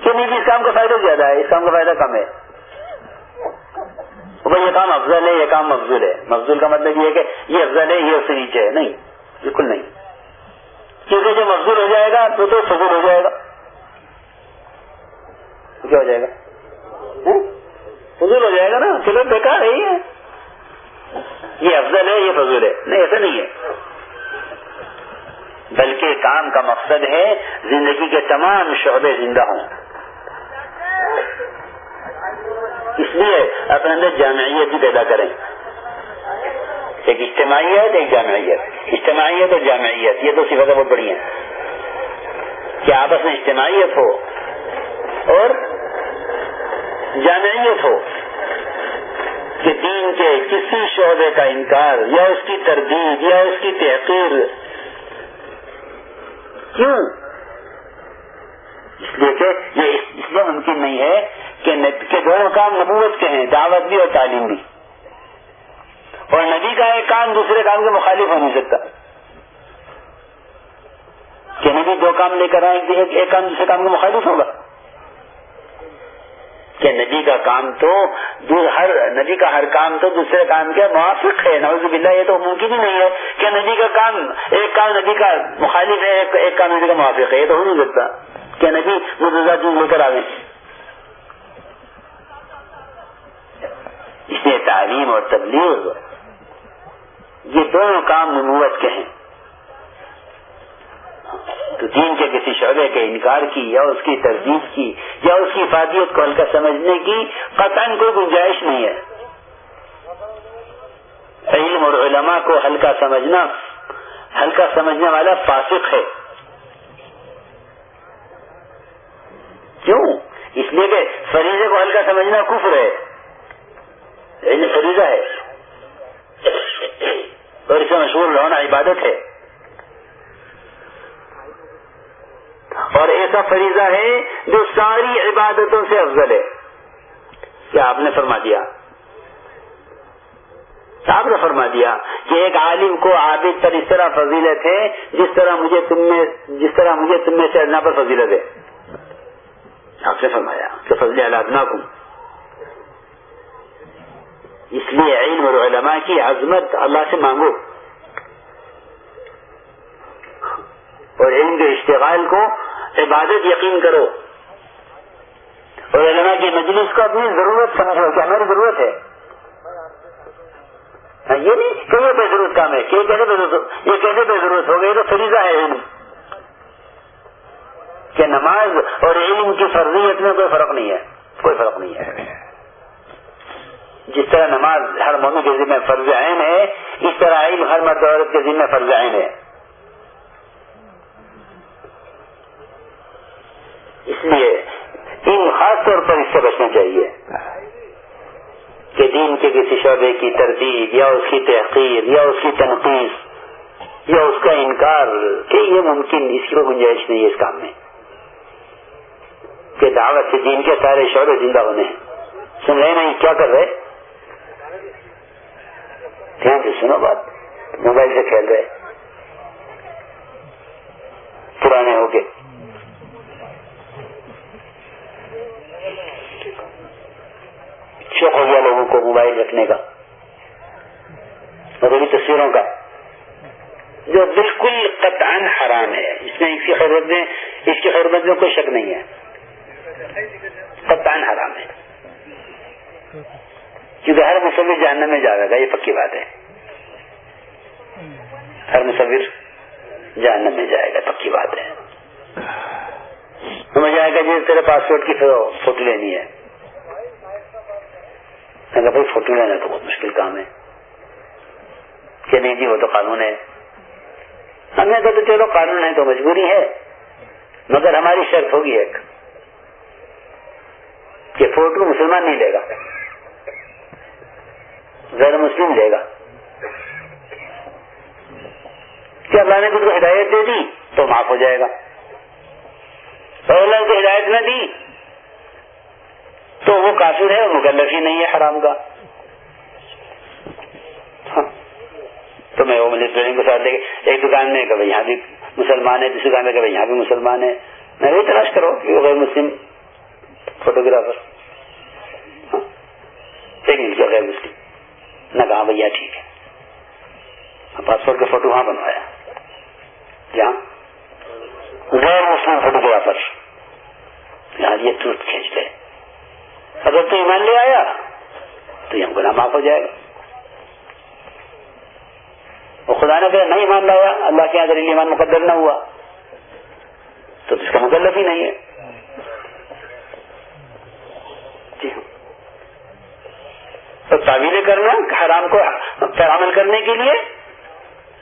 کہ نہیں اس کام کا فائدہ زیادہ ہے، اس کام کا فائدہ کم ہے۔ یہ کام افضل ہے، یہ کام مفضول ہے۔ مفضول کا مطلب یہ ہے کہ یہ افضل ہے، یہ اس سے نیچے ہے۔ نہیں، بالکل نہیں۔ کیونکہ جو مفضول ہو جائے گا تو تو فضول ہو جائے گا۔ کیا ہو جائے گا؟ ہاں؟ فضول ہو جائے گا نا؟ چلو بیکار ہے۔ یہ افضل ہے، یہ فضول ہے۔ نہیں، ایسا نہیں ہے۔ بلکہ کام کا مقصد ہے زندگی کے تمام شعبے زندہ ہوں۔ اس لیے اپنے اندر جامعیت بھی پیدا کریں۔ ایک اجتماعیت، ایک جامعیت۔ اجتماعیت اور جامعیت، یہ دو صفتیں بہت بڑی ہیں۔ کہ آپس میں اجتماعیت ہو اور جامعیت ہو کہ دین کے کسی شعبے کا انکار یا اس کی تردید یا اس کی تحقیر کیوں؟ اس لیے کہ یہ اس لیے ممکن نہیں ہے۔ کہ دونوں کام نبوت کے ہیں، دعوت بھی اور تعلیم بھی۔ اور نبی کا ایک کام دوسرے کام کے مخالف ہو نہیں سکتا۔ کہ نبی دو کام لے کر آئے ایک کام دوسرے کام کے مخالف ہوگا۔ کہ نبی کا کام تو ہر نبی کا ہر کام تو دوسرے کام کے موافق ہے۔ نوز باللہ، یہ تو ممکن ہی نہیں ہے کہ نبی کا کام ایک کام نبی کا مخالف ہے، ایک کام نبی کا موافق ہے، یہ تو ہو نہیں سکتا۔ کہ نبی چیز لے کر آئے اس لیے تعلیم اور تبلیغ یہ دونوں کام نبوت کے ہیں۔ تو دین کے کسی شعبے کے انکار کی یا اس کی تردید کی یا اس کی افادیت کو ہلکا سمجھنے کی قطن کوئی گنجائش نہیں ہے۔ علم اور علماء کو ہلکا سمجھنا، ہلکا سمجھنے والا فاسق ہے۔ کیوں؟ اس لیے کہ فریضے کو ہلکا سمجھنا کفر ہے۔ علم فریضہ ہے۔ اور اسے مشہور ہونا عبادت ہے۔ اور ایسا فریضہ ہے جو ساری عبادتوں سے افضل ہے۔ کیا آپ نے فرما دیا؟ آپ نے فرما دیا کہ ایک عالم کو عابد پر اس طرح فضیلت ہے جس طرح مجھے تم میں جس طرح مجھے تم میں سے پر فضیلت ہے۔ آپ نے فرمایا کہ فضل الادنا کو اس لیے علم اور علماء کی عظمت اللہ سے مانگو اور علم کے اشتغال کو عبادت یقین کرو اور علماء کی مجلس کو اپنی ضرورت سمجھو کہ ہماری ضرورت ہے ہاں، یہ نہیں کہ یہ بے ضرورت کام ہے، کہ یہ کیسے بے ضرورت ہو گئی تو فریضہ ہے علم۔ کہ نماز اور علم کی فرضیت میں کوئی فرق نہیں ہے، کوئی فرق نہیں ہے۔ جس طرح نماز ہر مومی کے ذمہ فرض عین ہے، اس طرح علم ہر مرد عورت کے ذمہ فرض عین ہے۔ اس لیے ان خاص طور پر اس سے بچنا چاہیے کہ دین کے کسی شعبے کی تردید یا اس کی تحقیر یا اس کی تنقید یا اس کا انکار کہ یہ ممکن اس کی گنجائش نہیں ہے اس کام میں کہ دعوت سے دین کے سارے شعبے زندہ ہونے ہیں۔ سن رہے نہیں، کیا کر رہے؟ دھیان سے سنو بات، موبائل سے کھیل رہے۔ پرانے ہو کے شوق ہو گیا لوگوں کو موبائل رکھنے کا۔ اور تصویروں کا۔ جو بالکل قطعا حرام ہے۔ اس میں اس کی خیرت میں، اس کی خیرت میں کوئی شک نہیں ہے۔ قطعا حرام ہے۔ کیونکہ ہر مصور جاننے میں جائے گا یہ پکی بات ہے۔ ہر مصور جاننے میں جائے گا، پکی بات ہے۔ سمجھ آئے گا جی تیرے پاسپورٹ کی فوٹو لینی ہے۔ میں بھائی، فوٹو لینا تو بہت مشکل کام ہے۔ کہ نہیں جی وہ تو قانون ہے۔ ہم نے کہا تو چلو، قانون ہے تو مجبوری ہے۔ مگر ہماری شرط ہوگی ایک، کہ فوٹو مسلمان نہیں لے گا۔ غیر مسلم لے گا۔ کہ اللہ نے خود کو ہدایت دے دی تو معاف ہو جائے گا۔ اور اللہ کو ہدایت نہ دی تو وہ کافر ہے اور مکلف ہی نہیں ہے حرام کا۔ ہاں۔ تو میں وہ ٹریننگ کو ساتھ لے کے ایک دکان میں کہ یہاں بھی مسلمان ہے، دوسری دکان میں کہ یہاں بھی مسلمان ہے۔ میں وہی تلاش کرو کہ وہ غیر مسلم فوٹوگرافر۔ ہاں۔ ایک منٹ جو غیر مسلم۔ نہ کہا بھیا ٹھیک ہے۔ پاسپورٹ کا فوٹو وہاں بنوایا۔ جہاں؟ غیر مسلم فوٹوگرافر یار یہ ترت کھینچ لے اگر تو ایمان لے آیا، تو یہ ہم گناہ معاف ہو جائے گا۔ وہ خدا نے کہا نہیں ایمان لایا، اللہ کے یہاں ایمان مقدر نہ ہوا، تو اس کا مکلف ہی نہیں ہے جی ہاں تو تعویلیں کرنا حرام کو پر عمل کرنے کے لیے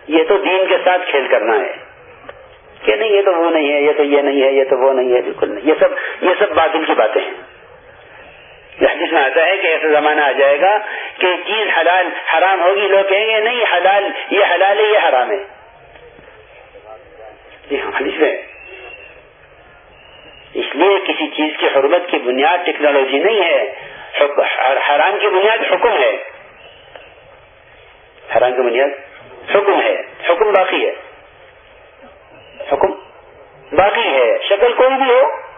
یہ تو دین کے ساتھ کھیل کرنا ہے کہ نہیں، یہ تو وہ نہیں ہے، یہ تو یہ نہیں ہے، یہ تو وہ نہیں ہے، بالکل نہیں۔ یہ سب یہ سب باطل کی باتیں ہیں۔ جس میں آتا ہے کہ ایسا زمانہ آ جائے گا کہ چیز حلال، حرام ہوگی، لوگ کہیں گے نہیں حلال، یہ حلال ہے، یہ حرام ہے۔ جی ہاں، حدیث میں۔ اس لیے کسی چیز کی حرمت کی بنیاد ٹیکنالوجی نہیں ہے۔ حرام کی بنیاد حکم ہے۔ حرام کی بنیاد حکم ہے۔ حکم باقی ہے۔ حکم باقی ہے۔ شکل کوئی بھی ہو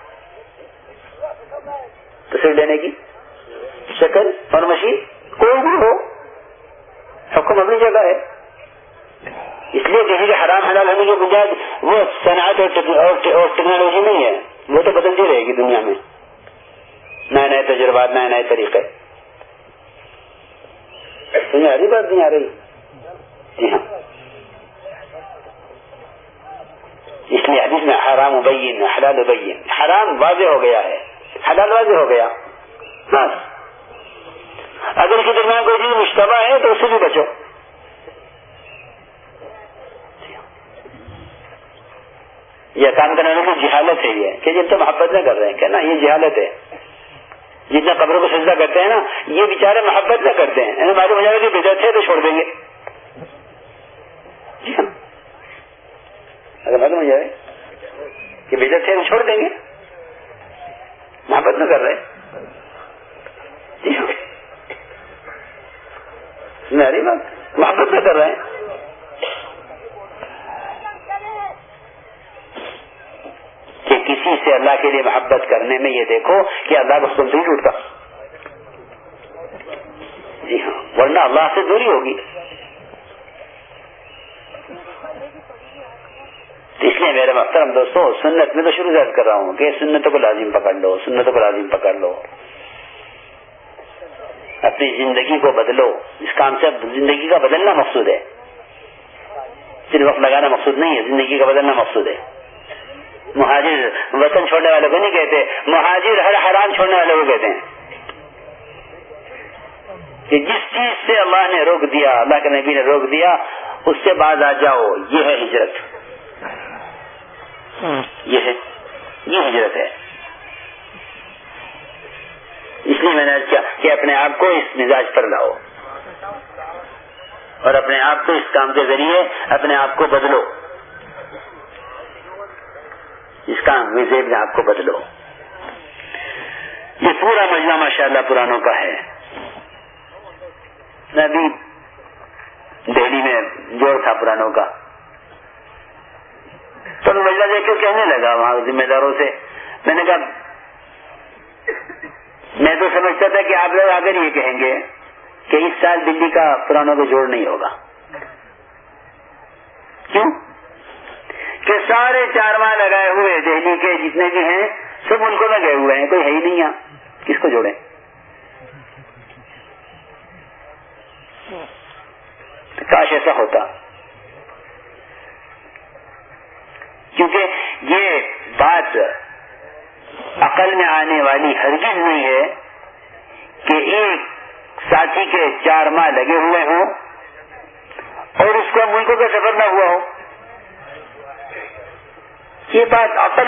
تصویر لینے کی شکل اور مشین کوئی بھی ہو، حکم اپنی جگہ ہے۔ اس لیے کسی کے حرام حلال ہونے کی بجائے وہ صنعت اور ٹیکنالوجی نہیں ہے۔ وہ تو بدلتی رہے گی دنیا میں۔ نئے نئے تجربات، نئے نئے طریقے۔ دنیا ہری بات نہیں آ رہی۔ جی ہاں۔ اس لیے حدیث میں حرام ابین حلال ابین حرام واضح ہو گیا ہے۔ حلال واضح ہو گیا۔ بس۔ اگر اس کے درمیان کوئی چیز مشتبہ ہے تو اس سے بھی بچو۔ یہ کام کرنے والے کی جہالت ہے یہ، کہ جب تو محبت نہ کر رہے ہیں کیا نا یہ جہالت ہے۔ جتنا قبروں کو سجدہ کرتے ہیں نا، یہ بیچارے محبت نہ کرتے ہیں۔ یعنی معلوم ہو جائے گا کہ بدت ہے تو چھوڑ دیں گے۔ جی ہاں۔ اگر معلوم ہو جائے کہ بدت ہے تو چھوڑ دیں گے۔ محبت نہ کر رہے۔ جی ہاں۔ بات، محبت نہ کر رہے۔ ہیں کسی سے اللہ کے لیے محبت کرنے میں یہ دیکھو کہ اللہ کا حکم نہیں ٹوٹتا جی ہاں ورنہ اللہ سے دوری ہوگی۔ اس لیے میرے محترم دوستوں سنت میں تو شروع سے کر رہا ہوں کہ سنتوں کو لازم پکڑ لو، سنتوں کو لازم پکڑ لو۔ اپنی زندگی کو بدلو۔ اس کام سے زندگی کا بدلنا مقصود ہے۔ صرف وقت لگانا مقصود نہیں ہے، زندگی کا بدلنا مقصود ہے۔ مہاجر وطن چھوڑنے والے کو نہیں کہتے، مہاجر ہر حرام چھوڑنے والے کو کہتے ہیں۔ کہ جس چیز سے اللہ نے روک دیا، اللہ کے نبی نے روک دیا، اس سے بعد آ جاؤ، یہ ہے ہجرت۔ یہ ہے، یہ ہجرت ہے۔ اس لیے میں نے کیا کہ اپنے آپ کو اس مزاج پر لاؤ۔ اور اپنے آپ کو اس کام کے ذریعے اپنے آپ کو بدلو۔ اس کام میں اپنے آپ کو بدلو۔ یہ پورا مجمع ماشاء اللہ پرانوں کا ہے۔ میں ابھی دہلی میں جوڑ تھا پرانوں کا۔ تو میں مجلہ دیکھ کے کہنے لگا وہاں ذمہ داروں سے۔ میں نے کہا، میں تو سمجھتا تھا کہ آپ لوگ اگر یہ کہیں گے کہ اس سال دلی کا پرانوں کو جوڑ نہیں ہوگا۔ کیوں؟ کہ سارے چار ماہ لگائے ہوئے دہلی کے جتنے بھی ہیں، سب ملکوں میں گئے ہوئے ہیں، کوئی ہے ہی نہیں یہاں۔ کس کو جوڑے کاش ایسا ہوتا۔ کیونکہ یہ بات عقل میں آنے والی ہرگز نہیں ہے کہ ایک ساتھی کے چار ماہ لگے ہوئے ہوں اور اس کو ملکوں کا سفر نہ ہوا ہو۔ یہ بات عقل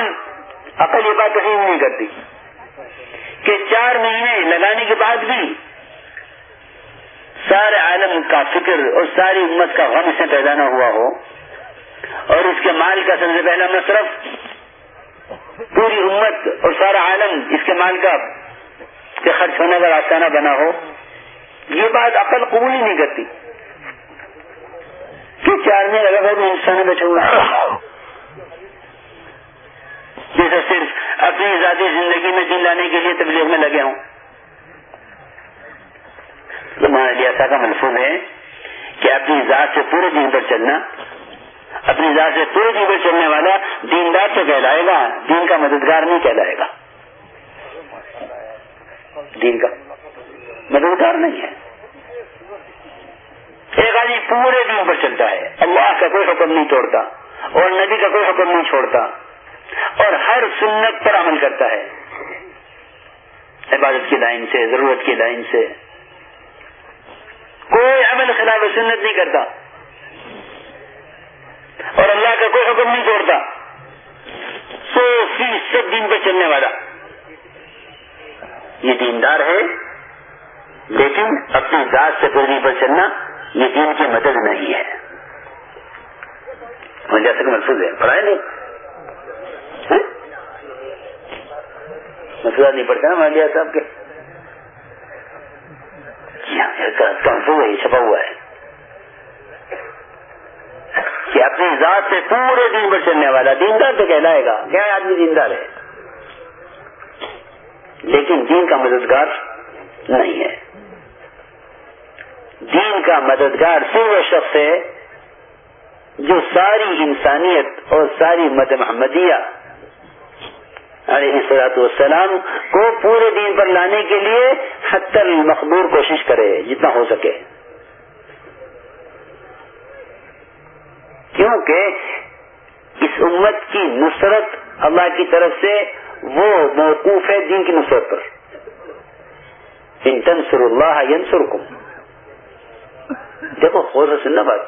عقل یہ بات تسلیم نہیں کرتی۔ کہ چار مہینے لگانے کے بعد بھی سارے عالم کا فکر اور ساری امت کا غم سے پیدا نہ ہوا ہو، اور اس کے مال کا سب سے پہلا مصرف پوری امت اور سارا عالم اس کے مال کا خرچ ہونے کا راستہ نہ بنا ہو، یہ بات عقل قبول ہی نہیں کرتی۔ کہ چار میں لگا میں انسان بیٹھے ہوئے جیسے صرف اپنی ذاتی زندگی میں دل لانے کے لیے تبلیغ میں لگے ہوں۔ تو جی کا محفوظ ہے کہ اپنی ذات سے پورے دن پر چلنا، اپنی ذات سے پورے دن پر چلنے والا دیندار تو کہلائے گا، دین کا مددگار نہیں کہلائے گا۔ دین کا مددگار نہیں ہے۔ ایک آدمی پورے دن پر چلتا ہے، اللہ کا کوئی حکم نہیں توڑتا اور نبی کا کوئی حکم نہیں چھوڑتا۔ اور ہر سنت پر عمل کرتا ہے۔ عبادت کی لائن سے، ضرورت کی لائن سے۔ کوئی عمل خلاف سنت نہیں کرتا۔ اور اللہ کا کوئی حکم نہیں توڑتا۔ سو فیصد دن پہ چلنے والا۔ یہ دیندار ہے، لیکن اپنی ذات سے پوری پر چلنا یہ دین کی مدد نہیں ہے۔ جیسے کہ محفوظ ہے؟ پڑھائے نہیں؟ مسئلہ نہیں پڑتا نا مالیا صاحب کے؟ محفوظ ہے چھپا ہوا ہے۔ کہ اپنی ذات سے پورے دن پر چلنے والا دیندار تو کہلائے گا۔ کیا آدمی دیندار ہے؟ لیکن دین کا مددگار نہیں ہے۔ دین کا مددگار صرف وہ شخص ہے جو ساری انسانیت اور ساری مد محمدیہ علیہ صلاحت والسلام کو پورے دین پر لانے کے لیے حتر مقبور کوشش کرے جتنا ہو سکے۔ کیونکہ اس امت کی نصرت اللہ کی طرف سے وہ موقوف ہے دین کی نصرت پر۔ ان تنصر اللہ ینصرکم۔ دیکھو، غور سننا بات۔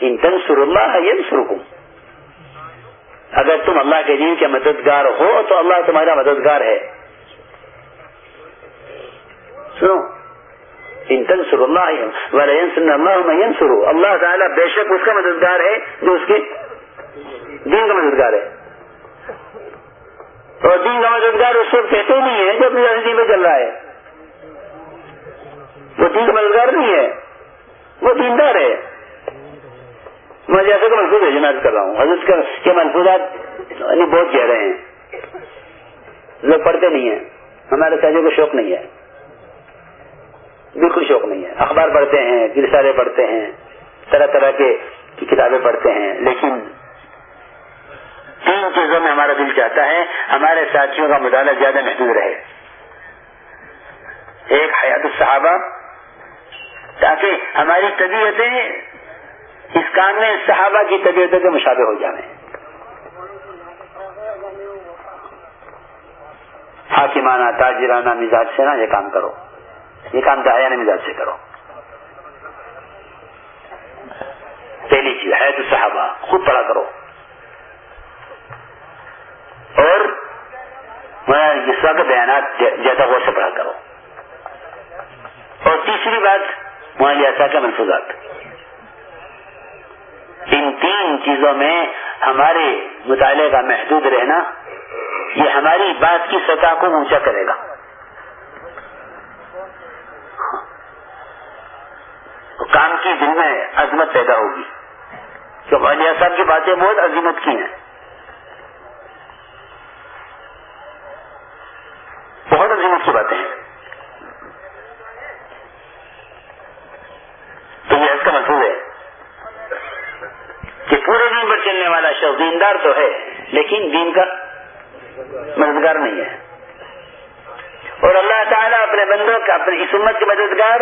ان تنصر اللہ ینصرکم۔ اگر تم اللہ کے دین کے مددگار ہو تو اللہ تمہارا مددگار ہے۔ سنو۔ ان تنصر اللہ والا اللہ اللہ تعالیٰ بے شک اس کا مددگار ہے جو اس کے دین کا مددگار ہے۔ اور دین کا مددگار اس وقت کہتے نہیں ہے جو اپنی زندگی میں چل رہا ہے۔ وہ دین کا مددگار نہیں ہے۔ وہ دیندار ہے۔ میں جیسے کہ محفوظ ہے جناب کر رہا ہوں۔ حضرت کے محفوظات یعنی بہت گہرے ہیں۔ لوگ پڑھتے نہیں ہیں۔ ہمارے سہجوں کو شوق نہیں ہے۔ بالکل شوق نہیں ہے۔ اخبار پڑھتے ہیں گرسارے پڑھتے ہیں، طرح طرح کے کتابیں پڑھتے ہیں۔ لیکن تین چیزوں میں ہمارا دل چاہتا ہے، ہمارے ساتھیوں کا مطالعہ زیادہ محدود رہے۔ ایک حیات الصحابہ، تاکہ ہماری طبیعتیں اس کام میں صحابہ کی طبیعتوں کے مشابے ہو جائیں حاکمانہ، تاجرانہ مزاج سے نا یہ کام کرو۔ یہ کام دہایانہ مزاج سے کرو۔ پہلی چیز حیات الصحابہ خود پڑھا کرو۔ اور اس کا بیانات زیادہ غور سے پڑھا کرو۔ اور تیسری بات معلیہ کا محفوظات ان تین چیزوں میں ہمارے مطالعے کا محدود رہنا یہ ہماری بات کی سطح کو اونچا کرے گا۔ کام کی دل میں عظمت پیدا ہوگی۔ تو معلیہ صاحب کی باتیں بہت عظمت کی ہیں۔ بہت عظیمت کی باتیں ہیں۔ تو یہ اس کا مطلب ہے۔ کہ پورے دن پر چلنے والا شخص دیندار تو ہے، لیکن دین کا مددگار نہیں ہے۔ اور اللہ تعالیٰ اپنے بندوں کا، اپنے اس امت کے مددگار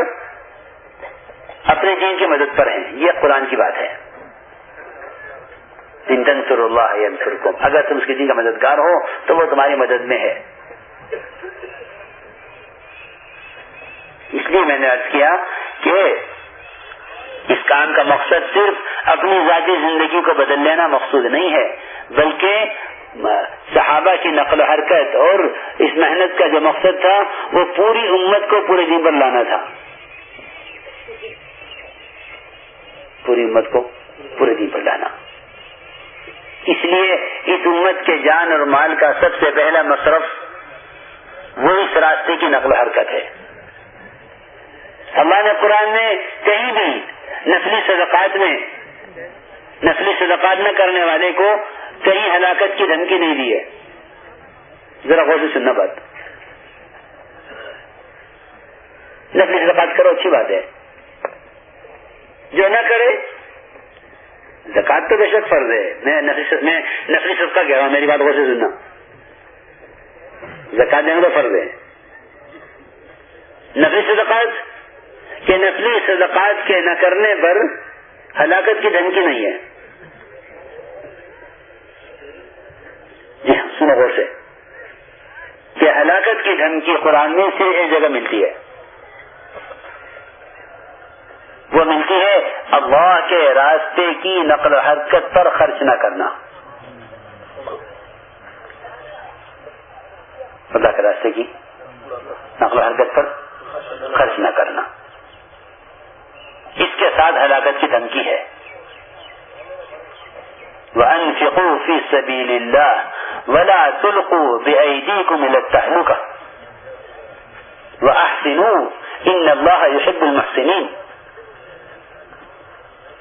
اپنے دین کی مدد پر ہیں۔ یہ قرآن کی بات ہے۔ تنسر اللہ اگر تم اس کے دین کا مددگار ہو، تو وہ تمہاری مدد میں ہے۔ اس لیے میں نے ارض کیا کہ اس کام کا مقصد صرف اپنی ذاتی زندگی کو بدل لینا مقصود نہیں ہے، بلکہ صحابہ کی نقل حرکت اور اس محنت کا جو مقصد تھا، وہ پوری امت کو پورے دن پر لانا تھا۔ پوری امت کو پورے دن پر لانا۔ اس لیے اس امت کے جان اور مال کا سب سے پہلا مصرف وہ اس راستے کی نقل حرکت ہے۔ اللہ نے قرآن میں کہیں بھی نسلی صدقات میں نسلی صدقات نہ کرنے والے کو کہیں ہلاکت کی دھمکی نہیں دی ہے۔ ذرا غور سے سننا بات۔ نسلی صدقات کرو، اچھی بات ہے۔ جو نہ کرے زکات تو بے شک فرض ہے۔ میں نسلی صدقہ کہہ رہا ہوں، میری بات غور سے سننا۔ زکات دینا تو فرض ہے۔ نسلی صدقات کہ نسلی صدقات کے نہ کرنے پر ہلاکت کی دھمکی نہیں ہے۔ جی ہاں، سنو غور سے۔ کہ ہلاکت کی دھمکی قرآن میں سے ایک جگہ ملتی ہے۔ وہ ملتی ہے اللہ کے راستے کی نقل و حرکت پر خرچ نہ کرنا۔ اللہ کے راستے کی نقل و حرکت پر خرچ نہ کرنا۔ اس کے ساتھ ہلاکت کی دھمکی ہے۔ وَأَنفِقُوا فِي سَبِيلِ اللَّهِ وَلَا تُلْقُوا بِأَيْدِيكُمْ إِلَى التَّهْلُكَةِ وَأَحْسِنُوا إِنَّ اللَّهَ يُحِبُّ الْمُحْسِنِينَ۔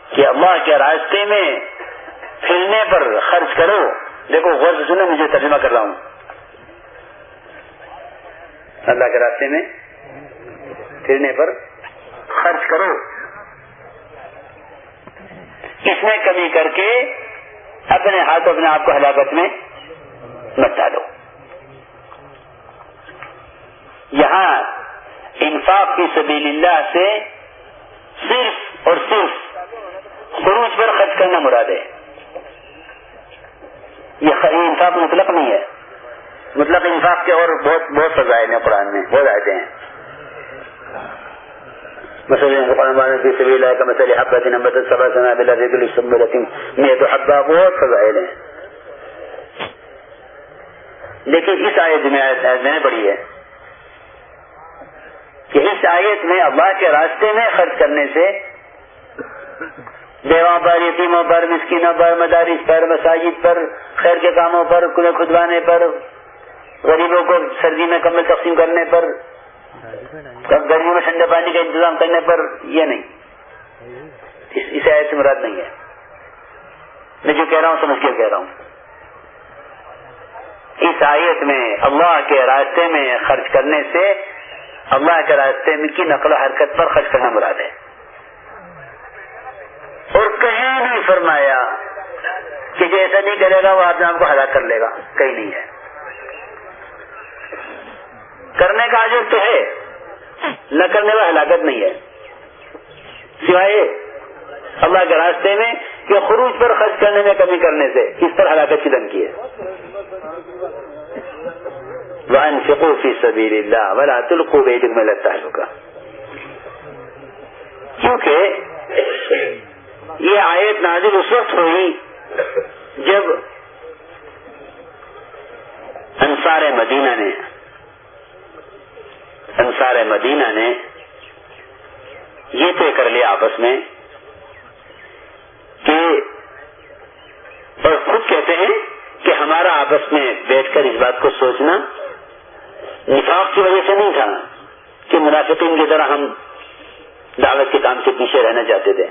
کہ اللہ کے راستے میں پھرنے پر خرچ کرو۔ دیکھو غور سے سنو مجھے ترجمہ کر رہا ہوں۔ اللہ کے راستے میں پھرنے پر خرچ کرو۔ اس میں کمی کر کے اپنے ہاتھ اپنے آپ کو ہلاکت میں مت ڈالو۔ یہاں انفاق کی سبیل اللہ سے صرف اور صرف خروج پر خرچ کرنا مراد ہے۔ یہ انصاف مطلق نہیں ہے۔ مطلب انصاف کے اور بہت بہت فضائل ہیں قرآن میں، بہت آئے ہیں۔ میں تو حبا بہت فضائل ہیں لیکن اس آیت میں میں نے پڑھی ہے کہ اس آیت میں اللہ کے راستے میں خرچ کرنے سے بیواں پر، یتیموں پر، مسکینوں پر، مدارس پر، مساجد پر، خیر کے کاموں پر کنویں کھدوانے پر، غریبوں کو سردی میں کمل تقسیم کرنے پر گرمیوں میں ٹھنڈے پانی کا انتظام کرنے پر یہ نہیں۔ اس آیت سے مراد نہیں ہے۔ میں جو کہہ رہا ہوں سمجھ کے کہہ رہا ہوں۔ اس آیت میں اللہ کے راستے میں خرچ کرنے سے اللہ کے راستے میں کی نقل و حرکت پر خرچ کرنا مراد ہے۔ اور کہیں نہیں فرمایا کہ جو ایسا نہیں کرے گا وہ آپ کو ہلاک کر لے گا۔ کہیں نہیں ہے۔ کرنے کا عجب تو ہے، نہ کرنے کا ہلاکت نہیں ہے۔ سوائے اللہ کے راستے میں کہ خروج پر خرچ کرنے میں کمی کرنے سے، اس پر ہلاکت کی دھمکی ہے۔ وان فکوفی سبیر اللہ ولا تلقوا میں لگتا ہے کیونکہ یہ آیت نازل اس وقت ہوئی جب انصار مدینہ نے انصار مدینہ نے یہ طے کر لیا آپس میں کہ اور خود کہتے ہیں کہ ہمارا آپس میں بیٹھ کر اس بات کو سوچنا نفاق کی وجہ سے نہیں تھا کہ منافقین کی طرح ہم دعوت کے کام سے پیچھے رہنا چاہتے تھے۔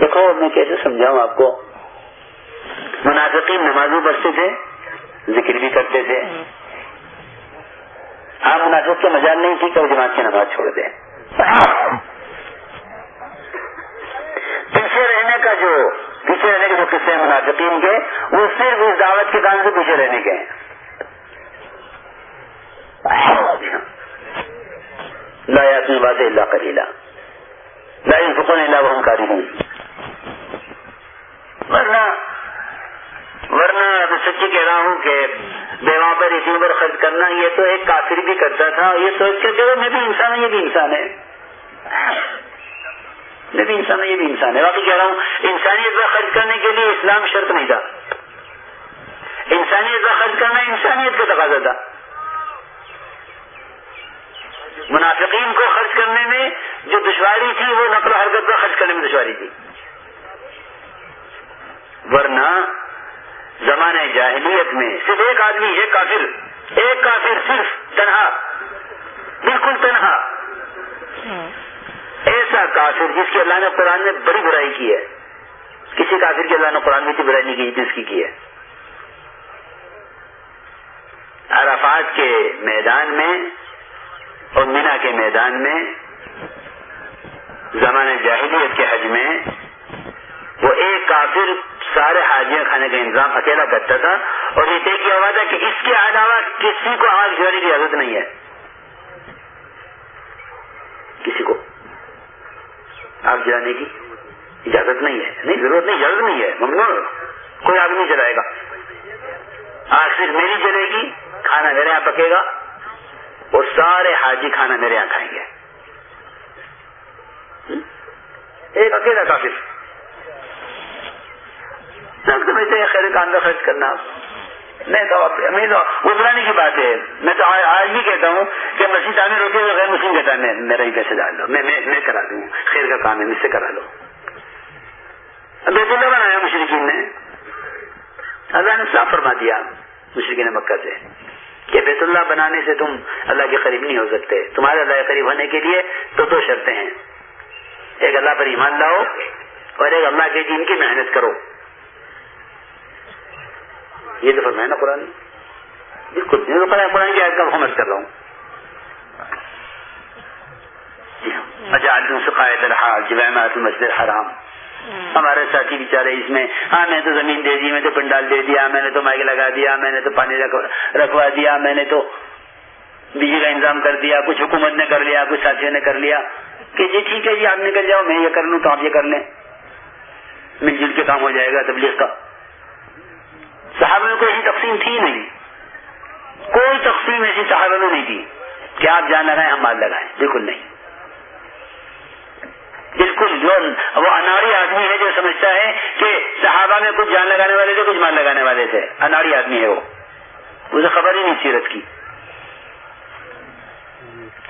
دیکھو، میں کیسے سمجھاؤں آپ کو؟ منافقین نماز بھی پڑھتے تھے، ذکر بھی کرتے تھے۔ آپ منافق کے مجال نہیں تھی کہ وہ جماعت کی نماز چھوڑ دیں۔ پیچھے رہنے کا جو پیچھے رہنے کے جو قصے ہیں منافقین کے، وہ صرف اس دعوت کے کام سے پیچھے رہنے کے ہیں۔ لا یاسمی بات اللہ کریلا لا فکون اللہ وہ کاری ہوں ورنہ ورنہ میں سچی کہہ رہا ہوں کہ بیواں پر اسی پر خرچ کرنا یہ تو ایک کافر بھی کرتا تھا یہ سوچ کے چلو میں بھی انسان ہوں، یہ بھی انسان ہے۔ میں بھی انسان ہوں، یہ بھی انسان ہے۔ باقی کہہ رہا ہوں، انسانیت پر خرچ کرنے کے لیے اسلام شرط نہیں تھا۔ انسانیت پر خرچ کرنا انسانیت کا تقاضا تھا۔ منافقین کو خرچ کرنے میں جو دشواری تھی، وہ نقل و حرکت پر خرچ کرنے میں دشواری تھی۔ ورنہ زمانے جاہلیت میں صرف ایک آدمی، ایک کافر ایک کافر صرف تنہا، بالکل تنہا۔ ایسا کافر جس کی اللہ نے قرآن میں بڑی برائی کی ہے۔ کسی کافر کی اللہ نے قرآن میں اتنی برائی نہیں کی جس کی کی ہے۔ عرفات کے میدان میں اور مینا کے میدان میں زمانے جاہلیت کے حج میں وہ ایک کافر سارے حاجیاں کھانے کا انتظام اکیلا کرتا تھا اور یہ طے کیا ہوا تھا کہ اس کے علاوہ کسی کو آگ جلانے کی اجازت نہیں ہے۔ کسی کو آگ جلانے کی اجازت نہیں ہے۔ نہیں، ضرورت نہیں، اجازت نہیں ہے۔ ممنوع کوئی آگ نہیں جلائے گا۔ آگ صرف میری جلے گی، کھانا میرے یہاں پکے گا اور سارے حاجی کھانا میرے یہاں کھائیں گے۔ ایک اکیلا کافی کافر سمجھتے ہیں خیر کام کا خرچ کرنا۔ میں تو وہ کی بات ہے۔ میں تو آج بھی کہتا ہوں کہ مسجد تعمیر ہوتی ہے تو غیر مسلم کہتا ہے میرا ہی پیسے ڈال دو۔ میں میں کرا دوں۔ خیر کا کام ہے مجھ سے کرا لو بیت اللہ بنایا مشرقین نے۔ اللہ نے صاف فرما دیا مشرقین مکہ سے کہ بیت اللہ بنانے سے تم اللہ کے قریب نہیں ہو سکتے۔ تمہارے اللہ کے قریب ہونے کے لیے تو دو شرطیں ہیں۔ ایک اللہ پر ایمان لاؤ اور ایک اللہ کے دین کی محنت کرو۔ یہ تو فرمایا نا قرآن بالکل قرآن کی آیت کا محمد کر رہا ہوں۔ جی ہاں۔ مسجد حرام ہمارے ساتھی بیچارے اس میں ہاں میں تو زمین دے دی، میں تو پنڈال دے دیا، میں نے تو مائک لگا دیا، میں نے تو پانی رکھوا دیا، میں نے تو بجلی کا انتظام کر دیا، کچھ حکومت نے کر لیا، کچھ ساتھیوں نے کر لیا۔ کہ جی ٹھیک ہے جی آپ نکل جاؤ، میں یہ کر لوں تو آپ یہ کر لیں۔ مل جل کے کام ہو جائے گا تبلیغ کا۔ صحابہ میں کوئی ایسی تقسیم تھی نہیں۔ کوئی تقسیم ایسی صحابہ میں نہیں تھی کہ آپ جان لگائیں ہم مال لگائیں۔ بالکل نہیں۔ بالکل جو وہ اناڑی آدمی ہے جو سمجھتا ہے کہ صحابہ میں کچھ جان لگانے والے تھے کچھ مال لگانے والے تھے۔ اناڑی آدمی ہے وہ۔ اسے خبر ہی نہیں سیرت کی۔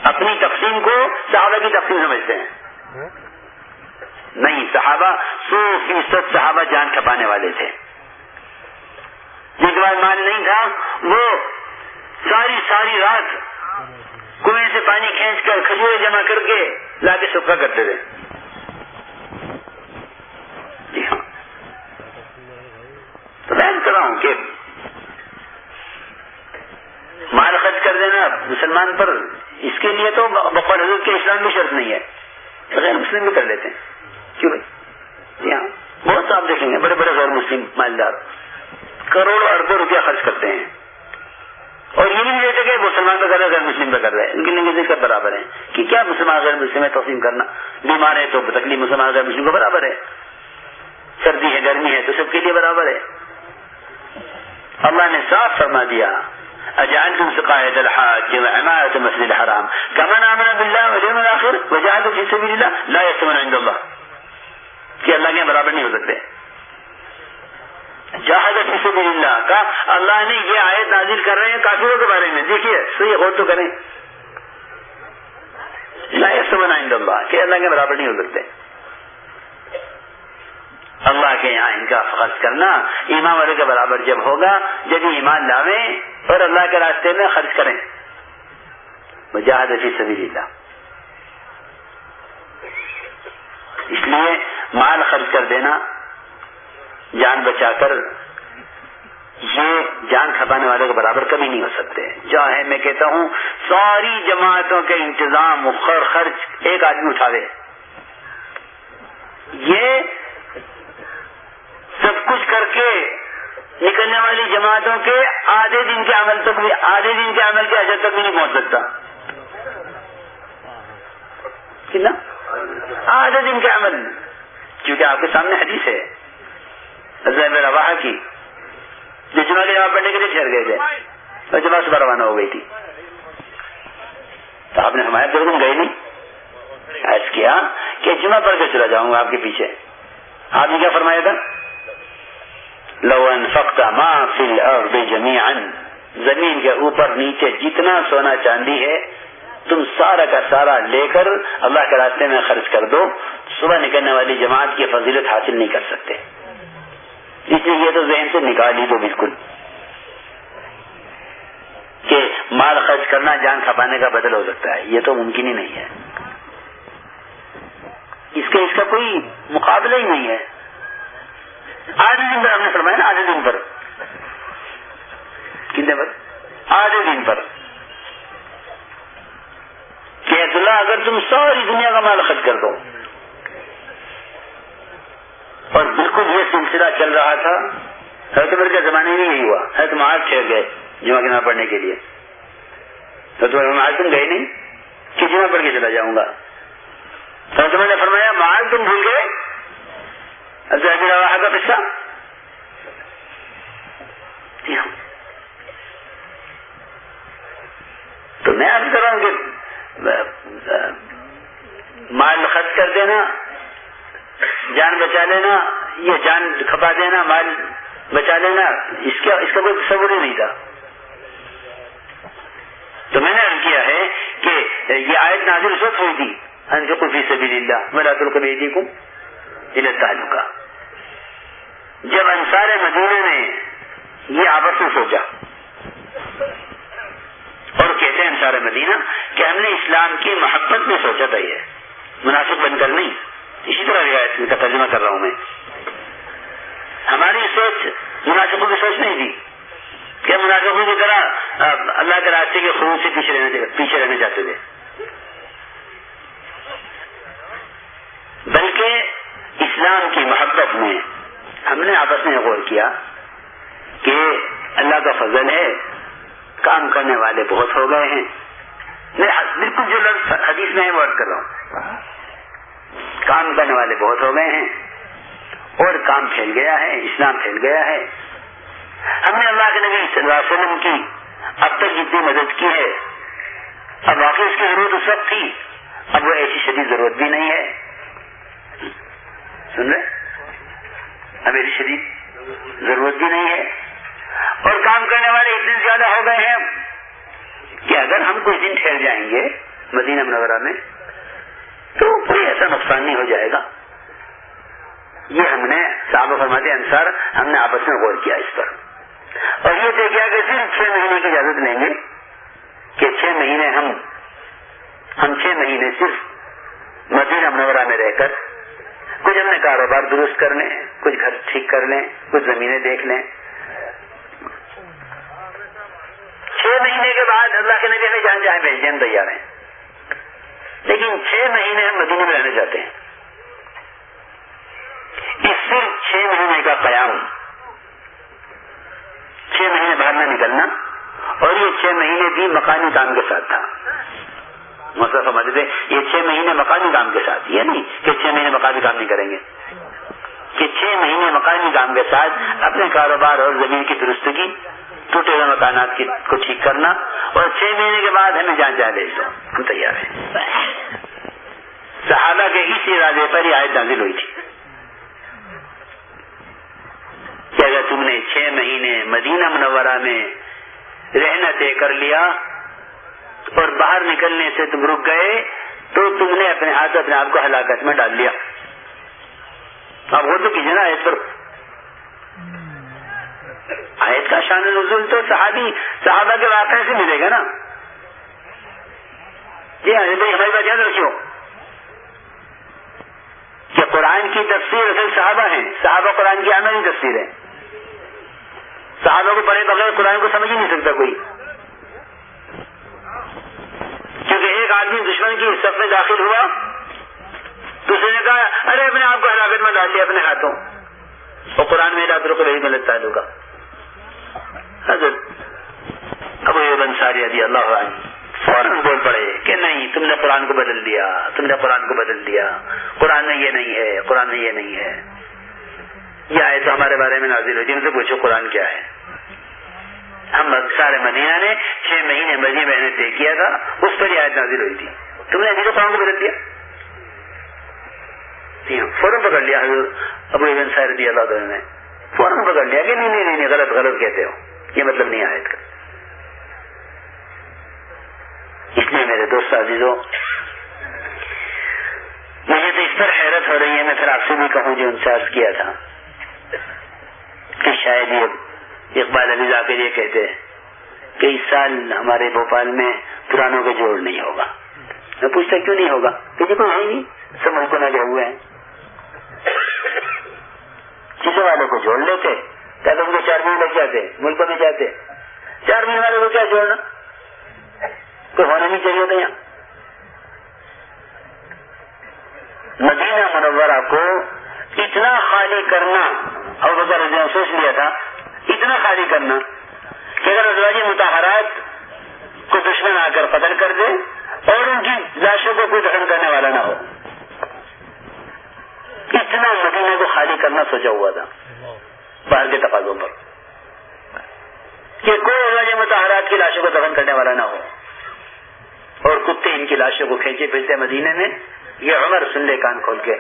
اپنی تقسیم کو صحابہ کی تقسیم سمجھتے ہیں۔ نہیں صحابہ سو فیصد صحابہ جان کھپانے والے تھے۔ جن کے بعد مال نہیں تھا، وہ ساری ساری رات کنویں سے پانی کھینچ کر کھجورے جمع کر کے لا کے سکھا کرتے تھے۔ جی ہاں۔ تو میں کر رہا ہوں کہ مال خرچ کر دینا مسلمان پر اس کے لیے تو بقول حضرت کے اسلام بھی شرط نہیں ہے غیر مسلم بھی کر لیتے ہیں۔ کیوں بھائی؟ جی ہاں۔ بہت آپ دیکھیں گے، بڑے بڑے غیر مسلم مالدار۔ کروڑوں اربوں روپیہ خرچ کرتے ہیں۔ اور یہ نہیں دیتے کہ مسلمان کا کر رہے غیر مسلم کا کر رہے ہیں ان کی لینگویج کا برابر ہے کہ کیا مسلمان غیر مسلم ہے، توسیم کرنا۔ بیمار ہے تو تکلیف مسلمان غیر مسلم کا برابر ہے۔ سردی ہے، گرمی ہے تو سب کے لیے برابر ہے۔ اللہ نے صاف فرما دیا اجان تم سقاعد الحاج عمارت مسجد الحرام۔ کمن امن باللہ واليوم الاخر وجاہد فی سبیل اللہ لا یستمن عند اللہ۔ کہ اللہ کے برابر نہیں ہو سکتے۔ جہاد فی سبیل اللہ کا اللہ نے یہ آیت نازل کر رہے ہیں کافروں کے بارے میں۔ دیکھیے، صحیح غور تو کریں۔ لا یستمن عند اللہ، کہ اللہ کے برابر نہیں ہو سکتے۔ اللہ کے یہاں ان کا خرچ کرنا ایمان والے کے برابر جب ہوگا، جب ایمان لاویں اور اللہ کے راستے میں خرچ کریں۔ مجاہد فی سبیل اللہ اس لیے مال خرچ کر دینا جان بچا کر یہ جان کھپانے والے کے برابر کبھی نہیں ہو سکتے۔ چاہے میں کہتا ہوں، ساری جماعتوں کے انتظام خرچ ایک آدمی اٹھاوے یہ سب کچھ کر کے نکلنے والی جماعتوں کے آدھے دن کے عمل تک بھی، آدھے دن کے عمل کے اجر تک بھی نہیں پہنچ سکتا۔ آدھے دن کے عمل۔ کیونکہ آپ کے سامنے حدیث ہے۔ حضرت روا کی، جو جمعہ کے جمع پڑھنے کے لیے ٹھہر گئے تھے، اور جمعہ صبح روانہ ہو گئی تھی۔ تو آپ نے ہمارے دو دن گئے نہیں؟ ایس کیا کہ جمعہ پڑھ کے چلا جاؤں گا آپ کے پیچھے۔ آپ نے کیا فرمایا تھا؟ لو انفقت ما فی الارض جميعا زمین کے اوپر نیچے جتنا سونا چاندی ہے، تم سارا کا سارا لے کر اللہ کے راستے میں خرچ کر دو۔ صبح نکلنے والی جماعت کی فضیلت حاصل نہیں کر سکتے۔ اس لیے یہ تو ذہن سے نکال ہی دو بالکل کہ مال خرچ کرنا جان کھپانے کا بدل ہو سکتا ہے، یہ تو ممکن ہی نہیں ہے۔ اس کے، اس کا کوئی مقابلہ ہی نہیں ہے۔ آدھے دن پر ہم نے فرمایا نا، آدھے دن پر۔ کتنے پر؟ آدھے دن پر۔ کہ عبداللہ، اگر تم ساری دنیا کا مال خرچ کر دو اور بالکل یہ سلسلہ چل رہا تھا۔ حضرت عمر کے زمانے میں یہی ہوا۔ حضرت معاذ ٹھہر گئے جمعہ کی نماز پڑھنے کے لیے۔ حضرت معاذ تم گئے نہیں؟ کہ جمعہ پڑھ کے چلا جاؤں گا؟ حضرت عمر نے فرمایا، معاذ تم بھول گئے؟ حضرت روا کا قصہ؟ جی ہاں۔ تو میں عرض کر رہا ہوں کہ مال خرچ کر دینا۔ جان بچا لینا یا جان کھپا دینا، مال بچا لینا، اس کا اس کا کوئی تصور ہی نہیں تھا۔ تو میں نے کیا ہے کہ یہ آیت نازل سب ہوئی تھی۔ انفقی سبھی للہ میرا تل کبھی جی کو تعلقہ جب انصار مدینہ نے یہ آپس میں سوچا اور کہتے ہیں انصار مدینہ کہ ہم نے اسلام کی محبت میں سوچا تھا یہ۔ مناسب بن کر نہیں۔ اسی طرح روایت کا ترجمہ کر رہا ہوں میں۔ ہماری سوچ مناسبوں کی سوچ نہیں تھی۔ کہ مناسبوں کی طرح اللہ کے راستے کے خون سے پیچھے رہنے پیچھے رہنے جاتے تھے؟ بلکہ اسلام کی محبت میں ہم نے آپس میں غور کیا کہ اللہ کا فضل ہے، کام کرنے والے بہت ہو گئے ہیں۔ میں بالکل جو لفظ حدیث میں ورڈ کر رہا ہوں۔ کام کرنے والے بہت ہو گئے ہیں اور کام پھیل گیا ہے، اسلام پھیل گیا ہے۔ ہم نے اللہ کے نبی صلی اللہ علیہ وسلم کی اب تک جتنی مدد کی ہے، اب واقعی اس کی ضرورت اس وقت تھی۔ اب وہ ایسی شدید ضرورت بھی نہیں ہے۔ سن رہے؟ اب ایسی شدید ضرورت بھی نہیں ہے۔ اور کام کرنے والے اتنے زیادہ ہو گئے ہیں کہ اگر ہم کچھ دن ٹھہر جائیں گے مدینہ منورہ میں تو کوئی ایسا نقصان نہیں ہو جائے گا۔ یہ ہم نے صاحب فرماتے انسار ہم نے آپس میں غور کیا اس پر۔ اور یہ طے کیا کہ صرف چھ مہینے کی اجازت لیں گے کہ چھ مہینے ہم ہم چھ مہینے صرف مدینہ منورہ میں رہ کر کچھ ہم نے کاروبار درست کر لیں، کچھ گھر ٹھیک کر لیں، کچھ زمینیں دیکھ لیں۔ چھ مہینے کے بعد اللہ کے نبی ہمیں جان جائیں بھیج ہم تیار ہیں۔ لیکن چھ مہینے ہم مدینے میں رہنا چاہتے ہیں۔ اس صرف چھ مہینے کا قیام۔ چھ مہینے باہر نہ نکلنا اور یہ چھ مہینے بھی مکانی کام کے ساتھ تھا۔ مسئلہ سمجھتے یہ چھ مہینے مکانی کام کے ساتھ، یہ نہیں کہ چھ مہینے مکانی کام نہیں کریں گے۔ کہ چھ مہینے مکانی کام کے ساتھ اپنے کاروبار اور زمین کی درستگی ٹوٹے ہوئے مکانات کو ٹھیک کرنا اور چھ مہینے کے بعد ہمیں جان جائے دے دو ہم تیار ہیں۔ صحابہ کے اس ارادے پر یہ آیت نازل ہوئی تھی۔ کہ اگر تم نے چھ مہینے مدینہ منورہ میں رہنا طے کر لیا اور باہر نکلنے سے تم رک گئے تو تم نے اپنے ہاتھ اپنے آپ کو ہلاکت میں ڈال لیا۔ اب وہ تو کسی نا پر آیت کا شان نزول تو صحابی، صحابہ کے واقعے سے ملے گا نا؟ جی ہاں ہماری بات یاد رکھو کہ قرآن کی تفسیر اصل صحابہ ہیں، صحابہ قرآن کی عملی تفسیر ہے صحابہ کو پڑھے بغیر قرآن کو سمجھ ہی نہیں سکتا کوئی۔ کیونکہ ایک آدمی دشمن کی سب میں داخل ہوا، دوسرے نے کہا، ارے اپنے آپ کو ہلاکت میں ڈال لیا اپنے ہاتھوں۔ اور قرآن میں رات کو نہیں ملتا ہے حضرت ابو انصاری رضی اللہ عنہ فوراً بول پڑے کہ نہیں، تم نے قرآن کو بدل دیا، تم نے قرآن کو بدل دیا، قرآن میں یہ نہیں ہے، قرآن میں یہ نہیں ہے۔ یہ آئے تو ہمارے بارے میں نازل ہوئی ان سے پوچھو قرآن کیا ہے۔ ہم سارے مدینہ نے چھ مہینے مزید میں نے طے کیا تھا، اس پر یہ آیت نازل ہوئی تھی۔ تم نے ابھی تو قرآن کو بدل دیا؟ جی ہاں، فوراً پکڑ لیا حضرت ابو ابن رضی اللہ تعالیٰ نے۔ فوراً پکڑ لیا کہ نہیں نہیں نہیں، غلط غلط کہتے ہو۔ یہ مطلب نہیں آئے اس لیے میرے دوست عزیزوں، مجھے تو اس پر حیرت ہو رہی ہے، میں پھر آپ سے بھی کہوں جو ان سے عرض کیا تھا۔ کہ شاید یہ اقبال علی ذاکر یہ کہتے کہ اس سال ہمارے بھوپال میں پرانوں کا جوڑ نہیں ہوگا۔ میں پوچھتا، کیوں نہیں ہوگا؟ کہ جی کوئی ہے نہیں۔ سب ملکوں میں ہوئے ہیں۔ کسی والوں کو جوڑ لیتے کیا ان کو چار مہینے لگ جاتے ملکوں میں جاتے۔ چار مہینے والے کو کیا جوڑنا کوئی ہونا نہیں چاہیے تھا یہاں۔ مدینہ منورہ کو اتنا خالی کرنا، اور بغیر سوچ لیا تھا، اتنا خالی کرنا کہ اگر ازواجی متحرات کو دشمن آ کر قتل کر دے، اور ان کی لاشوں کو کوئی دفن کرنے والا نہ ہو۔ اتنا مدینہ کو خالی کرنا سوچا ہوا تھا باہر کے تقاضوں پر کہ کوئی ازواجی متحرات کی لاشوں کو دفن کرنے والا نہ ہو اور کتے ان کی لاشوں کو کھینچے پھرتے مدینے میں، یہ عمر سن لے کان کھول کے۔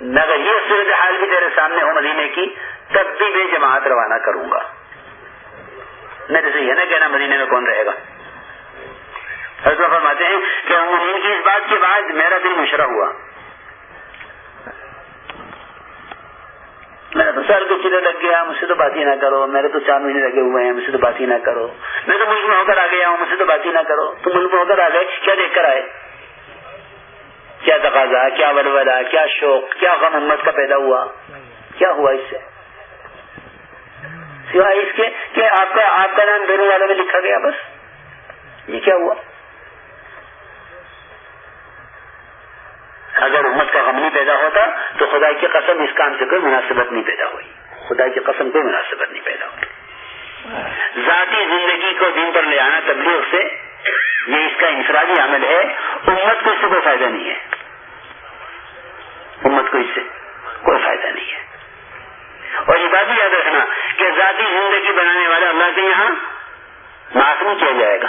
اگر یہ صورت حال بھی تیرے سامنے ہو مدینے کی، تب بھی میں جماعت روانہ کروں گا۔ میرے سے یہ نہ کہنا مدینے میں کون رہے گا۔ فرماتے ہیں کہ کی اس بات کے بعد میرا دل مشرہ ہوا۔ میرا تو سر کو چلے لگ گیا، مجھ سے تو بات ہی نہ کرو۔ میرے تو چار مہینے لگے ہوئے ہیں، مجھ سے تو بات ہی نہ کرو۔ میں تو ملک میں ہو کر آ گیا ہوں، مجھ سے تو بات ہی نہ کرو۔ تو ملک میں ہو کر آ گئے، کیا دیکھ کر آئے؟ کیا تقاضا، کیا ولولا کیا شوق، کیا غم امت کا پیدا ہوا؟ کیا ہوا اس سے؟ سوائے اس کے کہ آپ کا آپ کا نام بیرو والے میں لکھا گیا بس۔ یہ کیا ہوا؟ اگر امت کا غم نہیں پیدا ہوتا، تو خدا کی قسم اس کام سے کوئی مناسبت نہیں پیدا ہوئی۔ خدا کی قسم کوئی مناسبت نہیں پیدا ہوئی۔ ذاتی زندگی کو دن پر لے آنا تبلیغ سے، یہ اس کا انفرادی عمل ہے۔ امت کو اس سے کوئی فائدہ نہیں ہے۔ امت کو اس سے کوئی فائدہ نہیں ہے۔ اور یہ بات بھی یاد رکھنا کہ ذاتی زندگی بنانے والے اللہ کے یہاں معاف نہیں کیا جائے گا۔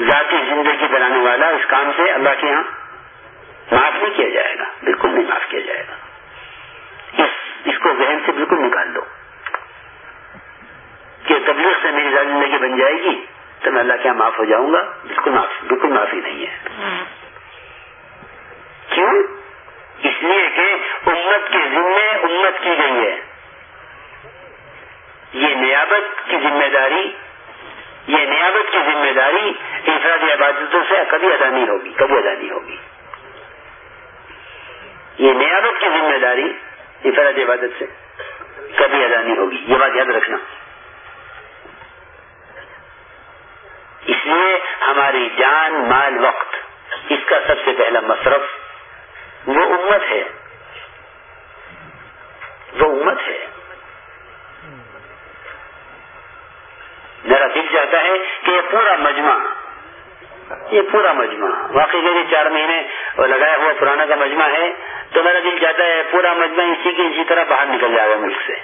ذاتی زندگی بنانے والا اس کام سے اللہ کے یہاں معاف نہیں کیا جائے گا، بالکل نہیں معاف کیا جائے گا۔ اس اس کو ذہن سے بالکل نکال دو۔ کہ تبلیغ سے میری زندگی بن جائے گی تو میں اللہ کے یہاں معاف ہو جاؤں گا، بالکل معاف، بالکل معافی نہیں ہے۔ کیوں؟ اس لیے کہ امت کے ذمے امت کی گئی ہے۔ یہ نیابت کی ذمہ داری یہ نیابت کی ذمہ داری انفرادی عبادتوں سے کبھی ادا نہیں ہوگی، کبھی ادا نہیں ہوگی۔ یہ نیابت کی ذمہ داری انفرادی عبادت سے کبھی ادا نہیں ہوگی، یہ بات یاد رکھنا۔ اس لیے ہماری جان، مال، وقت، اس کا سب سے پہلا مصرف وہ امت ہے۔ وہ امت ہے۔ میرا دل چاہتا ہے کہ یہ پورا مجمع، یہ پورا مجمع، واقعی کے چار مہینے لگایا ہوا پرانا کا مجمع ہے، تو میرا دل چاہتا ہے پورا مجمع اسی کی اسی طرح باہر نکل جائے گا ملک سے۔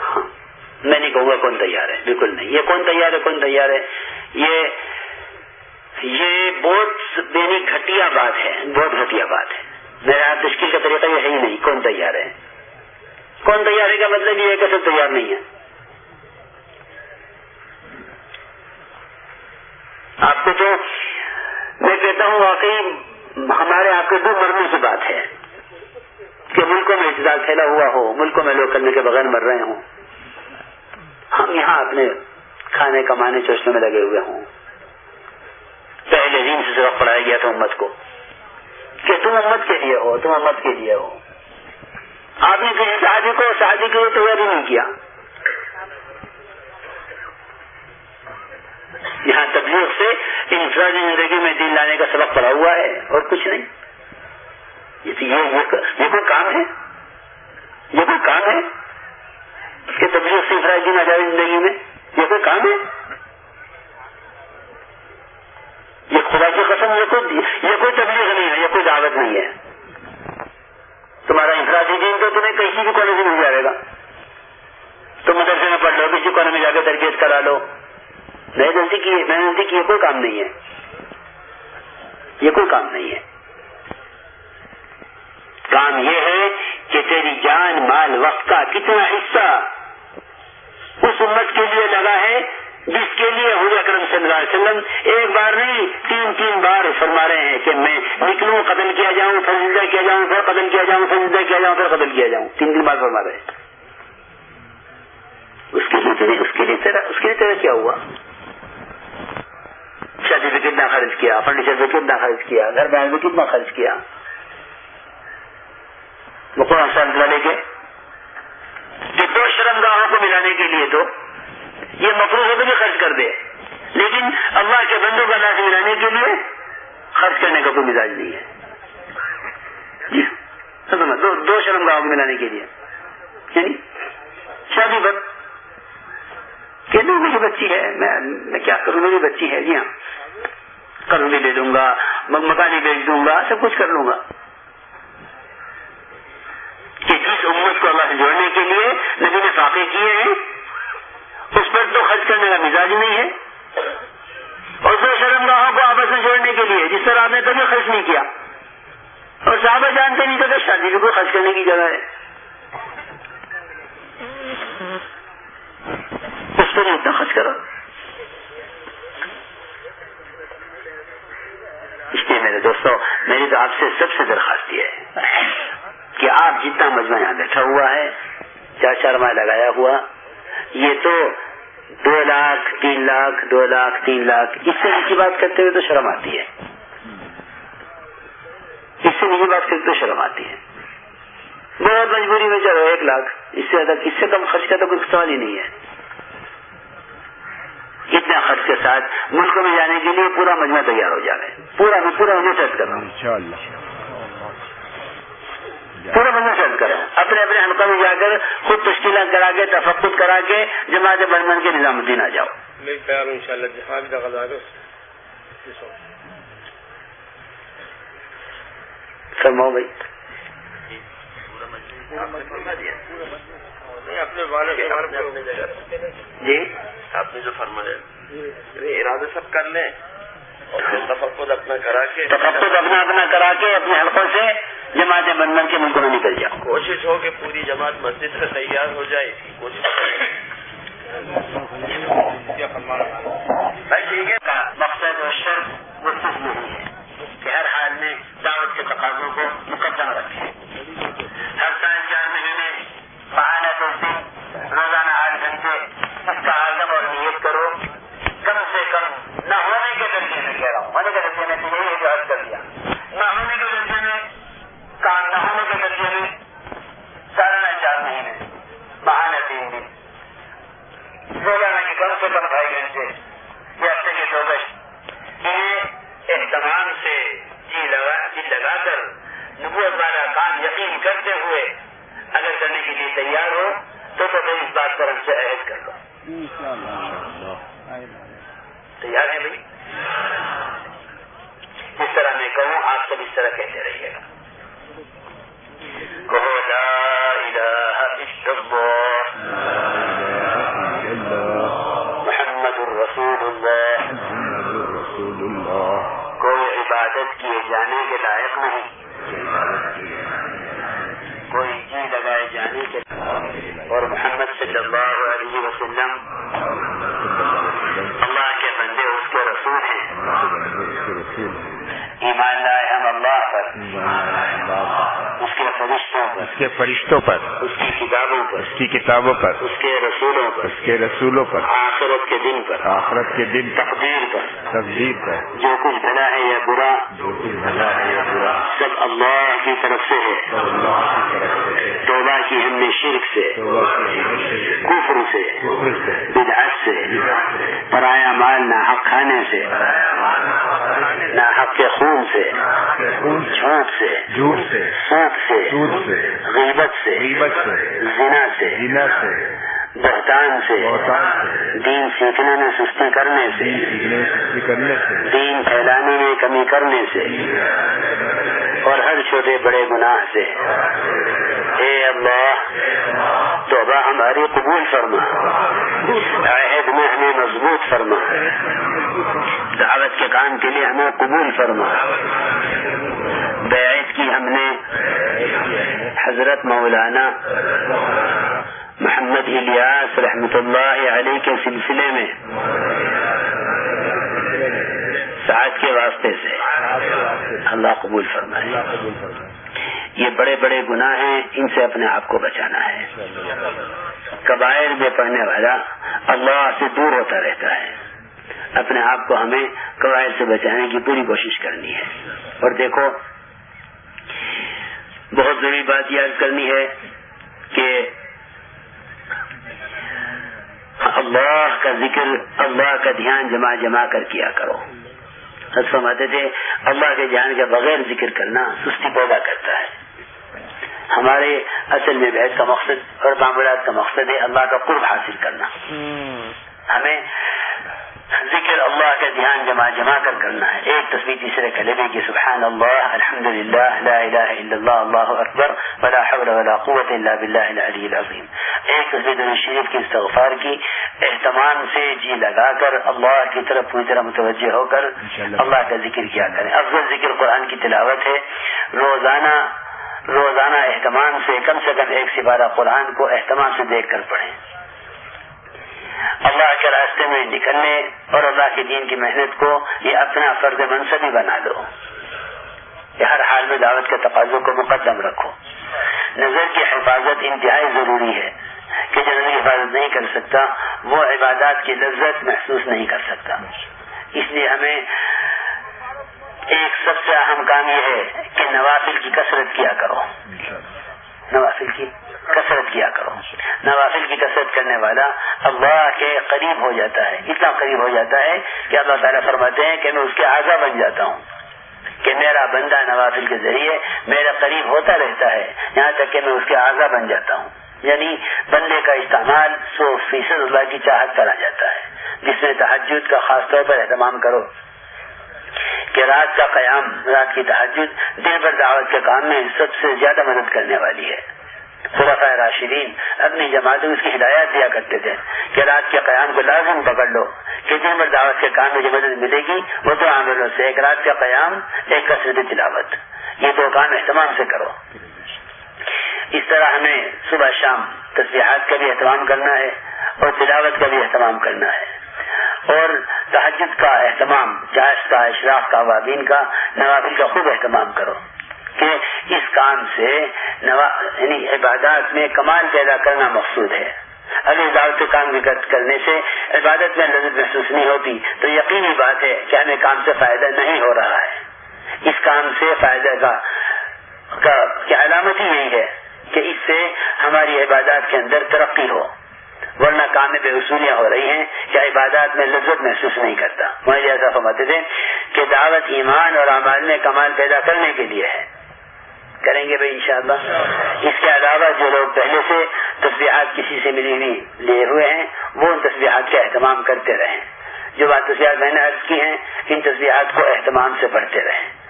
ہاں میں نہیں کہوں گا کون تیار ہے، بالکل نہیں۔ یہ کون تیار ہے، کون تیار ہے؟ یہ یہ بہت یعنی گھٹیا بات ہے، بہت گھٹیا بات ہے۔ میرا تشکیل کا طریقہ یہ ہے ہی نہیں، کون تیار ہے؟ کون تیار ہے کا مطلب یہ ہے کہ سب تیار نہیں ہے آپ کو تو میں کہتا ہوں واقعی ہمارے آپ کے دو مرنے کی بات ہے کہ ملکوں میں اجزا پھیلا ہوا ہو، ملکوں میں لوگ کرنے کے بغیر مر رہے ہوں۔ ہم یہاں اپنے کھانے کمانے چوچنے میں لگے ہوئے ہوں۔ پہلے دن سے سبق پڑھایا گیا تھا امت کو کہ تم امت کے لیے ہو، تم امت کے لیے ہو۔ آپ نے کسی شادی کو، شادی کے لیے تیاری نہیں کیا۔ یہاں تبلیغ سے انفرادی زندگی میں دل لانے کا سبق پڑا ہوا ہے اور کچھ نہیں۔ یہ کوئی کام ہے؟ یہ کوئی کام ہے کہ تبلیغ سے انفرادی دن آ جائے زندگی میں؟ یہ کوئی کام ہے؟ یہ خدا کی قسم یہ کوئی یہ کوئی تبلیغ نہیں ہے، یہ کوئی دعوت نہیں ہے۔ تمہارا انفرادی دین تو تمہیں کسی بھی کالج میں مل جائے گا؟ تم مدرسے میں پڑھ لو، کسی کالج میں جا کے تربیت کرا لو۔ میں نزدیک میں نزدیک یہ کوئی کام نہیں ہے۔ یہ کوئی کام نہیں ہے۔ کام یہ ہے کہ تیری جان مال وقت کا کتنا حصہ اس امت کے لیے لگا ہے، جس کے لیے حضور اکرم صلی اللہ علیہ وسلم ایک بار نہیں، تین تین بار فرما رہے ہیں کہ میں نکلوں، قتل کیا جاؤں فضلہ کیا جاؤں، پھر قتل کیا جاؤں فضلہ کیا جاؤں، پھر قتل کیا جاؤں۔ تین تین بار فرما رہے ہیں۔ اس کے لیے اس کے لیے تیرا، اس کے لیے تیرا کیا ہوا؟ شادی پہ کتنا خرچ کیا؟ فرنیچر پہ کتنا خرچ کیا؟ گھر بہن میں کتنا خرچ کیا؟ وہ کون سا لے کے؟ دو شرم گاہوں کو ملانے کے لیے تو یہ مفروض کو بھی خرچ کر دے۔ لیکن اللہ کے بندوں کا ناچ ملانے کے لیے خرچ کرنے کا کوئی مزاج نہیں ہے۔ جی دو دو شرم گاہوں کو ملانے کے لیے۔ یعنی شادی پر کہ نہیں، میری بچی ہے، میں کیا کروں؟ میری بچی ہے جی ہاں۔ کروں بھی لے لوں گا مکانی بیچ دوں گا، سب کچھ کر لوں گا۔ کہ جس امت کو اللہ سے جوڑنے کے لیے نبی نے فاقے کیے ہیں، اس پر تو خرچ کرنے کا مزاج نہیں ہے۔ اور دو شرم گاہوں کو آپس میں جوڑنے کے لیے، جس طرح آپ نے کبھی خرچ نہیں کیا۔ اور صحابہ جانتے نہیں تھے کہ شادی کو خرچ کرنے کی جگہ ہے۔ اس پر اتنا خرچ کرو اس لیے میرے دوستوں میری تو آپ سے سب سے درخواست یہ ہے کہ آپ جتنا مجمع یہاں بیٹھا ہوا ہے، چار چار ماہ لگایا ہوا، یہ تو دو لاکھ، تین لاکھ، دو لاکھ، تین لاکھ، اس سے نیچی بات کرتے ہوئے تو شرم آتی ہے۔ اس سے نیچی بات کرتے تو شرم آتی ہے۔ بہت مجبوری میں چلو، ایک لاکھ، اس سے زیادہ، اس سے کم خرچ کا تو کوئی سوال ہی نہیں ہے۔ اتنا خرچ کے ساتھ ملک میں جانے کے لیے پورا مجمع تیار ہو جائے پورا میں پورا انہیں سرچ کر رہا ہوں۔ پورا بندہ سرچ کریں اپنے اپنے حلقوں میں جا کر خود تشکیل کرا کے تفقت کرا کے جماعت بن بن کے نظام الدین آ جاؤ۔ میں تیار ہوں ان شاء اللہ فرماؤ بھائی۔ جی؟ آپ نے جو فرمایا ارادہ سب کر لیں اور تفقد اپنا کرا کے تفقد اپنا اپنا کرا کے اپنے حلقوں سے جماعت بن بن کے ملکوں میں نکل جاؤ۔ کوشش ہو کہ پوری جماعت مسجد سے تیار ہو جائے۔ اس کی کوشش بھائی ٹھیک ہے مقصد اور شرط وہ صرف نہیں ہے کہ ہر حال میں دعوت کے تقاضوں کو مقدم رکھے ہر سال چار مہینے بہانا دس دن روزانہ آٹھ گھنٹے اس کا عزم اور نیت کرو کم سے کم نہ ہونے کے درجے میں کہہ رہا ہوں ہونے کے درجے میں تو یہی ہے جو حد کر دیا نہ ہونے کے درجے میں کام نہ ہونے کے درجے میں سالانہ چار مہینے بہانا تین دن روزانہ کی کم سے کم ڈھائی گھنٹے یا ہفتے کے دو گشت یہ اہتمام سے جی لگا جی لگا کر نبوت والا کام یقین کرتے ہوئے اگر کرنے کے لیے تیار ہو، تو تو میں اس بات پر ہم سے عہد کر لو تیار ہے بھائی؟ جس طرح میں کہوں، آپ سب اس طرح کہتے رہیے۔ گا کہو لا الہ الا اللہ محمد الرسول اللہ کوئی عبادت کیے جانے کے لائق نہیں کوئی جی لگائے جانے کے اور محمد صلی اللہ علیہ وسلم۔ اللہ کے بندے اس کے رسول ہیں۔ ایمان لائے ہم اللہ پر۔ فرشتوں پر اس کے فرشتوں پر اس کی کتابوں پر اس کی کتابوں پر اس کے رسولوں پر اس کے رسولوں پر آخرت کے دن پر آخرت کے دن تقدیر پر تقدیر پر۔ جو کچھ بھلا ہے یا برا جو کچھ بھلا ہے یا برا۔ سب اللہ کی طرف سے ہے۔ اللہ کی طرف سے ہے۔ توبہ کی ہم نے شرک سے کفر سے بدعت سے پرایا مال نہ حق کھانے سے نہ حق کے خون سے جھوٹ سے جھوٹ سے۔ سوٹ سے۔ سود سے غیبت سے غیبت سے زنا سے زنا سے بہتان سے بہتان سے دین سیکھنے میں سستی کرنے سے دین سیکھنے سستی کرنے سے دین پھیلانے میں کمی کرنے سے اور ہر چھوٹے بڑے گناہ سے۔ اے اللہ توبہ ہماری قبول فرما۔ عہد میں ہمیں مضبوط فرما۔ دعوت کے کام کے لیے ہمیں قبول فرما۔ بیعت کی ہم نے حضرت مولانا محمد الیاس رحمت اللہ علیہ کے سلسلے میں سعد کے واسطے سے اللہ قبول فرمائے۔ یہ بڑے بڑے گناہ ہیں، ان سے اپنے آپ کو بچانا ہے۔ قبائل میں پڑھنے والا اللہ سے دور ہوتا رہتا ہے۔ اپنے آپ کو ہمیں قبائل سے بچانے کی پوری کوشش کرنی ہے۔ اور دیکھو بہت ضروری بات یاد کرنی ہے کہ اللہ کا ذکر اللہ کا دھیان جمع جمع کر کیا کرو۔ فرماتے تھے اللہ کے جان کے بغیر ذکر کرنا سستی پیدا کرتا ہے۔ ہمارے اصل میں بحث کا مقصد اور معاملات کا مقصد ہے اللہ کا قرب حاصل کرنا۔ ہمیں ذکر اللہ کا دھیان جمع جمع کر کرنا ہے۔ ایک تصویر تیسرے کلمے کی سبحان اللہ الحمد للہ لا الہ الا اللہ اللہ اکبر ولا حول ولا قوت الا باللہ العلی العظیم۔ ایک تصویر دن شریف کی استغفار کی اہتمام سے جی لگا کر اللہ کی طرف پوری طرح متوجہ ہو کر اللہ کا ذکر کیا کریں۔ افضل ذکر قرآن کی تلاوت ہے۔ روزانہ روزانہ اہتمام سے کم سے کم ایک سپارہ قرآن کو اہتمام سے دیکھ کر پڑھیں۔ اللہ کے راستے میں نکلنے اور اللہ کے دین کی محنت کو یہ اپنا فرض منصبی بنا لو یہ ہر حال میں دعوت کے تقاضوں کو مقدم رکھو۔ نظر کی حفاظت انتہائی ضروری ہے کہ جو نظر کی حفاظت نہیں کر سکتا وہ عبادات کی لذت محسوس نہیں کر سکتا۔ اس لیے ہمیں ایک سب سے اہم کام یہ ہے کہ نوافل کی کثرت کیا کرو۔ نوافل کی؟ کثرت کیا کرو۔ نوافل کی کثرت کرنے والا اللہ کے قریب ہو جاتا ہے۔ اتنا قریب ہو جاتا ہے کہ اللہ تعالیٰ فرماتے ہیں کہ میں اس کے اعضا بن جاتا ہوں۔ کہ میرا بندہ نوافل کے ذریعے میرا قریب ہوتا رہتا ہے۔ یہاں تک کہ میں اس کے اعضا بن جاتا ہوں۔ یعنی بندے کا استعمال سو فیصد اللہ کی چاہت کرا جاتا ہے۔ جس میں تحجد کا خاص طور پر اہتمام کرو۔ کہ رات کا قیام، رات کی تحجد دن بھر دعوت کے کام میں سب سے زیادہ مدد کرنے والی ہے۔ خلفاء راشدین اپنی جماعت میں اس کی ہدایات دیا کرتے تھے کہ رات کے قیام کو لازم پکڑ لو۔ کہ دن بھر دعوت کے کام میں جو مدد ملے گی، وہ تو عاملوں سے ایک رات کا قیام، ایک کثرت تلاوت۔ یہ دو کام اہتمام سے کرو۔ اس طرح ہمیں صبح شام تصویرات کا بھی اہتمام کرنا ہے اور تلاوت کا بھی اہتمام کرنا ہے۔ اور تحجد کا اہتمام، جائز کا اشراف کا، وابین کا، نوافل کا خوب اہتمام کرو۔ کہ اس کام سے یعنی عبادات میں کمال پیدا کرنا مقصود ہے۔ اگر دعوت کام کرنے سے عبادت میں لذت محسوس نہیں ہوتی، تو یقینی بات ہے کہ ہمیں کام سے فائدہ نہیں ہو رہا ہے۔ اس کام سے فائدہ کا علامت ہی یہی ہے کہ اس سے ہماری عبادات کے اندر ترقی ہو۔ ورنہ کام میں بے وصولیاں ہو رہی ہیں کہ عبادات میں لذت محسوس نہیں کرتا۔ مجھے ایسا فرماتے تھے کہ دعوت ایمان اور اعمال میں کمال پیدا کرنے کے لیے ہے۔ کریں گے بھائی انشاءاللہ۔ اس کے علاوہ جو لوگ پہلے سے تصویرات کسی سے ملی ہوئی لیے ہوئے ہیں وہ ان تصبیحات کا اہتمام کرتے رہیں۔ جو بات تسبیحات میں نے عرض کی ہیں ان تصبیحات کو اہتمام سے پڑھتے رہیں۔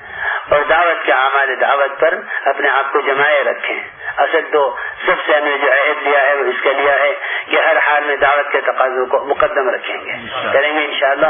اور دعوت کے اعمال دعوت پر اپنے آپ کو جمائے رکھیں۔ اصل تو سب سے ہم نے جو عہد لیا ہے وہ اس کا لیا ہے کہ ہر حال میں دعوت کے تقاضوں کو مقدم رکھیں گے۔ کریں گے انشاءاللہ۔